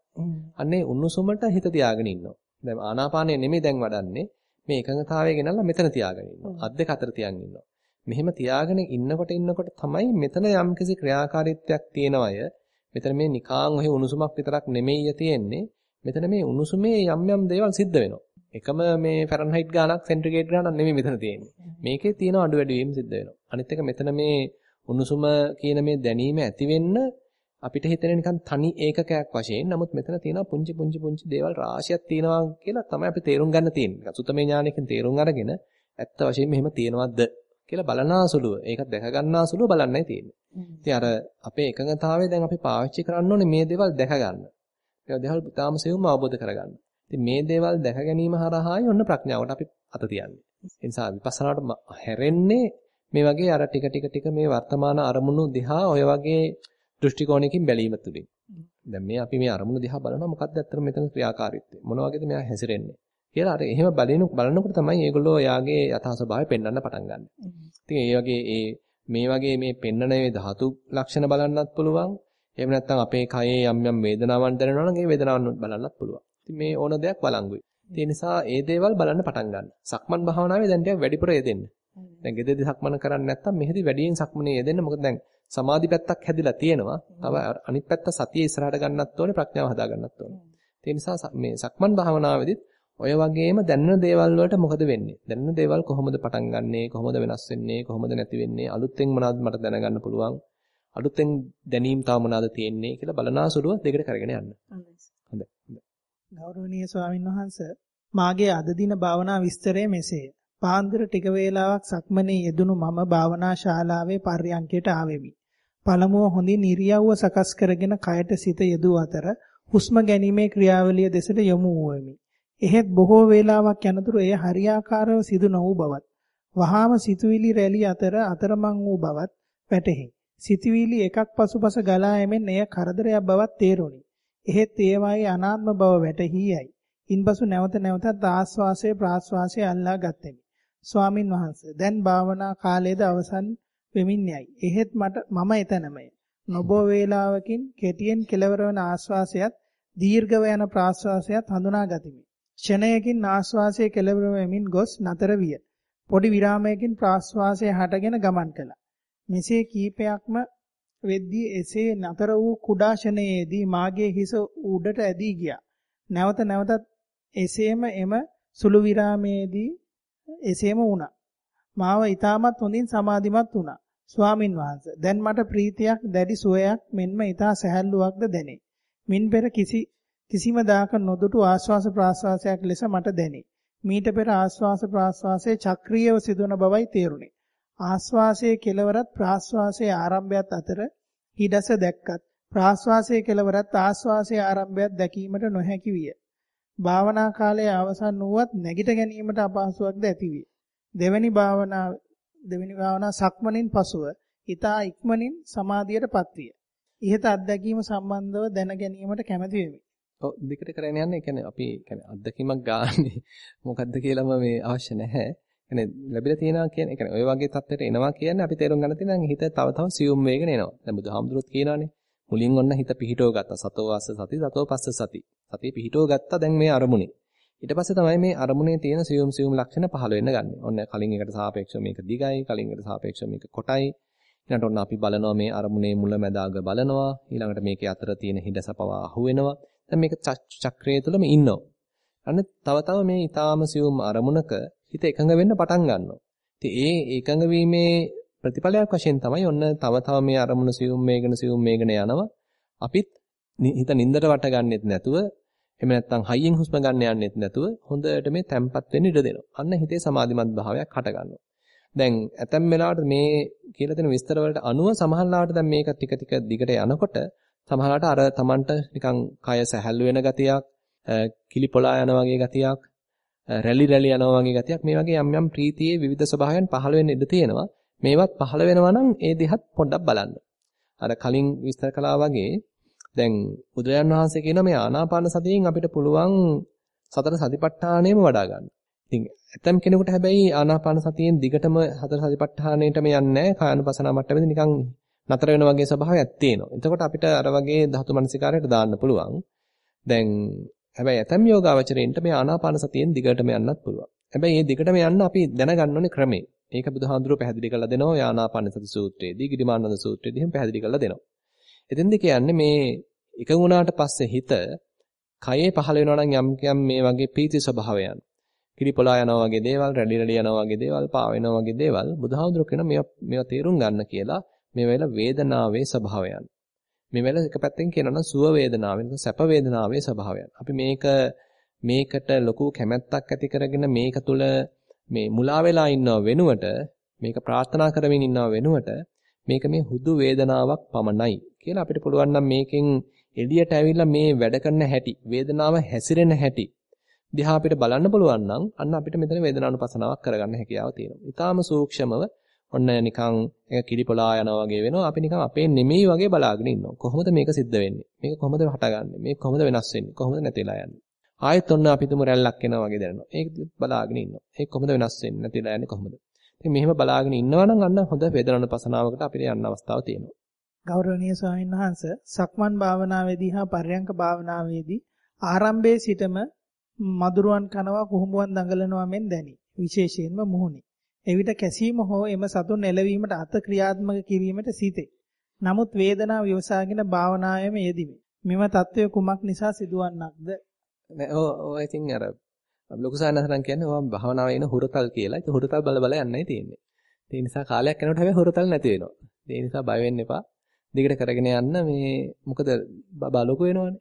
අන්නේ උණුසුමට හිත තියාගෙන ඉන්නවා. දැන් ආනාපානය නෙමෙයි දැන් වඩන්නේ. මේ එකඟතාවය ගෙනල්ලා මෙතන තියාගෙන ඉන්නවා. අත් දෙක අතර තියන් ඉන්නවා. මෙහෙම තියාගෙන ඉන්නකොට ඉන්නකොට තමයි මෙතන යම්කිසි ක්‍රියාකාරීත්වයක් තියෙනවය. මෙතන මේ නිකාං ඔහි උණුසුමක් විතරක් නෙමෙයි තියෙන්නේ. මෙතන මේ උණුසුමේ යම් යම් දේවල් සිද්ධ වෙනවා. එකම මේ ෆැරන්හයිට් ගානක් සෙන්ටිග්‍රේඩ් ගානක් නෙමෙයි මෙතන තියෙන්නේ. මේකේ තියෙන අඩු වැඩි වීම සිද්ධ වෙනවා. අනිත් එක මෙතන මේ උණුසුම කියන මේ දැනීම ඇති වෙන්න අපිට හිතෙන නිකන් තනි ඒකකයක් වශයෙන් නමුත් මෙතන තියෙනවා පුංචි පුංචි පුංචි දේවල් රාශියක් තියෙනවා කියලා තමයි අපි තේරුම් ගන්න තියෙන්නේ. සුතමේ ඥානයෙන් තේරුම් අරගෙන ඇත්ත වශයෙන්ම එහෙම තියෙනවද කියලා බලනාසුලුව ඒක දැක ගන්නාසුලුව බලන්නයි තියෙන්නේ. ඉතින් අර අපේ එකඟතාවය දැන් අපි පාවිච්චි කරන්න ඕනේ මේ දේවල් දැක ගන්න. මේ දේවල් තාම සෙවුම අවබෝධ කරගන්න. ඉතින් මේ දේවල් දැක ගැනීම හරහායි ඔන්න ප්‍රඥාවට අපි අත තියන්නේ. ඒ නිසා විපස්සනාවට හැරෙන්නේ මේ වගේ අර ටික ටික ටික මේ වර්තමාන අරමුණු දිහා ඔය වගේ දෘෂ්ටි කෝණයකින් බැලීම තුලින්. දැන් මේ අපි මේ අරමුණු දිහා බලනවා මොකක්ද ඇත්තට මෙතන ක්‍රියාකාරීත්වය. මොන වගේද මෙයා හැසිරෙන්නේ. කියලා අර එහෙම බලන බලනකොට තමයි මේගොල්ලෝ යාගේ යථා ස්වභාවය පෙන්වන්න පටන් ගන්න. ඉතින් ඒ වගේ ඒ මේ වගේ මේ පෙන්නන මේ ධාතු ලක්ෂණ බලන්නත් පුළුවන්. එහෙම නැත්නම් අපේ කයේ යම් යම් වේදනාවන් දැනෙනවා නම් ඒ වේදනාවන් බලන්නත් පුළුවන්. ඉතින් මේ ඕන දෙයක් බලංගුයි. ඒ නිසා ඒ දේවල් බලන්න පටන් ගන්න. සක්මන් භාවනාවේ දැන් ටිකක් වැඩිපුර යෙදෙන්න. දැන් ගෙදරදී සක්මන කරන්නේ නැත්නම් මෙහෙදි වැඩියෙන් සක්මනේ යෙදෙන්න. මොකද දැන් සමාධි පැත්තක් හැදිලා තියෙනවා. තව අනිත් පැත්ත සතිය ඉස්සරහට ගන්නත් ඕනේ ප්‍රඥාව හදා ගන්නත් ඕනේ. ඒ නිසා මේ සක්මන් භාවනාවේදීත් ඔය වගේම දැනෙන දේවල් වලට මොකද වෙන්නේ? දැනෙන දේවල් කොහොමද පටන් ගන්නෙ? කොහොමද වෙනස් වෙන්නේ? කොහොමද නැති වෙන්නේ? අලුතෙන් මොනවද මට දැනගන්න පුළුවන්? අලුතෙන් දැනීම් තාම මොනවද තියෙන්නේ කියලා බලනාසුලුව දෙකට කරගෙන යන්න. හොඳයි. ගෞරවනීය ස්වාමින් වහන්සේ මාගේ අද දින භාවනා විස්තරය මෙසේය. පාන්දර ටික වේලාවක් සක්මනේ යෙදුණු මම භාවනා ශාලාවේ පර්යංකයට ආවෙමි. පළමුව හොඳින් ඉරියව්ව සකස් කරගෙන කයට සිත යෙදුව අතර හුස්ම ගැනීමේ ක්‍රියාවලිය දෙසට යොමු වූෙමි. එහෙත් බොහෝ වේලාවක් යනතුරු එය හරියාකාරව සිදු නොවූ බවත් වහාම සිතුවිලි රැලි අතර අතරමං වූ බවත් වැටහි. සිතුවිලි එකක් පසුපස ගලා යමින් එය කරදරයක් බවත් තේරුණි. එහෙත් ඒවායේ අනාත්ම බව වැටහි යයි. ඉන්පසු නැවත නැවතත් ආස්වාසය ප්‍රාස්වාසය අල්ලා ගත්ෙමි. ස්වාමින් වහන්සේ දැන් භාවනා කාලයේද අවසන් වෙමින් යයි. එහෙත් මට මම එතනමය. නොබෝ වේලාවකින් කෙටියෙන් කෙලවර වන ආස්වාසයත් දීර්ඝව යන ප්‍රාස්වාසයත් හඳුනා ගතිමි. ක්ෂණයකින් ආස්වාසයේ කෙලවර වෙමින් ගොස් නතර විය. පොඩි විරාමයකින් ප්‍රාස්වාසය හටගෙන ගමන් කළා. මෙසේ කීපයක්ම වෙද්දී එසේ නතර වූ කුඩා ෂණයේදී මාගේ හිස උඩට ඇදී ගියා. නැවත නැවතත් එසේම එම සුළු විරාමයේදී එසේම වුණා. මාව ඊටමත් හොඳින් සමාධිමත් වුණා. ස්වාමින් වහන්සේ දැන් මට ප්‍රීතියක් දැඩි සුවයක් මෙන්ම ඊටා සැහැල්ලුවක්ද දැනේ. මින් පෙර කිසි කිසිම දාක නොදුටු ආශ්වාස ප්‍රාශ්වාසයක් ලෙස මට දැනේ. මීට පෙර ආශ්වාස ප්‍රාශ්වාසයේ චක්‍රීයව සිදුවන බවයි තේරුණේ. ආශ්වාසයේ කෙලවරත් ප්‍රාශ්වාසයේ ආරම්භයත් අතර හිඩස දැක්කත් ප්‍රාශ්වාසයේ කෙලවරත් ආශ්වාසයේ ආරම්භයත් දැකීමට නොහැකි විය. භාවනා කාලයේ අවසන් වුවත් නැගිට ගැනීමට අපහසුාවක්ද ඇතිවිය. දෙවැනි භාවනා දෙවැනි භාවනා සක්මනින් පසුව ඊතා ඉක්මනින් සමාධියටපත් විය. ඉහත අත්දැකීම සම්බන්ධව දැන ගැනීමට කැමැති වෙමි. ඔව් දෙකට කරගෙන යන්නේ කියන්නේ අපි කියන්නේ අත්දැකීමක් ගන්න මොකද්ද කියලාම මේ අවශ්‍ය නැහැ. කියන්නේ ලැබිලා තියෙනවා කියන්නේ ඒ කියන්නේ ඔය වගේ තත්ත්වයට එනවා කියන්නේ අපි තේරුම් ගන්න තියෙනවා හිත තව තව සියුම් වේගෙන එනවා. දැන් බුදුහාමුදුරුවෝ කියනවානේ මුලින් ඔන්න හිත පිහිටව ගත්තා. සතෝ වාස සති සතෝ පස්ස සති. සතිය පිහිටව ගත්තා දැන් මේ අරමුණේ. ඊට පස්සේ තමයි මේ අරමුණේ තියෙන සියුම් සියුම් ලක්ෂණ පහළ වෙන්න ගන්න. ඔන්න කලින් එකට සාපේක්ෂව මේක දිගයි, කලින් එකට සාපේක්ෂව මේක කොටයි. ඊළඟට ඔන්න අපි බලනවා මේ අරමුණේ මුල මැද අග බලනවා. ඊළඟට මේකේ අතර තියෙන හිඩස පවා අහු වෙනවා. දැන් මේක චක්‍රයේ තුලම ඉන්නවා. අන්න තව තව මේ ඊටාම සියුම් අරමුණක හිත එකඟ වෙන්න පටන් ගන්නවා. ඉතින් ඒ එකඟ වීමේ ප්‍රතිඵලයක් වශයෙන් තමයි ඔන්න තව තව මේ අරමුණ සියුම් මේකන සියුම් මේකන යනවා. අපිත් හිත නින්දට වට ගන්නෙත් නැතුව එහෙම නැත්නම් හයියෙන් හුස්ම ගන්න යන්නෙත් නැතුව හොඳට මේ තැම්පත් වෙන්න ඉඩ දෙනවා. අන්න හිතේ සමාධිමත් භාවයක් හට ගන්නවා. දැන් ඇතැම් වෙලාවට මේ කියලා දෙන විස්තර වලට අනුව සමහරලාට දැන් මේක ටික ටික දිගට යනකොට සමහරලාට අර Tamanට නිකන් කය සැහැල්ලු වෙන ගතියක්, කිලිපොලා යන වගේ ගතියක්, රැලි රැලි යනවා වගේ ගතියක් මේ වගේ යම් යම් ප්‍රීතියේ විවිධ ස්වභාවයන් පහළ වෙන්න ඉඩ තියෙනවා. මේවත් පහළ වෙනවා නම් ඒ දිහත් පොඩ්ඩක් බලන්න. අර කලින් විස්තර කළා වගේ දැන් බුදුරජාන් වහන්සේ කියන මේ ආනාපාන සතියෙන් අපිට පුළුවන් සතර සතිපට්ඨානෙම වඩා ගන්න. ඉතින් ඇතම් කෙනෙකුට හැබැයි ආනාපාන සතියෙන් දිගටම සතර සතිපට්ඨානෙටම යන්නේ නැහැ. කායानुපසනාව මට්ටමේදී නිකන් නතර වෙන වගේ ස්වභාවයක් තියෙනවා. එතකොට අපිට අර වගේ ධාතු මනසිකාරයට දාන්න පුළුවන්. දැන් හැබැයි ඇතම් යෝගාවචරයෙන්ට මේ ආනාපාන සතියෙන් දිගටම යන්නත් පුළුවන්. හැබැයි මේ දිගටම යන්න අපි දැනගන්න ඕනේ ක්‍රමේ. ඒක බුදුහාඳුරෝ පැහැදිලි කරලා දෙනවා ආනාපාන සති සූත්‍රයේදී, ගිරිමානන්ද සූත්‍රයේදී එහෙම පැහැදිලි කරලා දෙනවා. එතෙන්ද කියන්නේ මේ එකඟ වුණාට පස්සේ හිත කයේ පහළ වෙනවා නම් යම් යම් මේ වගේ ප්‍රීති ස්වභාවයන් කිරිපොලා යනවා වගේ දේවල් රැලි රැලි යනවා වගේ දේවල් පා වෙනවා වගේ දේවල් බුදුහාමුදුරුවෝ කියන මේවා මේවා තේරුම් ගන්න කියලා මේ වෙල වේදනාවේ ස්වභාවයන් මේ වෙල එක පැත්තෙන් කියනවා නම් සුව වේදනාවෙන් සැප වේදනාවේ ස්වභාවයන් අපි මේක මේකට ලොකු කැමැත්තක් ඇති කරගෙන මේක තුල මේ මුලා වෙලා ඉන්නව වෙනුවට මේක ප්‍රාර්ථනා කරමින් ඉන්නව වෙනුවට මේක මේ හුදු වේදනාවක් පමණයි කියලා අපිට පුළුවන් නම් මේකෙන් එළියට ඇවිල්ලා මේ වැඩ කරන හැටි, වේදනාව හැසිරෙන හැටි දිහා අපිට බලන්න පුළුවන් නම් අන්න අපිට මෙතන වේදනානුපසනාවක් කරගන්න හැකියාව තියෙනවා. ඊටාම සූක්ෂමව ඔන්න නිකන් එක කිරිපොලා යනවා වගේ වෙනවා. අපි නිකන් අපේ නෙමෙයි වගේ බලාගෙන ඉන්නවා. කොහොමද මේක සිද්ධ වෙන්නේ? මේක කොහොමද හටගන්නේ? මේක කොහොමද වෙනස් වෙන්නේ? කොහොමද නැතිලා යන්නේ? ආයෙත් ඔන්න අපි තුමු රැල්ලක් එනවා වගේ දැනෙනවා. ඒක බලාගෙන ඉන්නවා. ඒක කොහොමද වෙනස් වෙන්නේ? නැතිලා යන්නේ කොහොමද? ඉතින් මෙහෙම බලාගෙන ඉන්නවා නම් අන්න හොඳ වේදනානුපසනාවකට අපිට යන්න අවස්ථාව තියෙනවා. ගෞරවනීය ස්වාමීන් වහන්ස සක්මන් භාවනාවේදී හා පර්යංක භාවනාවේදී ආරම්භයේ සිටම මදුරුවන් කනවා කුහුඹුවන් දඟලනවා මෙන් දැනි. විශේෂයෙන්ම මුහුණේ. එවිට කැසීම හෝ එම සතුන් එළවීමට අත ක්‍රියාත්මක කිරීමට සිටේ. නමුත් වේදනාව විවසාගෙන භාවනාවෙම යෙදිමි. මෙම తත්වය කුමක් නිසා සිදුවන්නක්ද? නෑ ඔය ඉතින් අර ලොකු සානහරන් කියන්නේ ඔයා භාවනාවේ එන හුරතල් කියලා. ඒක හුරතල් බල බල යන්නයි තියෙන්නේ. ඒ නිසා කාලයක් යනකොට හැබැයි හුරතල් නැති වෙනවා. ඒ නිසා බය වෙන්න එපා. දිගට කරගෙන යන්න මේ මොකද බබා ලොකු වෙනවනේ.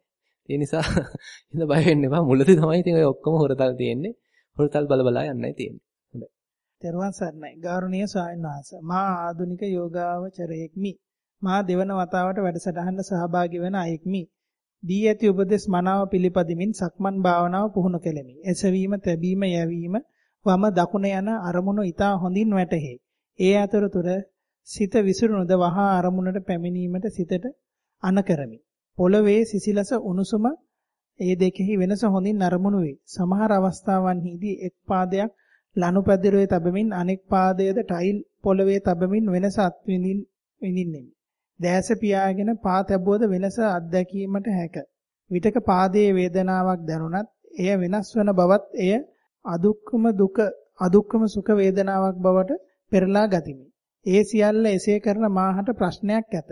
ඒ නිසා [laughs] ඉතින් බය වෙන්න එපා. මුලදී තමයි ඉතින් ඔය ඔක්කොම හොරතල් තියෙන්නේ. හොරතල් බල බල යන්නයි තියෙන්නේ. හොඳයි. තෙරුවන් සරණයි. ගෞරවනීය ස්වාමීන් වහන්සේ. මා ආදුනික යෝගාවචරයෙක්මි. මා දෙවන වතාවට වැඩසටහනට සහභාගී වන අයෙක්මි. දී ඇති උපදෙස් මනාව පිළිපදිමින් සක්මන් භාවනාව පුහුණු කෙලෙමි. එසවීම, තැබීම, යැවීම, වම දකුණ යන අරමුණු ඊට හොඳින් වැටහෙයි. ඒ අතරතුර සිත විසිරුණුද වහා අරමුණට පැමිණීමට සිතට අන කරමි. පොළවේ සිසිලස උණුසුම ඒ දෙකෙහි වෙනස හොඳින් අරමුණු වේ. සමහර අවස්ථාවන්හිදී එක් පාදයක් ලනුපැදිරුවේ තබමින් අනෙක් පාදයේද ටයිල් පොළවේ තබමින් වෙනස අත්විඳින් විඳින්නෙමි. දැස පියාගෙන පා තැබුවද වෙනස අත්දැකීමට හැක. විටක පාදයේ වේදනාවක් දැනුණත් එය වෙනස් වන බවත් එය අදුක්කම දුක අදුක්කම සුඛ වේදනාවක් බවට පෙරලා ගතිමි. ඒ සියල්ල එසේ කරන මාහට ප්‍රශ්නයක් ඇත.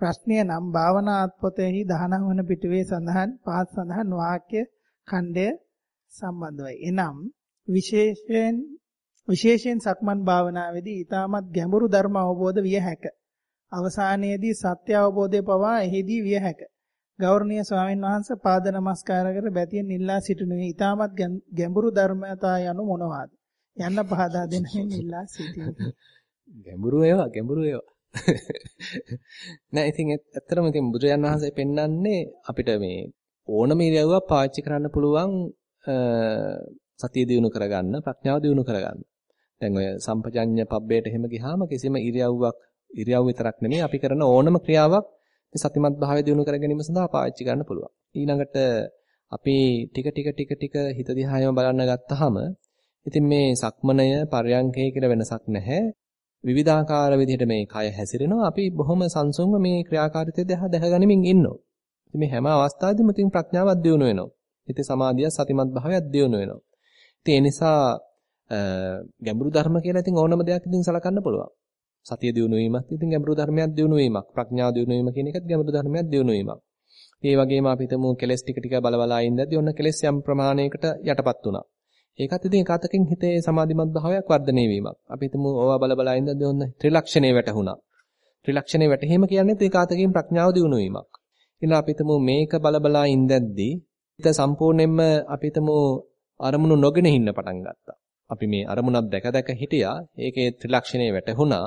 ප්‍රශ්නය නම් භාවනා අත්පොතෙහි 19 වන පිටුවේ සඳහන් පහත් සඳහන් වාක්‍ය ඛණ්ඩය සම්බන්ධවයි. එනම් විශේෂයෙන් විශේෂයෙන් සක්මන් භාවනාවේදී ඊටමත් ගැඹුරු ධර්ම අවබෝධ විය හැක. අවසානයේදී සත්‍ය අවබෝධය පවා එහිදී විය හැක. ගෞරවනීය ස්වාමීන් වහන්සේ පාද නමස්කාර කර බැතියෙන් ඉල්ලා සිටිනුයේ ඊටමත් ගැඹුරු ධර්මතා යනු මොනවාද? යන්න පහදා දෙනෙමින් ඉල්ලා සිටිනේ. ගැඹුරු ඒවා ගැඹුරු ඒවා. නෑ ඉතින් ඇත්තටම ඉතින් බුදුරජාන් වහන්සේ පෙන්වන්නේ අපිට මේ ඕනම ඉරියව්වක් පාවිච්චි කරන්න පුළුවන් සතිය දිනු කරගන්න ප්‍රඥාව දිනු කරගන්න. දැන් ඔය සම්පජඤ්ඤ පබ්බේට එහෙම ගියාම කිසිම ඉරියව්වක් ඉරියව් විතරක් නෙමෙයි අපි කරන ඕනම ක්‍රියාවක් මේ සතිමත් භාවය දිනු කර ගැනීම සඳහා පාවිච්චි ගන්න පුළුවන්. ඊළඟට අපි ටික ටික ටික ටික හිත දිහායම බලන්න ගත්තාම ඉතින් මේ සක්මනය පරයන්කය කියලා වෙනසක් නැහැ. විවිධාකාර විදිහට මේ කය හැසිරෙනවා. අපි බොහොම සංසුන්ව මේ ක්‍රියාකාරීත්වය දැහ දැහගනිමින් ඉන්නවා. ඉතින් මේ හැම අවස්ථාවෙදිම ඉතින් ප්‍රඥාවක් දියුණු වෙනවා. ඉතින් සමාධිය සතිමත් භාවයක් දියුණු වෙනවා. ඉතින් ඒ නිසා ගැඹුරු ධර්ම කියලා ඉතින් ඕනම දෙයක් ඉතින් සලකන්න පුළුවන්. සතිය දියුණු වීමත් ඉතින් ගැඹුරු ධර්මයක් දියුණු වීමක්. ප්‍රඥාව දියුණු වීම කියන එකත් ගැඹුරු ධර්මයක් දියුණු වීමක්. ඒ වගේම අපි හිතමු කෙලස් ටික ටික බලබලා ඉඳද්දී ඔන්න කෙලස් යම් ප්‍රමාණයකට යටපත් වුණා. ඒකත් ඉතින් එක අතකින් හිතේ සමාධිමත් භාවයක් වර්ධනය වීමක්. අපි හිතමු ඕවා බල බල ඉඳද්දී ඔන්න ත්‍රිලක්ෂණේ වැටහුණා. ත්‍රිලක්ෂණේ වැටහීම කියන්නේ ඒක අතකින් ප්‍රඥාව දියුණු වීමක්. ඊළඟ අපි හිතමු මේක බල බලා ඉඳද්දී හිත සම්පූර්ණයෙන්ම අපි හිතමු අරමුණු නොගෙන ඉන්න පටන් ගත්තා. අපි මේ අරමුණක් දැක දැක හිටියා. ඒකේ ත්‍රිලක්ෂණේ වැටහුණා.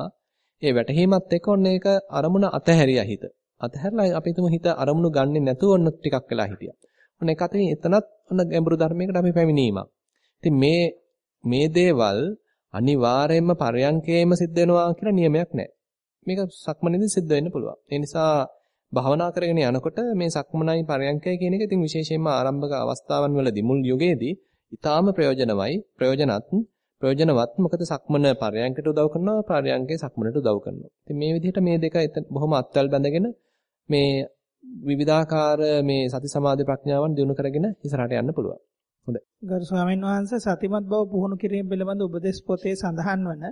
ඒ වැටහීමත් එක්ක ඔන්න ඒක අරමුණ අතහැරියා හිත. අතහැරලා අපි හිතමු හිත අරමුණු ගන්නෙ නැතුව ඔන්න ටිකක් වෙලා හිටියා. ඔන්න ඒක අතරින් එතනත් ඔන්න ගැඹුරු ධර්මයකට අපි පැමිණීමක්. ඉතින් මේ මේ දේවල් අනිවාර්යයෙන්ම පරයන්කේම සිද්ධ වෙනවා කියලා නියමයක් නැහැ. මේක සක්මනේදී සිද්ධ වෙන්න පුළුවන්. ඒ නිසා භාවනා කරගෙන යනකොට මේ සක්මනයි පරයන්කය කියන එක ඉතින් විශේෂයෙන්ම ආරම්භක අවස්ථාවන් වලදී මුල් යුගයේදී ඊටාම ප්‍රයෝජනවයි ප්‍රයෝජනත් ප්‍රයෝජනවත් මොකද සක්මන පරයන්කට උදව් කරනවා පරයන්කේ සක්මනට උදව් කරනවා. ඉතින් මේ විදිහට මේ දෙක බොහොම අත්වල බැඳගෙන මේ විවිධාකාර මේ සති සමාධි ප්‍රඥාවන් දිනු කරගෙන ඉස්සරහට යන්න පුළුවන්. හොඳයි. ගරු ස්වාමීන් වහන්සේ සතිමත් බව පුහුණු කිරීම පිළිබඳ උපදේශ පොතේ සඳහන් වන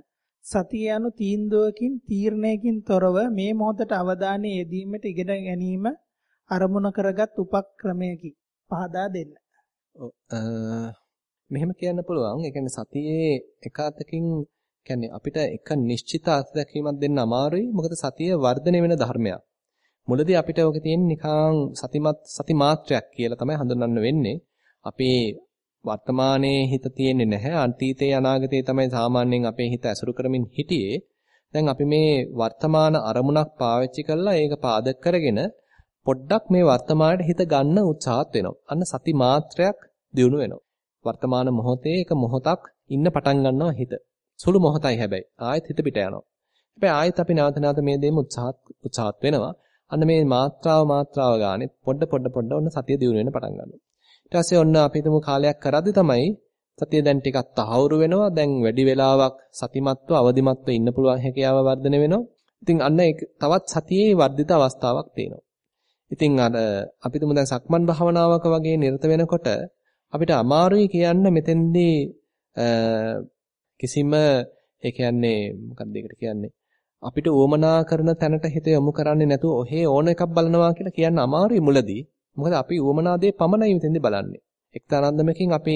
සතිය යනු තීන්දුවකින් තීරණයකින් තොරව මේ මොහොතට අවධානය යෙදීමට ඉගෙන ගැනීම අරමුණ කරගත් උපක්‍රමයකි. පහදා දෙන්න. මෙහෙම කියන්න පුළුවන්. ඒ කියන්නේ සතියේ එක අතකින් කියන්නේ අපිට එක නිශ්චිත අත්දැකීමක් දෙන්න අමාරුයි. මොකද සතිය වර්ධනය වෙන ධර්මයක්. මුලදී අපිට ඔක තියෙන්නේ නිකං සතිමත් සති මාත්‍රයක් කියලා තමයි හඳුන්වන්න වෙන්නේ. අපේ වර්තමානයේ හිත තියෙන්නේ නැහැ. අතීතයේ අනාගතයේ තමයි සාමාන්‍යයෙන් අපේ හිත ඇසුරු කරමින් හිටියේ. දැන් අපි මේ වර්තමාන අරමුණක් පාවිච්චි කරලා ඒක පාදක කරගෙන පොඩ්ඩක් මේ වර්තමානයේ හිත ගන්න උත්සාහත් වෙනවා. අන්න සති මාත්‍රයක් දිනු වෙනවා. වර්තමාන මොහොතේ එක මොහොතක් ඉන්න පටන් ගන්නවා හිත. සුළු මොහොතයි හැබැයි. ආයෙත් හිත පිට යනවා. හැබැයි ආයෙත් අපි නැවත නැවත මේ දෙම උත්සාහත් උත්සාහත් වෙනවා. අන්න මේ මාත්‍රාව මාත්‍රාව ගානේ පොඩ පොඩ පොඩ ඔන්න සතිය දියුණු වෙන්න පටන් ගන්නවා. ඊට පස්සේ ඔන්න අපි හිතමු කාලයක් කරද්දි තමයි සතිය දැන් ටිකක් තහවුරු වෙනවා. දැන් වැඩි වෙලාවක් සතිමත්ව අවදිමත්ව ඉන්න පුළුවන් හැකියාව වර්ධනය වෙනවා. ඉතින් අන්න තවත් සතියේ වර්ධිත අවස්ථාවක් තියෙනවා. ඉතින් අර අපි තුමු දැන් සක්මන් භාවනාවක වගේ නිරත වෙනකොට අපිට අමාරුයි කියන්න මෙතෙන්දී කිසිම ඒ කියන්නේ මොකක්ද ඒකට කියන්නේ? අපිට උවමනා කරන තැනට හිත යොමු කරන්නේ නැතුව ඔහේ ඕන එකක් බලනවා කියලා කියන්න අමාරුයි මුලදී. මොකද අපි උවමනා දේ පමණයි මෙතෙන්දී බලන්නේ. එක්තරාන්දමකින් අපි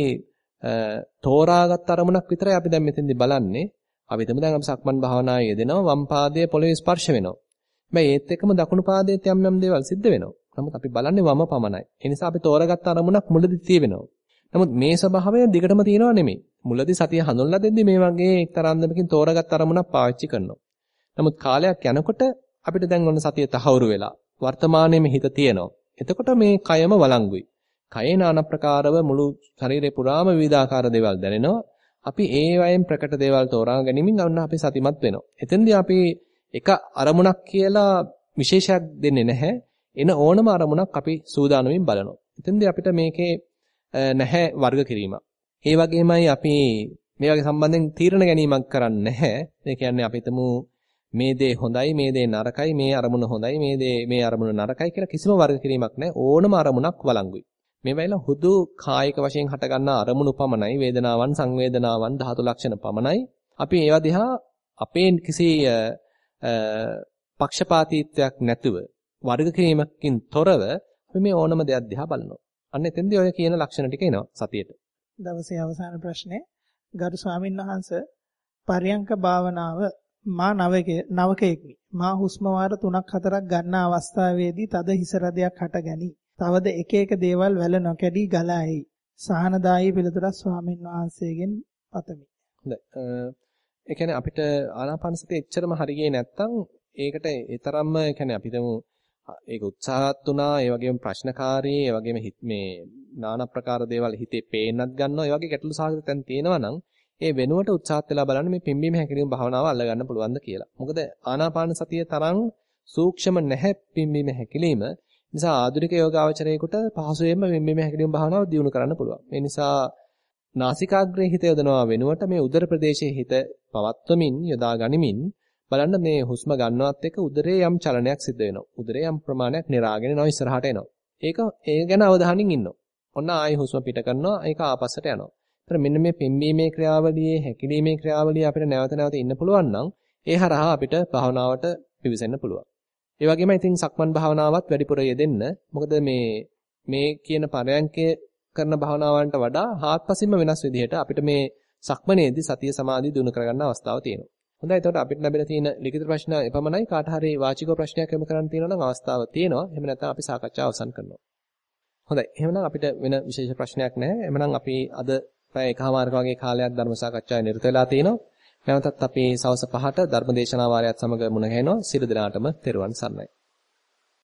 තෝරාගත් අරමුණක් විතරයි අපි දැන් මෙතෙන්දී බලන්නේ. අපි හිතමු දැන් අපි සක්මන් භාවනාවේ යෙදෙනවා වම් පාදයේ පොළවේ ස්පර්ශ වෙනවා. හැබැයි ඒත් එක්කම දකුණු පාදයේ යම් යම් දේවල් සිද්ධ වෙනවා. නමුත් අපි බලන්නේ වම පමණයි. ඒ නිසා අපි තෝරාගත් අරමුණක් මුලදී තියෙවෙනවා. නමුත් මේ ස්වභාවය දිගටම තියෙනව නෙමෙයි. මුලදී සතිය හඳුන්ලා දෙද්දි මේ වගේ එක්තරාන්දමකින් තෝරාගත් අරමුණක් පාවිච්චි කරනවා. නමුත් කාලයක් යනකොට අපිට දැන් ඔන්න සතිය තහවුරු වෙලා වර්තමානයේම හිත තියෙනවා. එතකොට මේ කයම වළංගුයි. කයේ নানা ප්‍රකාරව මුළු ශරීරේ පුරාම විවිධාකාර දේවල් දැනෙනවා. අපි ඒ වයින් ප්‍රකට දේවල් තෝරා ගැනීමෙන් ඔන්න අපි සතිමත් වෙනවා. එතෙන්දී අපි එක අරමුණක් කියලා විශේෂයක් දෙන්නේ නැහැ. එන ඕනම අරමුණක් අපි සූදානමින් බලනවා. එතෙන්දී අපිට මේකේ නැහැ වර්ග කිරීමක්. ඒ වගේමයි අපි මේ වගේ සම්බන්ධයෙන් තීරණ ගැනීමක් කරන්නේ නැහැ. ඒ කියන්නේ අපි හිතමු මේ දේ හොඳයි මේ දේ නරකයි මේ අරමුණ හොඳයි මේ දේ මේ අරමුණ නරකයි කියලා කිසිම වර්ග කිරීමක් නැහැ ඕනම අරමුණක් වළංගුයි මේ වෙලාව හුදු කායික වශයෙන් හටගන්නා අරමුණු පමණයි වේදනාවන් සංවේදනාවන් ධාතු ලක්ෂණ පමණයි අපි ඒවා දිහා අපේ කිසි පක්ෂපාතීත්වයක් නැතුව වර්ග කිරීමකින් තොරව අපි මේ ඕනම දෙයක් දිහා බලනවා අන්න එතෙන්දී ඔය කියන ලක්ෂණ ටික එනවා සතියේට දවසේ අවසාන ප්‍රශ්නේ ගරු ස්වාමීන් වහන්සේ පරියංක භාවනාව මා නවකයෙක්මි. මා හුස්ම වාර 3ක් 4ක් ගන්න අවස්ථාවේදී තද හිස රදයක් හටගනි. තවද එක එක දේවල් වැල නොකැඩී ගලා එයි. සහනදායී පිළිතුරක් ස්වාමින් වහන්සේගෙන් පතමි. හොඳයි. අපිට ආනාපාන සතිය එච්චරම හරියේ නැත්තම් ඒකට ඒ තරම්ම ඒ කියන්නේ අපිටම ඒක උත්සාහත් වුණා ඒ වගේම ප්‍රශ්නකාරී ඒ වගේම මේ নানা ප්‍රකාර දේවල් හිතේ පේන්නත් ගන්නවා ඒ වගේ ගැටලු සාහිත තැන් තියෙනවා නම් ඒ වෙනුවට උත්සාහත් වෙලා බලන්න මේ පිම්බීම හැකිරීම භාවනාව අල්ලගන්න පුළුවන්ද කියලා. මොකද ආනාපාන සතිය තරම් සූක්ෂම නැහැ පිම්බීම හැකිරීම. නිසා ආධුනික යෝගාවචරයෙකුට පහසුවෙන්ම පිම්බීම හැකිරීම භාවනාව දියුණු කරන්න පුළුවන්. මේ නිසා නාසිකාග්‍රේ හිත යොදනවා වෙනුවට මේ උදර ප්‍රදේශයේ හිත පවත්වමින් යොදා ගනිමින් බලන්න මේ හුස්ම ගන්නවත් එක්ක උදරයේ යම් චලනයක් සිද්ධ වෙනවා. උදරයේ යම් ප්‍රමාණයක් නිරාගෙන යනවා ඉස්සරහට එනවා. ඒක ඒ ගැන අවධානයෙන් ඉන්නවා. ඔන්න ආයි හුස්ම පිට කරනවා ඒක ආපස්සට යනවා. ඒතර මෙන්න මේ පිම්බීමේ ක්‍රියාවලියේ හැකිලීමේ ක්‍රියාවලිය අපිට නැවත නැවත ඉන්න පුළුවන් නම් ඒ හරහා අපිට භාවනාවට පිවිසෙන්න පුළුවන්. ඒ වගේම ඉතින් සක්මන් භාවනාවත් වැඩිපුර යෙදෙන්න. මොකද මේ මේ කියන පරයන්කය කරන භාවනාවන්ට වඩා හාත්පසින්ම වෙනස් විදිහට අපිට මේ සක්මනේදී සතිය සමාධිය දිනු කරගන්න අවස්ථාව තියෙනවා. හොඳයි එතකොට අපිට ලැබෙන තියෙන ලිඛිත ප්‍රශ්න එපමණයි කාට හරි වාචික ප්‍රශ්නයක් යොමු කරන්න තියෙනවා නම් අවස්ථාව තියෙනවා. එහෙම නැත්නම් අපි සාකච්ඡාව අවසන් කරනවා. හොඳයි. එහෙනම් අපිට වෙන විශේෂ ප්‍රශ්නයක් නැහැ. එහෙනම් අපි අද පැය එකමාරක වගේ කාලයක් ධර්ම සාකච්ඡාවේ නිරත වෙලා තිනවා. නැවතත් අපි සවස් 5ට ධර්ම දේශනා වාරයත් සමග මුණ ගැහෙනවා. සියලු දෙනාටම තෙරුවන් සරණයි.